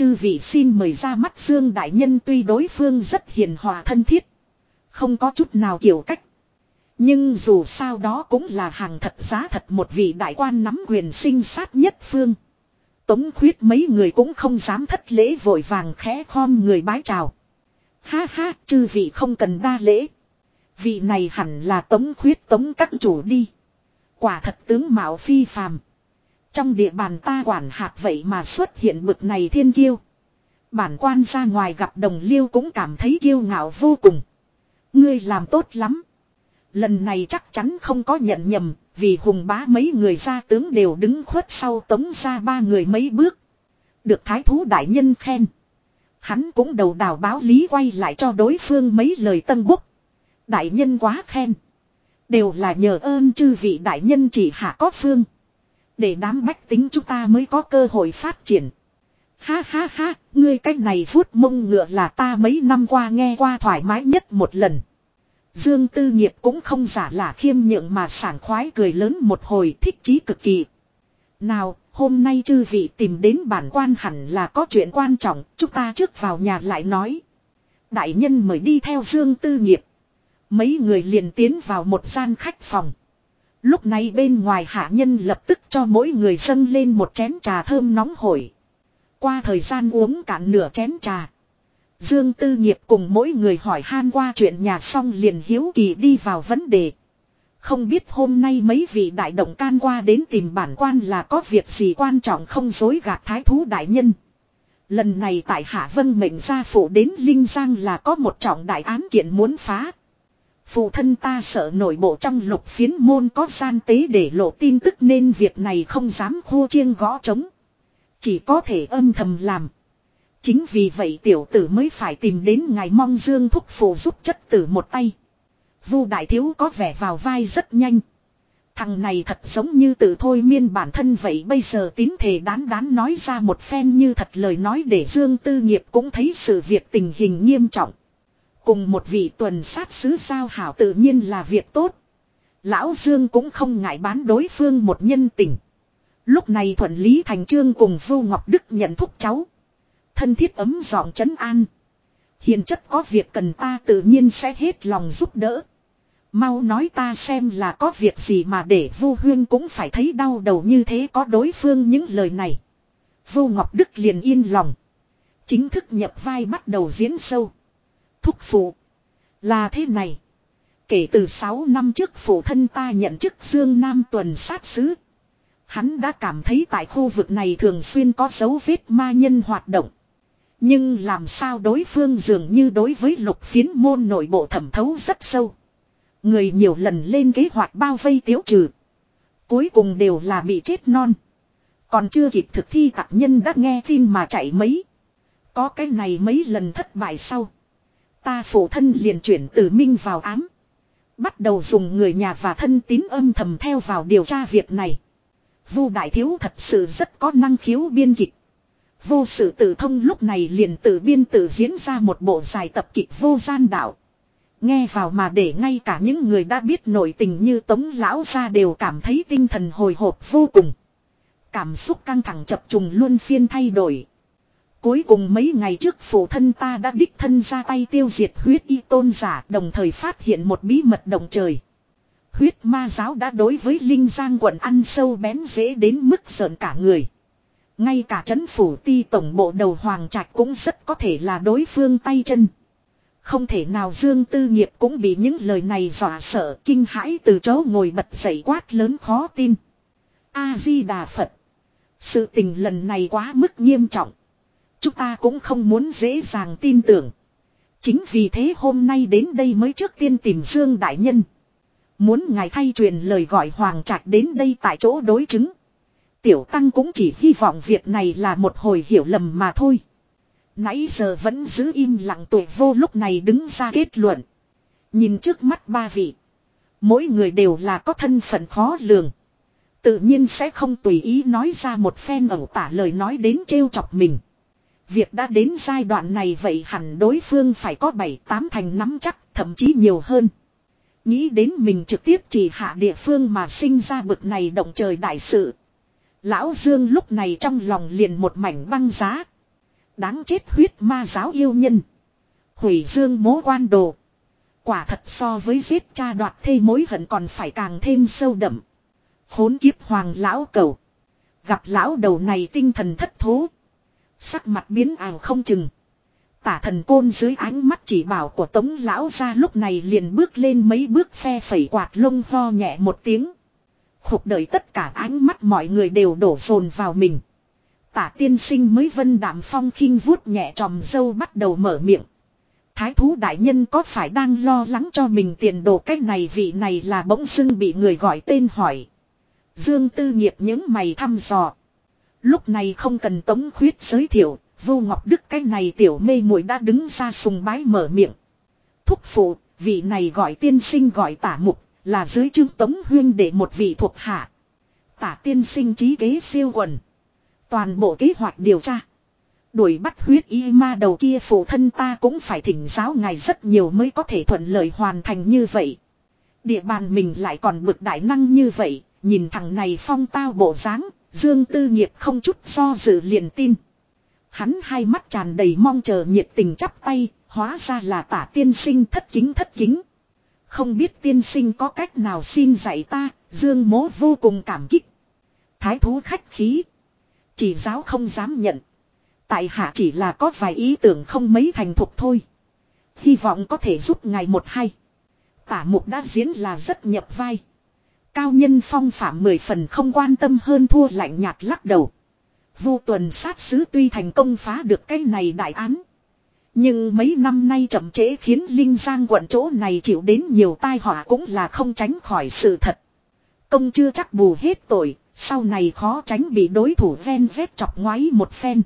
Chư vị xin mời ra mắt Dương Đại Nhân tuy đối phương rất hiền hòa thân thiết. Không có chút nào kiểu cách. Nhưng dù sao đó cũng là hàng thật giá thật một vị đại quan nắm quyền sinh sát nhất phương. Tống khuyết mấy người cũng không dám thất lễ vội vàng khẽ khom người bái chào. Ha ha, chư vị không cần đa lễ. Vị này hẳn là tống khuyết tống các chủ đi. Quả thật tướng mạo phi phàm. Trong địa bàn ta quản hạt vậy mà xuất hiện bực này thiên kiêu. Bản quan ra ngoài gặp đồng liêu cũng cảm thấy kiêu ngạo vô cùng. Ngươi làm tốt lắm. Lần này chắc chắn không có nhận nhầm, vì hùng bá mấy người gia tướng đều đứng khuất sau tống ra ba người mấy bước. Được thái thú đại nhân khen. Hắn cũng đầu đào báo lý quay lại cho đối phương mấy lời tân búc. Đại nhân quá khen. Đều là nhờ ơn chư vị đại nhân chỉ hạ có phương. Để đám bách tính chúng ta mới có cơ hội phát triển. Ha ha ha, ngươi cách này vuốt mông ngựa là ta mấy năm qua nghe qua thoải mái nhất một lần. Dương Tư Nghiệp cũng không giả là khiêm nhượng mà sảng khoái cười lớn một hồi thích chí cực kỳ. Nào, hôm nay chư vị tìm đến bản quan hẳn là có chuyện quan trọng, chúng ta trước vào nhà lại nói. Đại nhân mời đi theo Dương Tư Nghiệp. Mấy người liền tiến vào một gian khách phòng. Lúc này bên ngoài hạ nhân lập tức cho mỗi người dâng lên một chén trà thơm nóng hổi. Qua thời gian uống cạn nửa chén trà. Dương Tư Nghiệp cùng mỗi người hỏi han qua chuyện nhà xong liền hiếu kỳ đi vào vấn đề. Không biết hôm nay mấy vị đại động can qua đến tìm bản quan là có việc gì quan trọng không dối gạt thái thú đại nhân. Lần này tại Hạ Vân mệnh gia phụ đến Linh Giang là có một trọng đại án kiện muốn phá. Phụ thân ta sợ nội bộ trong lục phiến môn có gian tế để lộ tin tức nên việc này không dám khua chiêng gõ trống. Chỉ có thể âm thầm làm. Chính vì vậy tiểu tử mới phải tìm đến ngài mong dương thúc phụ giúp chất tử một tay. Vu đại thiếu có vẻ vào vai rất nhanh. Thằng này thật giống như tự thôi miên bản thân vậy bây giờ tín thể đán đán nói ra một phen như thật lời nói để Dương Tư Nghiệp cũng thấy sự việc tình hình nghiêm trọng. Cùng một vị tuần sát sứ giao hảo tự nhiên là việc tốt. Lão Dương cũng không ngại bán đối phương một nhân tình. Lúc này thuận lý thành trương cùng Vu Ngọc Đức nhận thúc cháu. Thân thiết ấm giọng trấn an. Hiền chất có việc cần ta tự nhiên sẽ hết lòng giúp đỡ. Mau nói ta xem là có việc gì mà để Vu Huyên cũng phải thấy đau đầu như thế có đối phương những lời này. Vu Ngọc Đức liền yên lòng. Chính thức nhập vai bắt đầu diễn sâu. Thúc phụ. Là thế này. Kể từ 6 năm trước phụ thân ta nhận chức Dương Nam tuần sát sứ. Hắn đã cảm thấy tại khu vực này thường xuyên có dấu vết ma nhân hoạt động. Nhưng làm sao đối phương dường như đối với lục phiến môn nội bộ thẩm thấu rất sâu. Người nhiều lần lên kế hoạch bao vây tiếu trừ. Cuối cùng đều là bị chết non. Còn chưa kịp thực thi tạc nhân đã nghe tin mà chạy mấy. Có cái này mấy lần thất bại sau. Ta phụ thân liền chuyển từ minh vào ám. Bắt đầu dùng người nhà và thân tín âm thầm theo vào điều tra việc này. Vu đại thiếu thật sự rất có năng khiếu biên kịch. Vô sự tự thông lúc này liền tự biên tự diễn ra một bộ dài tập kịch vô gian đạo. Nghe vào mà để ngay cả những người đã biết nội tình như tống lão ra đều cảm thấy tinh thần hồi hộp vô cùng. Cảm xúc căng thẳng chập trùng luôn phiên thay đổi. Cuối cùng mấy ngày trước phụ thân ta đã đích thân ra tay tiêu diệt huyết y tôn giả, đồng thời phát hiện một bí mật động trời. Huyết ma giáo đã đối với Linh Giang quận ăn sâu bén dễ đến mức sợn cả người. Ngay cả chấn phủ ti tổng bộ đầu hoàng trạch cũng rất có thể là đối phương tay chân. Không thể nào Dương Tư Nghiệp cũng bị những lời này dọa sợ, kinh hãi từ chỗ ngồi bật dậy quát lớn khó tin. A-di-đà Phật. Sự tình lần này quá mức nghiêm trọng. Chúng ta cũng không muốn dễ dàng tin tưởng. Chính vì thế hôm nay đến đây mới trước tiên tìm Dương Đại Nhân. Muốn ngài thay truyền lời gọi Hoàng Trạch đến đây tại chỗ đối chứng. Tiểu Tăng cũng chỉ hy vọng việc này là một hồi hiểu lầm mà thôi. Nãy giờ vẫn giữ im lặng tuổi vô lúc này đứng ra kết luận. Nhìn trước mắt ba vị. Mỗi người đều là có thân phận khó lường. Tự nhiên sẽ không tùy ý nói ra một phen ẩu tả lời nói đến trêu chọc mình. Việc đã đến giai đoạn này vậy hẳn đối phương phải có bảy tám thành nắm chắc, thậm chí nhiều hơn. Nghĩ đến mình trực tiếp chỉ hạ địa phương mà sinh ra bực này động trời đại sự. Lão Dương lúc này trong lòng liền một mảnh băng giá. Đáng chết huyết ma giáo yêu nhân. Hủy Dương mố quan đồ. Quả thật so với giết cha đoạt thê mối hận còn phải càng thêm sâu đậm. Khốn kiếp hoàng lão cầu. Gặp lão đầu này tinh thần thất thố. Sắc mặt biến ảo không chừng. Tả thần côn dưới ánh mắt chỉ bảo của tống lão ra lúc này liền bước lên mấy bước phe phẩy quạt lông ho nhẹ một tiếng. Khục đợi tất cả ánh mắt mọi người đều đổ dồn vào mình. Tả tiên sinh mới vân đạm phong khinh vuốt nhẹ tròm dâu bắt đầu mở miệng. Thái thú đại nhân có phải đang lo lắng cho mình tiền đồ cách này vị này là bỗng dưng bị người gọi tên hỏi. Dương tư nghiệp những mày thăm dò. Lúc này không cần tống khuyết giới thiệu, vu ngọc đức cái này tiểu mê muội đã đứng ra sùng bái mở miệng. Thúc phụ, vị này gọi tiên sinh gọi tả mục, là dưới trương tống huyên để một vị thuộc hạ. Tả tiên sinh trí kế siêu quần. Toàn bộ kế hoạch điều tra. Đuổi bắt huyết y ma đầu kia phụ thân ta cũng phải thỉnh giáo ngài rất nhiều mới có thể thuận lợi hoàn thành như vậy. Địa bàn mình lại còn bực đại năng như vậy, nhìn thằng này phong tao bộ dáng, dương tư nghiệp không chút do dự liền tin. Hắn hai mắt tràn đầy mong chờ nhiệt tình chắp tay, hóa ra là tả tiên sinh thất kính thất kính. Không biết tiên sinh có cách nào xin dạy ta, dương mố vô cùng cảm kích. Thái thú khách khí. Chỉ giáo không dám nhận. Tại hạ chỉ là có vài ý tưởng không mấy thành thục thôi. Hy vọng có thể giúp ngài một hay. Tả mục đã diễn là rất nhập vai. Cao nhân phong phạm mười phần không quan tâm hơn thua lạnh nhạt lắc đầu. Vu tuần sát sứ tuy thành công phá được cái này đại án. Nhưng mấy năm nay chậm trễ khiến Linh Giang quận chỗ này chịu đến nhiều tai họa cũng là không tránh khỏi sự thật. Công chưa chắc bù hết tội, sau này khó tránh bị đối thủ ven vét chọc ngoáy một phen.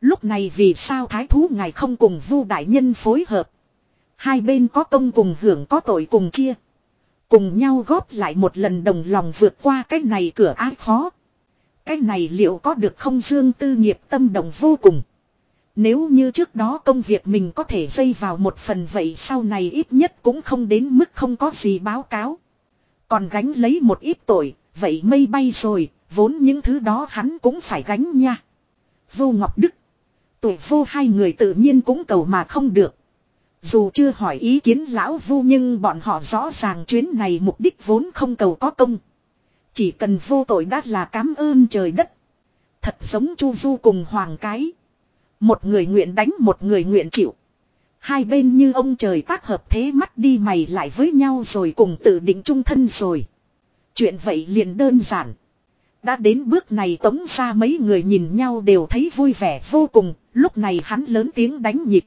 Lúc này vì sao thái thú ngài không cùng vu đại nhân phối hợp. Hai bên có công cùng hưởng có tội cùng chia. Cùng nhau góp lại một lần đồng lòng vượt qua cái này cửa ai khó. Cái này liệu có được không dương tư nghiệp tâm động vô cùng. Nếu như trước đó công việc mình có thể dây vào một phần vậy sau này ít nhất cũng không đến mức không có gì báo cáo. Còn gánh lấy một ít tội, vậy mây bay rồi, vốn những thứ đó hắn cũng phải gánh nha. Vô Ngọc Đức. Tuổi vô hai người tự nhiên cũng cầu mà không được. Dù chưa hỏi ý kiến lão vu nhưng bọn họ rõ ràng chuyến này mục đích vốn không cầu có công. Chỉ cần vô tội đã là cảm ơn trời đất. Thật giống Chu Du cùng Hoàng Cái. Một người nguyện đánh một người nguyện chịu. Hai bên như ông trời tác hợp thế mắt đi mày lại với nhau rồi cùng tự định trung thân rồi. Chuyện vậy liền đơn giản. Đã đến bước này tống ra mấy người nhìn nhau đều thấy vui vẻ vô cùng, lúc này hắn lớn tiếng đánh nhịp.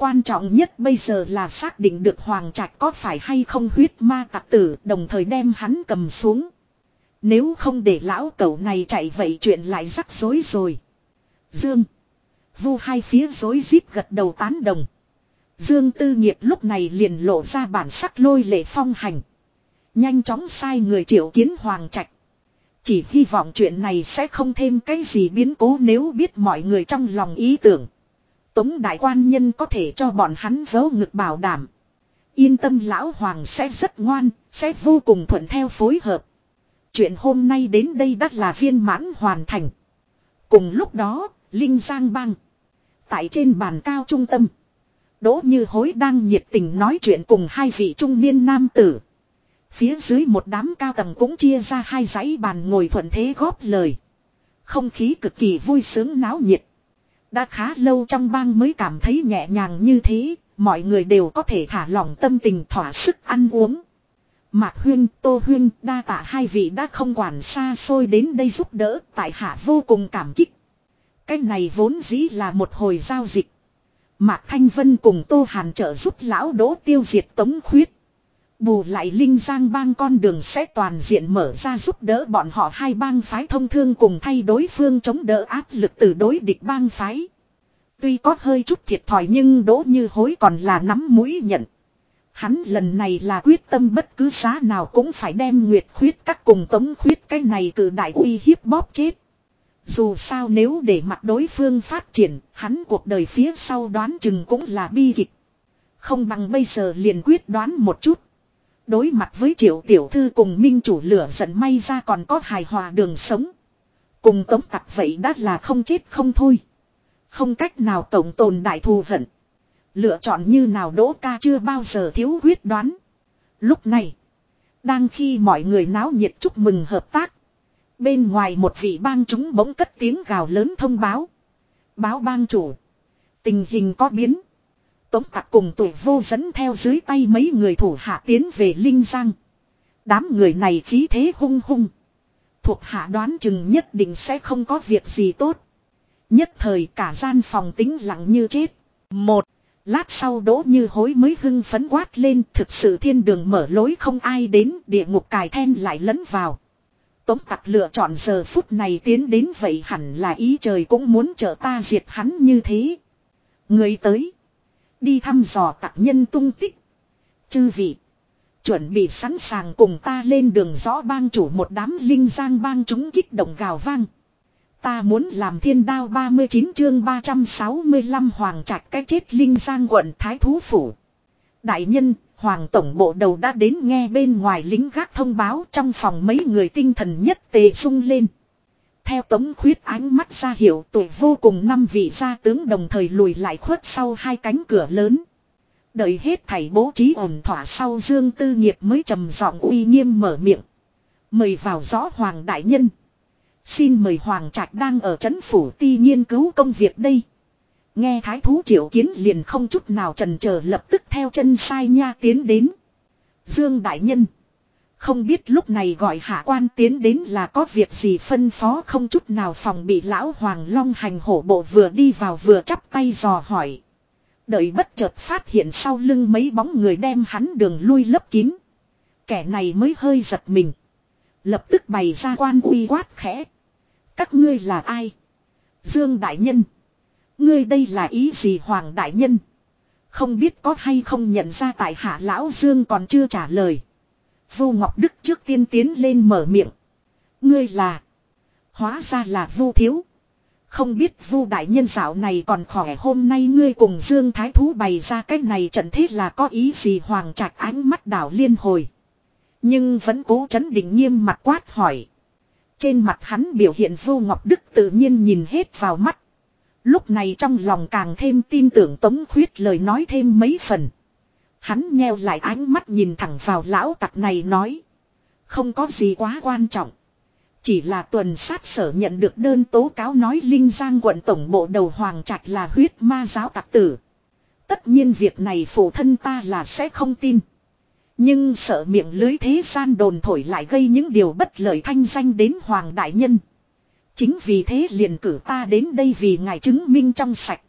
Quan trọng nhất bây giờ là xác định được Hoàng Trạch có phải hay không huyết ma tặc tử, đồng thời đem hắn cầm xuống. Nếu không để lão cẩu này chạy vậy chuyện lại rắc rối rồi. Dương. Vu hai phía rối rít gật đầu tán đồng. Dương Tư Nghiệp lúc này liền lộ ra bản sắc lôi lệ phong hành. Nhanh chóng sai người triệu kiến Hoàng Trạch. Chỉ hy vọng chuyện này sẽ không thêm cái gì biến cố nếu biết mọi người trong lòng ý tưởng. Tống đại quan nhân có thể cho bọn hắn vớ ngực bảo đảm. Yên tâm lão hoàng sẽ rất ngoan, sẽ vô cùng thuận theo phối hợp. Chuyện hôm nay đến đây đắt là viên mãn hoàn thành. Cùng lúc đó, Linh Giang bang. Tại trên bàn cao trung tâm. Đỗ như hối đang nhiệt tình nói chuyện cùng hai vị trung niên nam tử. Phía dưới một đám cao tầng cũng chia ra hai dãy bàn ngồi thuận thế góp lời. Không khí cực kỳ vui sướng náo nhiệt. Đã khá lâu trong bang mới cảm thấy nhẹ nhàng như thế, mọi người đều có thể thả lỏng tâm tình thỏa sức ăn uống. Mạc Huyên, Tô Huyên, đa tạ hai vị đã không quản xa xôi đến đây giúp đỡ, tại hạ vô cùng cảm kích. Cái này vốn dĩ là một hồi giao dịch. Mạc Thanh Vân cùng Tô Hàn trợ giúp lão đỗ tiêu diệt tống khuyết. Bù lại Linh Giang bang con đường sẽ toàn diện mở ra giúp đỡ bọn họ hai bang phái thông thương cùng thay đối phương chống đỡ áp lực từ đối địch bang phái. Tuy có hơi chút thiệt thòi nhưng đỗ như hối còn là nắm mũi nhận. Hắn lần này là quyết tâm bất cứ giá nào cũng phải đem nguyệt khuyết các cùng tống khuyết cái này cử đại uy hiếp bóp chết. Dù sao nếu để mặt đối phương phát triển, hắn cuộc đời phía sau đoán chừng cũng là bi kịch. Không bằng bây giờ liền quyết đoán một chút. Đối mặt với triệu tiểu thư cùng minh chủ lửa giận may ra còn có hài hòa đường sống. Cùng tống tặc vậy đã là không chết không thôi. Không cách nào tổng tồn đại thù hận. Lựa chọn như nào đỗ ca chưa bao giờ thiếu quyết đoán. Lúc này. Đang khi mọi người náo nhiệt chúc mừng hợp tác. Bên ngoài một vị bang chúng bỗng cất tiếng gào lớn thông báo. Báo bang chủ. Tình hình có biến. Tống tạc cùng tuổi vô dẫn theo dưới tay mấy người thủ hạ tiến về Linh Giang. Đám người này khí thế hung hung. Thuộc hạ đoán chừng nhất định sẽ không có việc gì tốt. Nhất thời cả gian phòng tính lặng như chết. Một. Lát sau đỗ như hối mới hưng phấn quát lên, thực sự thiên đường mở lối không ai đến, địa ngục cài then lại lẫn vào. Tống tặc lựa chọn giờ phút này tiến đến, vậy hẳn là ý trời cũng muốn trợ ta diệt hắn như thế. Người tới. Đi thăm dò tặc nhân tung tích. Chư vị. Chuẩn bị sẵn sàng cùng ta lên đường rõ bang chủ một đám linh giang bang chúng kích động gào vang. Ta muốn làm thiên đao 39 chương 365 hoàng trạch cái chết linh giang quận Thái Thú Phủ. Đại nhân, hoàng tổng bộ đầu đã đến nghe bên ngoài lính gác thông báo trong phòng mấy người tinh thần nhất tề sung lên. Theo tống khuyết ánh mắt ra hiệu tuổi vô cùng năm vị gia tướng đồng thời lùi lại khuất sau hai cánh cửa lớn. Đợi hết thảy bố trí ổn thỏa sau Dương Tư Nghiệp mới trầm giọng uy nghiêm mở miệng. Mời vào rõ Hoàng Đại Nhân. Xin mời Hoàng Trạch đang ở trấn phủ ti nghiên cứu công việc đây. Nghe thái thú triệu kiến liền không chút nào trần chờ lập tức theo chân sai nha tiến đến. Dương Đại Nhân. Không biết lúc này gọi hạ quan tiến đến là có việc gì phân phó không chút nào phòng bị lão Hoàng Long hành hổ bộ vừa đi vào vừa chắp tay dò hỏi. Đợi bất chợt phát hiện sau lưng mấy bóng người đem hắn đường lui lấp kín. Kẻ này mới hơi giật mình. Lập tức bày ra quan uy quát khẽ. Các ngươi là ai? Dương Đại Nhân. Ngươi đây là ý gì Hoàng Đại Nhân? Không biết có hay không nhận ra tại hạ Lão Dương còn chưa trả lời. Vu Ngọc Đức trước tiên tiến lên mở miệng. Ngươi là. Hóa ra là Vu Thiếu. Không biết Vu Đại Nhân dạo này còn khỏe hôm nay ngươi cùng Dương Thái Thú bày ra cách này trận thế là có ý gì Hoàng Trạch ánh mắt đảo liên hồi. Nhưng vẫn cố chấn định nghiêm mặt quát hỏi. Trên mặt hắn biểu hiện Vu Ngọc Đức tự nhiên nhìn hết vào mắt. Lúc này trong lòng càng thêm tin tưởng Tống Khuyết lời nói thêm mấy phần. Hắn nheo lại ánh mắt nhìn thẳng vào lão tặc này nói. Không có gì quá quan trọng. Chỉ là tuần sát sở nhận được đơn tố cáo nói Linh Giang quận tổng bộ đầu Hoàng Trạch là huyết ma giáo tặc tử. Tất nhiên việc này phụ thân ta là sẽ không tin. Nhưng sợ miệng lưới thế gian đồn thổi lại gây những điều bất lợi thanh danh đến Hoàng Đại Nhân. Chính vì thế liền cử ta đến đây vì ngài chứng minh trong sạch.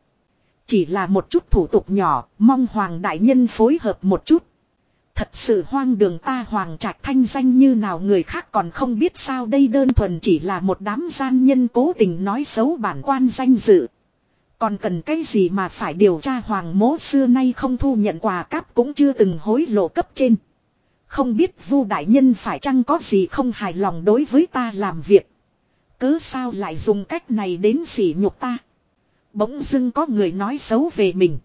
Chỉ là một chút thủ tục nhỏ, mong Hoàng Đại Nhân phối hợp một chút. Thật sự hoang đường ta Hoàng Trạch thanh danh như nào người khác còn không biết sao đây đơn thuần chỉ là một đám gian nhân cố tình nói xấu bản quan danh dự. Còn cần cái gì mà phải điều tra hoàng mố xưa nay không thu nhận quà cáp cũng chưa từng hối lộ cấp trên. Không biết vu đại nhân phải chăng có gì không hài lòng đối với ta làm việc. Cứ sao lại dùng cách này đến sỉ nhục ta. Bỗng dưng có người nói xấu về mình.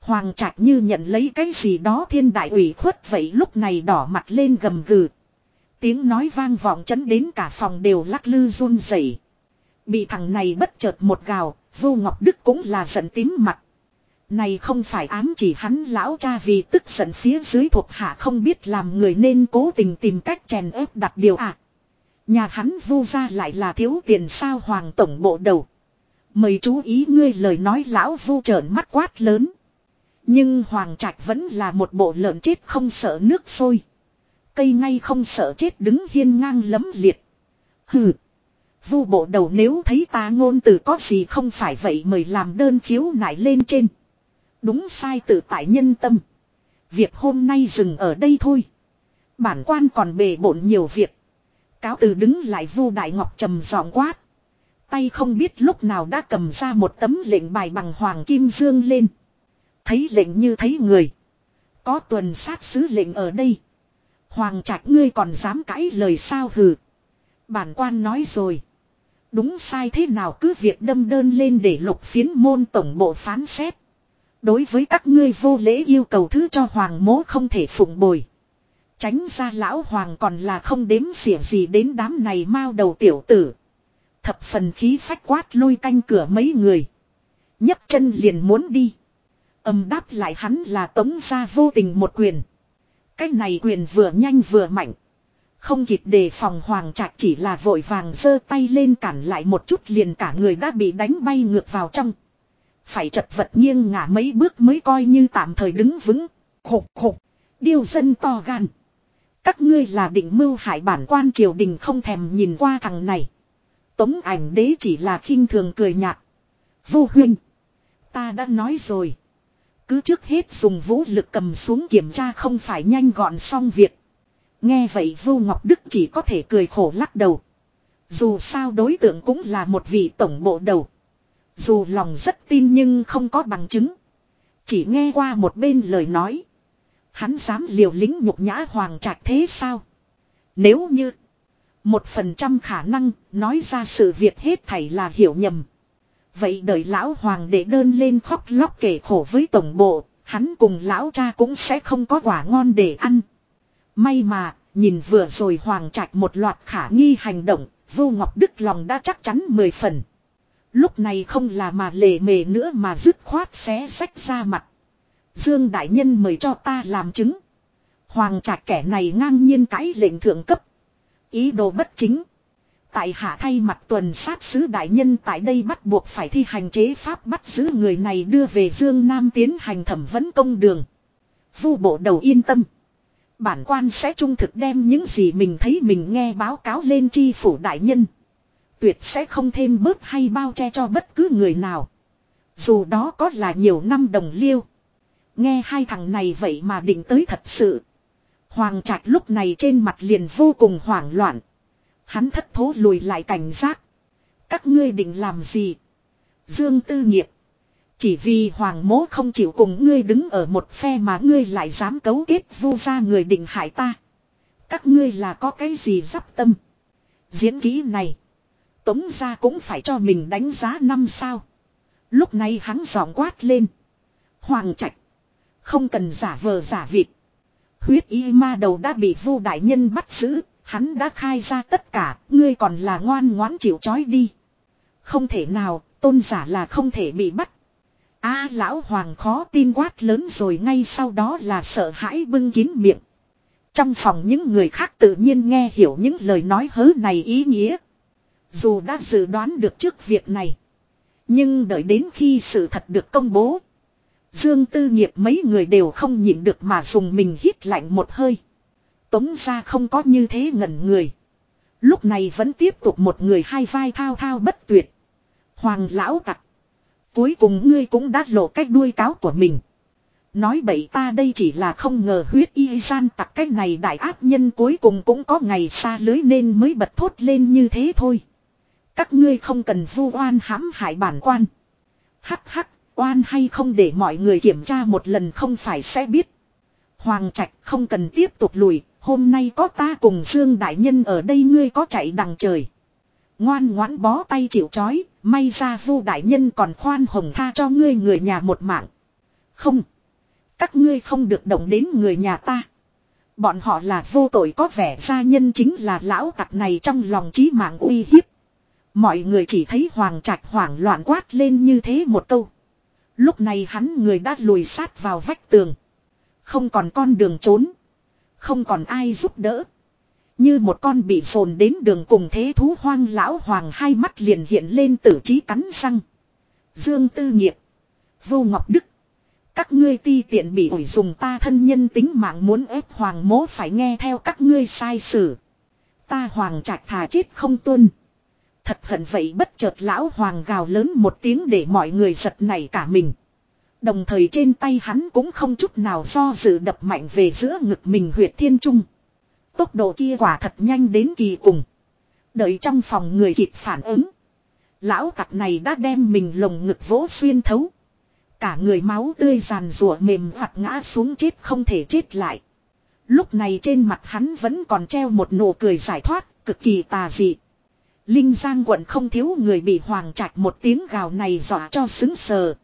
Hoàng trạch như nhận lấy cái gì đó thiên đại ủy khuất vậy lúc này đỏ mặt lên gầm gừ. Tiếng nói vang vọng chấn đến cả phòng đều lắc lư run rẩy. Bị thằng này bất chợt một gào, Vô Ngọc Đức cũng là giận tím mặt. Này không phải ám chỉ hắn lão cha vì tức giận phía dưới thuộc hạ không biết làm người nên cố tình tìm cách chèn ép đặt điều à. Nhà hắn vu ra lại là thiếu tiền sao hoàng tổng bộ đầu. Mời chú ý ngươi lời nói lão vu trợn mắt quát lớn. Nhưng hoàng trạch vẫn là một bộ lợn chết không sợ nước sôi. Cây ngay không sợ chết đứng hiên ngang lấm liệt. Hừ. Vu bộ đầu nếu thấy ta ngôn từ có gì không phải vậy mời làm đơn khiếu nại lên trên. Đúng sai tự tại nhân tâm. Việc hôm nay dừng ở đây thôi. Bản quan còn bề bộn nhiều việc. Cáo từ đứng lại vu đại ngọc trầm giọng quát. Tay không biết lúc nào đã cầm ra một tấm lệnh bài bằng hoàng kim dương lên. Thấy lệnh như thấy người. Có tuần sát sứ lệnh ở đây. Hoàng trạch ngươi còn dám cãi lời sao hừ. Bản quan nói rồi. Đúng sai thế nào cứ việc đâm đơn lên để lục phiến môn tổng bộ phán xét. Đối với các ngươi vô lễ yêu cầu thứ cho hoàng mố không thể phụng bồi. Tránh ra lão hoàng còn là không đếm xỉa gì đến đám này mao đầu tiểu tử. Thập phần khí phách quát lôi canh cửa mấy người. nhấc chân liền muốn đi. Âm đáp lại hắn là tống ra vô tình một quyền. Cái này quyền vừa nhanh vừa mạnh. Không kịp đề phòng hoàng trạch chỉ là vội vàng giơ tay lên cản lại một chút liền cả người đã bị đánh bay ngược vào trong. Phải chật vật nghiêng ngả mấy bước mới coi như tạm thời đứng vững. Khục khục. điêu dân to gan. Các ngươi là định mưu hại bản quan triều đình không thèm nhìn qua thằng này. Tống ảnh đế chỉ là khinh thường cười nhạt. Vô huynh. Ta đã nói rồi. Cứ trước hết dùng vũ lực cầm xuống kiểm tra không phải nhanh gọn xong việc. Nghe vậy Vu Ngọc Đức chỉ có thể cười khổ lắc đầu. Dù sao đối tượng cũng là một vị tổng bộ đầu. Dù lòng rất tin nhưng không có bằng chứng. Chỉ nghe qua một bên lời nói. Hắn dám liều lĩnh nhục nhã hoàng trạch thế sao? Nếu như một phần trăm khả năng nói ra sự việc hết thảy là hiểu nhầm. Vậy đợi lão hoàng để đơn lên khóc lóc kể khổ với tổng bộ, hắn cùng lão cha cũng sẽ không có quả ngon để ăn. May mà, nhìn vừa rồi hoàng trạch một loạt khả nghi hành động, vô ngọc đức lòng đã chắc chắn mười phần. Lúc này không là mà lề mề nữa mà dứt khoát xé sách ra mặt. Dương Đại Nhân mời cho ta làm chứng. Hoàng trạch kẻ này ngang nhiên cãi lệnh thượng cấp. Ý đồ bất chính. Tại hạ thay mặt tuần sát sứ đại nhân tại đây bắt buộc phải thi hành chế pháp bắt giữ người này đưa về Dương Nam tiến hành thẩm vấn công đường. Vu bộ đầu yên tâm. Bản quan sẽ trung thực đem những gì mình thấy mình nghe báo cáo lên tri phủ đại nhân. Tuyệt sẽ không thêm bớt hay bao che cho bất cứ người nào. Dù đó có là nhiều năm đồng liêu. Nghe hai thằng này vậy mà định tới thật sự. Hoàng trạch lúc này trên mặt liền vô cùng hoảng loạn. Hắn thất thố lùi lại cảnh giác. Các ngươi định làm gì? Dương tư nghiệp. Chỉ vì hoàng mố không chịu cùng ngươi đứng ở một phe mà ngươi lại dám cấu kết vu ra người định hại ta. Các ngươi là có cái gì dắp tâm. Diễn ký này. Tống ra cũng phải cho mình đánh giá năm sao. Lúc này hắn giọng quát lên. Hoàng trạch. Không cần giả vờ giả vịt. Huyết y ma đầu đã bị vu đại nhân bắt giữ. Hắn đã khai ra tất cả. Ngươi còn là ngoan ngoãn chịu chói đi. Không thể nào. Tôn giả là không thể bị bắt. A lão hoàng khó tin quát lớn rồi ngay sau đó là sợ hãi bưng kín miệng. Trong phòng những người khác tự nhiên nghe hiểu những lời nói hớ này ý nghĩa. Dù đã dự đoán được trước việc này. Nhưng đợi đến khi sự thật được công bố. Dương tư nghiệp mấy người đều không nhịn được mà dùng mình hít lạnh một hơi. Tống ra không có như thế ngẩn người. Lúc này vẫn tiếp tục một người hai vai thao thao bất tuyệt. Hoàng lão tặc. Cuối cùng ngươi cũng đã lộ cách đuôi cáo của mình. Nói bậy ta đây chỉ là không ngờ huyết y gian tặc cái này đại ác nhân cuối cùng cũng có ngày xa lưới nên mới bật thốt lên như thế thôi. Các ngươi không cần vu oan hãm hại bản quan. Hắc hắc, oan hay không để mọi người kiểm tra một lần không phải sẽ biết. Hoàng Trạch không cần tiếp tục lùi, hôm nay có ta cùng Dương Đại Nhân ở đây ngươi có chạy đằng trời. Ngoan ngoãn bó tay chịu chói, may ra vu đại nhân còn khoan hồng tha cho ngươi người nhà một mạng. Không. Các ngươi không được động đến người nhà ta. Bọn họ là vô tội có vẻ gia nhân chính là lão tặc này trong lòng trí mạng uy hiếp. Mọi người chỉ thấy hoàng trạch hoảng loạn quát lên như thế một câu. Lúc này hắn người đã lùi sát vào vách tường. Không còn con đường trốn. Không còn ai giúp đỡ. Như một con bị dồn đến đường cùng thế thú hoang lão hoàng hai mắt liền hiện lên tử trí cắn răng. Dương Tư Nghiệp. Vô Ngọc Đức. Các ngươi ti tiện bị ủi dùng ta thân nhân tính mạng muốn ép hoàng mố phải nghe theo các ngươi sai sử. Ta hoàng trạch thà chết không tuân. Thật hận vậy bất chợt lão hoàng gào lớn một tiếng để mọi người giật nảy cả mình. Đồng thời trên tay hắn cũng không chút nào do dự đập mạnh về giữa ngực mình huyệt thiên trung. Tốc độ kia quả thật nhanh đến kỳ cùng. Đợi trong phòng người kịp phản ứng. Lão tặc này đã đem mình lồng ngực vỗ xuyên thấu. Cả người máu tươi giàn rủa mềm hoặc ngã xuống chết không thể chết lại. Lúc này trên mặt hắn vẫn còn treo một nụ cười giải thoát, cực kỳ tà dị. Linh Giang quận không thiếu người bị hoàng trạch một tiếng gào này dọa cho xứng sờ.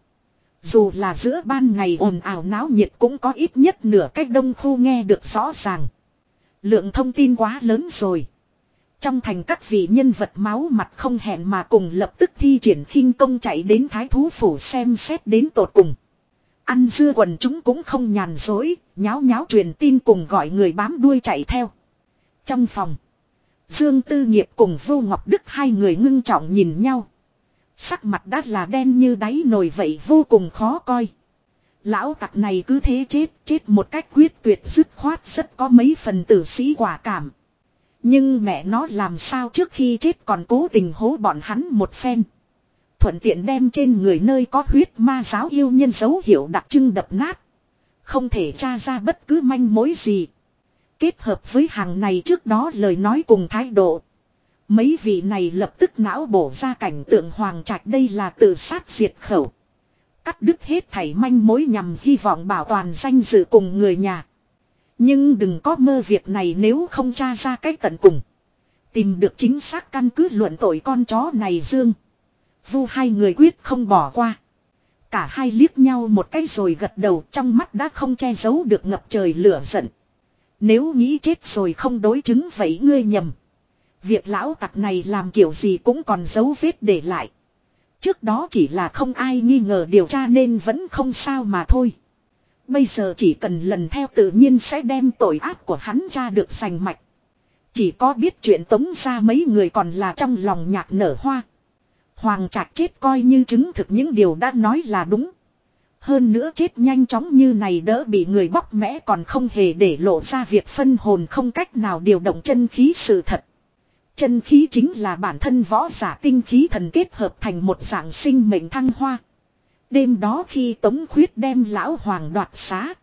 Dù là giữa ban ngày ồn ào náo nhiệt cũng có ít nhất nửa cách đông khu nghe được rõ ràng. Lượng thông tin quá lớn rồi. Trong thành các vị nhân vật máu mặt không hẹn mà cùng lập tức thi triển khinh công chạy đến thái thú phủ xem xét đến tột cùng. Ăn dưa quần chúng cũng không nhàn dối, nháo nháo truyền tin cùng gọi người bám đuôi chạy theo. Trong phòng, Dương Tư Nghiệp cùng Vô Ngọc Đức hai người ngưng trọng nhìn nhau. Sắc mặt đã là đen như đáy nồi vậy vô cùng khó coi. Lão tặc này cứ thế chết, chết một cách quyết tuyệt dứt khoát rất có mấy phần tử sĩ quả cảm. Nhưng mẹ nó làm sao trước khi chết còn cố tình hố bọn hắn một phen. Thuận tiện đem trên người nơi có huyết ma giáo yêu nhân dấu hiệu đặc trưng đập nát. Không thể tra ra bất cứ manh mối gì. Kết hợp với hàng này trước đó lời nói cùng thái độ. Mấy vị này lập tức não bổ ra cảnh tượng hoàng trạch đây là tự sát diệt khẩu. Cắt đứt hết thảy manh mối nhằm hy vọng bảo toàn danh dự cùng người nhà. Nhưng đừng có mơ việc này nếu không tra ra cách tận cùng. Tìm được chính xác căn cứ luận tội con chó này dương. Vu hai người quyết không bỏ qua. Cả hai liếc nhau một cái rồi gật đầu trong mắt đã không che giấu được ngập trời lửa giận. Nếu nghĩ chết rồi không đối chứng vậy ngươi nhầm. Việc lão tặc này làm kiểu gì cũng còn dấu vết để lại. Trước đó chỉ là không ai nghi ngờ điều tra nên vẫn không sao mà thôi. Bây giờ chỉ cần lần theo tự nhiên sẽ đem tội ác của hắn ra được sành mạch. Chỉ có biết chuyện tống ra mấy người còn là trong lòng nhạc nở hoa. Hoàng trạc chết coi như chứng thực những điều đã nói là đúng. Hơn nữa chết nhanh chóng như này đỡ bị người bóc mẽ còn không hề để lộ ra việc phân hồn không cách nào điều động chân khí sự thật. Chân khí chính là bản thân võ giả tinh khí thần kết hợp thành một dạng sinh mệnh thăng hoa. Đêm đó khi Tống Khuyết đem lão hoàng đoạt xá.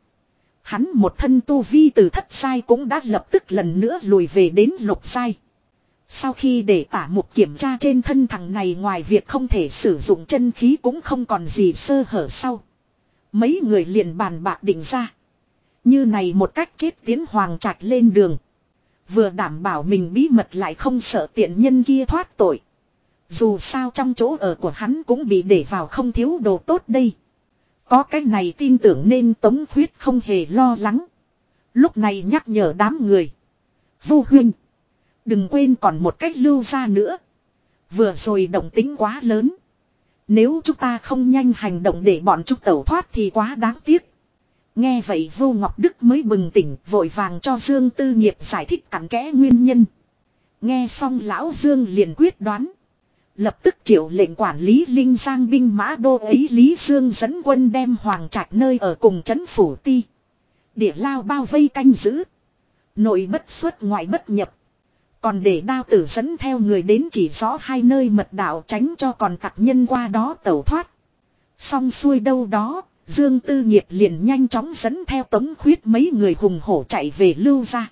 Hắn một thân tu vi từ thất sai cũng đã lập tức lần nữa lùi về đến lục sai. Sau khi để tả mục kiểm tra trên thân thằng này ngoài việc không thể sử dụng chân khí cũng không còn gì sơ hở sau. Mấy người liền bàn bạc định ra. Như này một cách chết tiến hoàng trạch lên đường. Vừa đảm bảo mình bí mật lại không sợ tiện nhân kia thoát tội. Dù sao trong chỗ ở của hắn cũng bị để vào không thiếu đồ tốt đây. Có cái này tin tưởng nên Tống Khuyết không hề lo lắng. Lúc này nhắc nhở đám người. Vô huynh. Đừng quên còn một cách lưu ra nữa. Vừa rồi động tính quá lớn. Nếu chúng ta không nhanh hành động để bọn chúng tẩu thoát thì quá đáng tiếc. Nghe vậy vô Ngọc Đức mới bừng tỉnh, vội vàng cho Dương Tư Nghiệp giải thích cặn kẽ nguyên nhân. Nghe xong lão Dương liền quyết đoán. Lập tức triệu lệnh quản lý Linh Giang binh mã đô ấy Lý Dương dẫn quân đem hoàng trạch nơi ở cùng trấn phủ ti. Địa lao bao vây canh giữ. Nội bất xuất ngoại bất nhập. Còn để đao tử dẫn theo người đến chỉ rõ hai nơi mật đạo tránh cho còn tặc nhân qua đó tẩu thoát. Xong xuôi đâu đó, Dương Tư Nghiệp liền nhanh chóng dẫn theo tống khuyết mấy người hùng hổ chạy về lưu ra.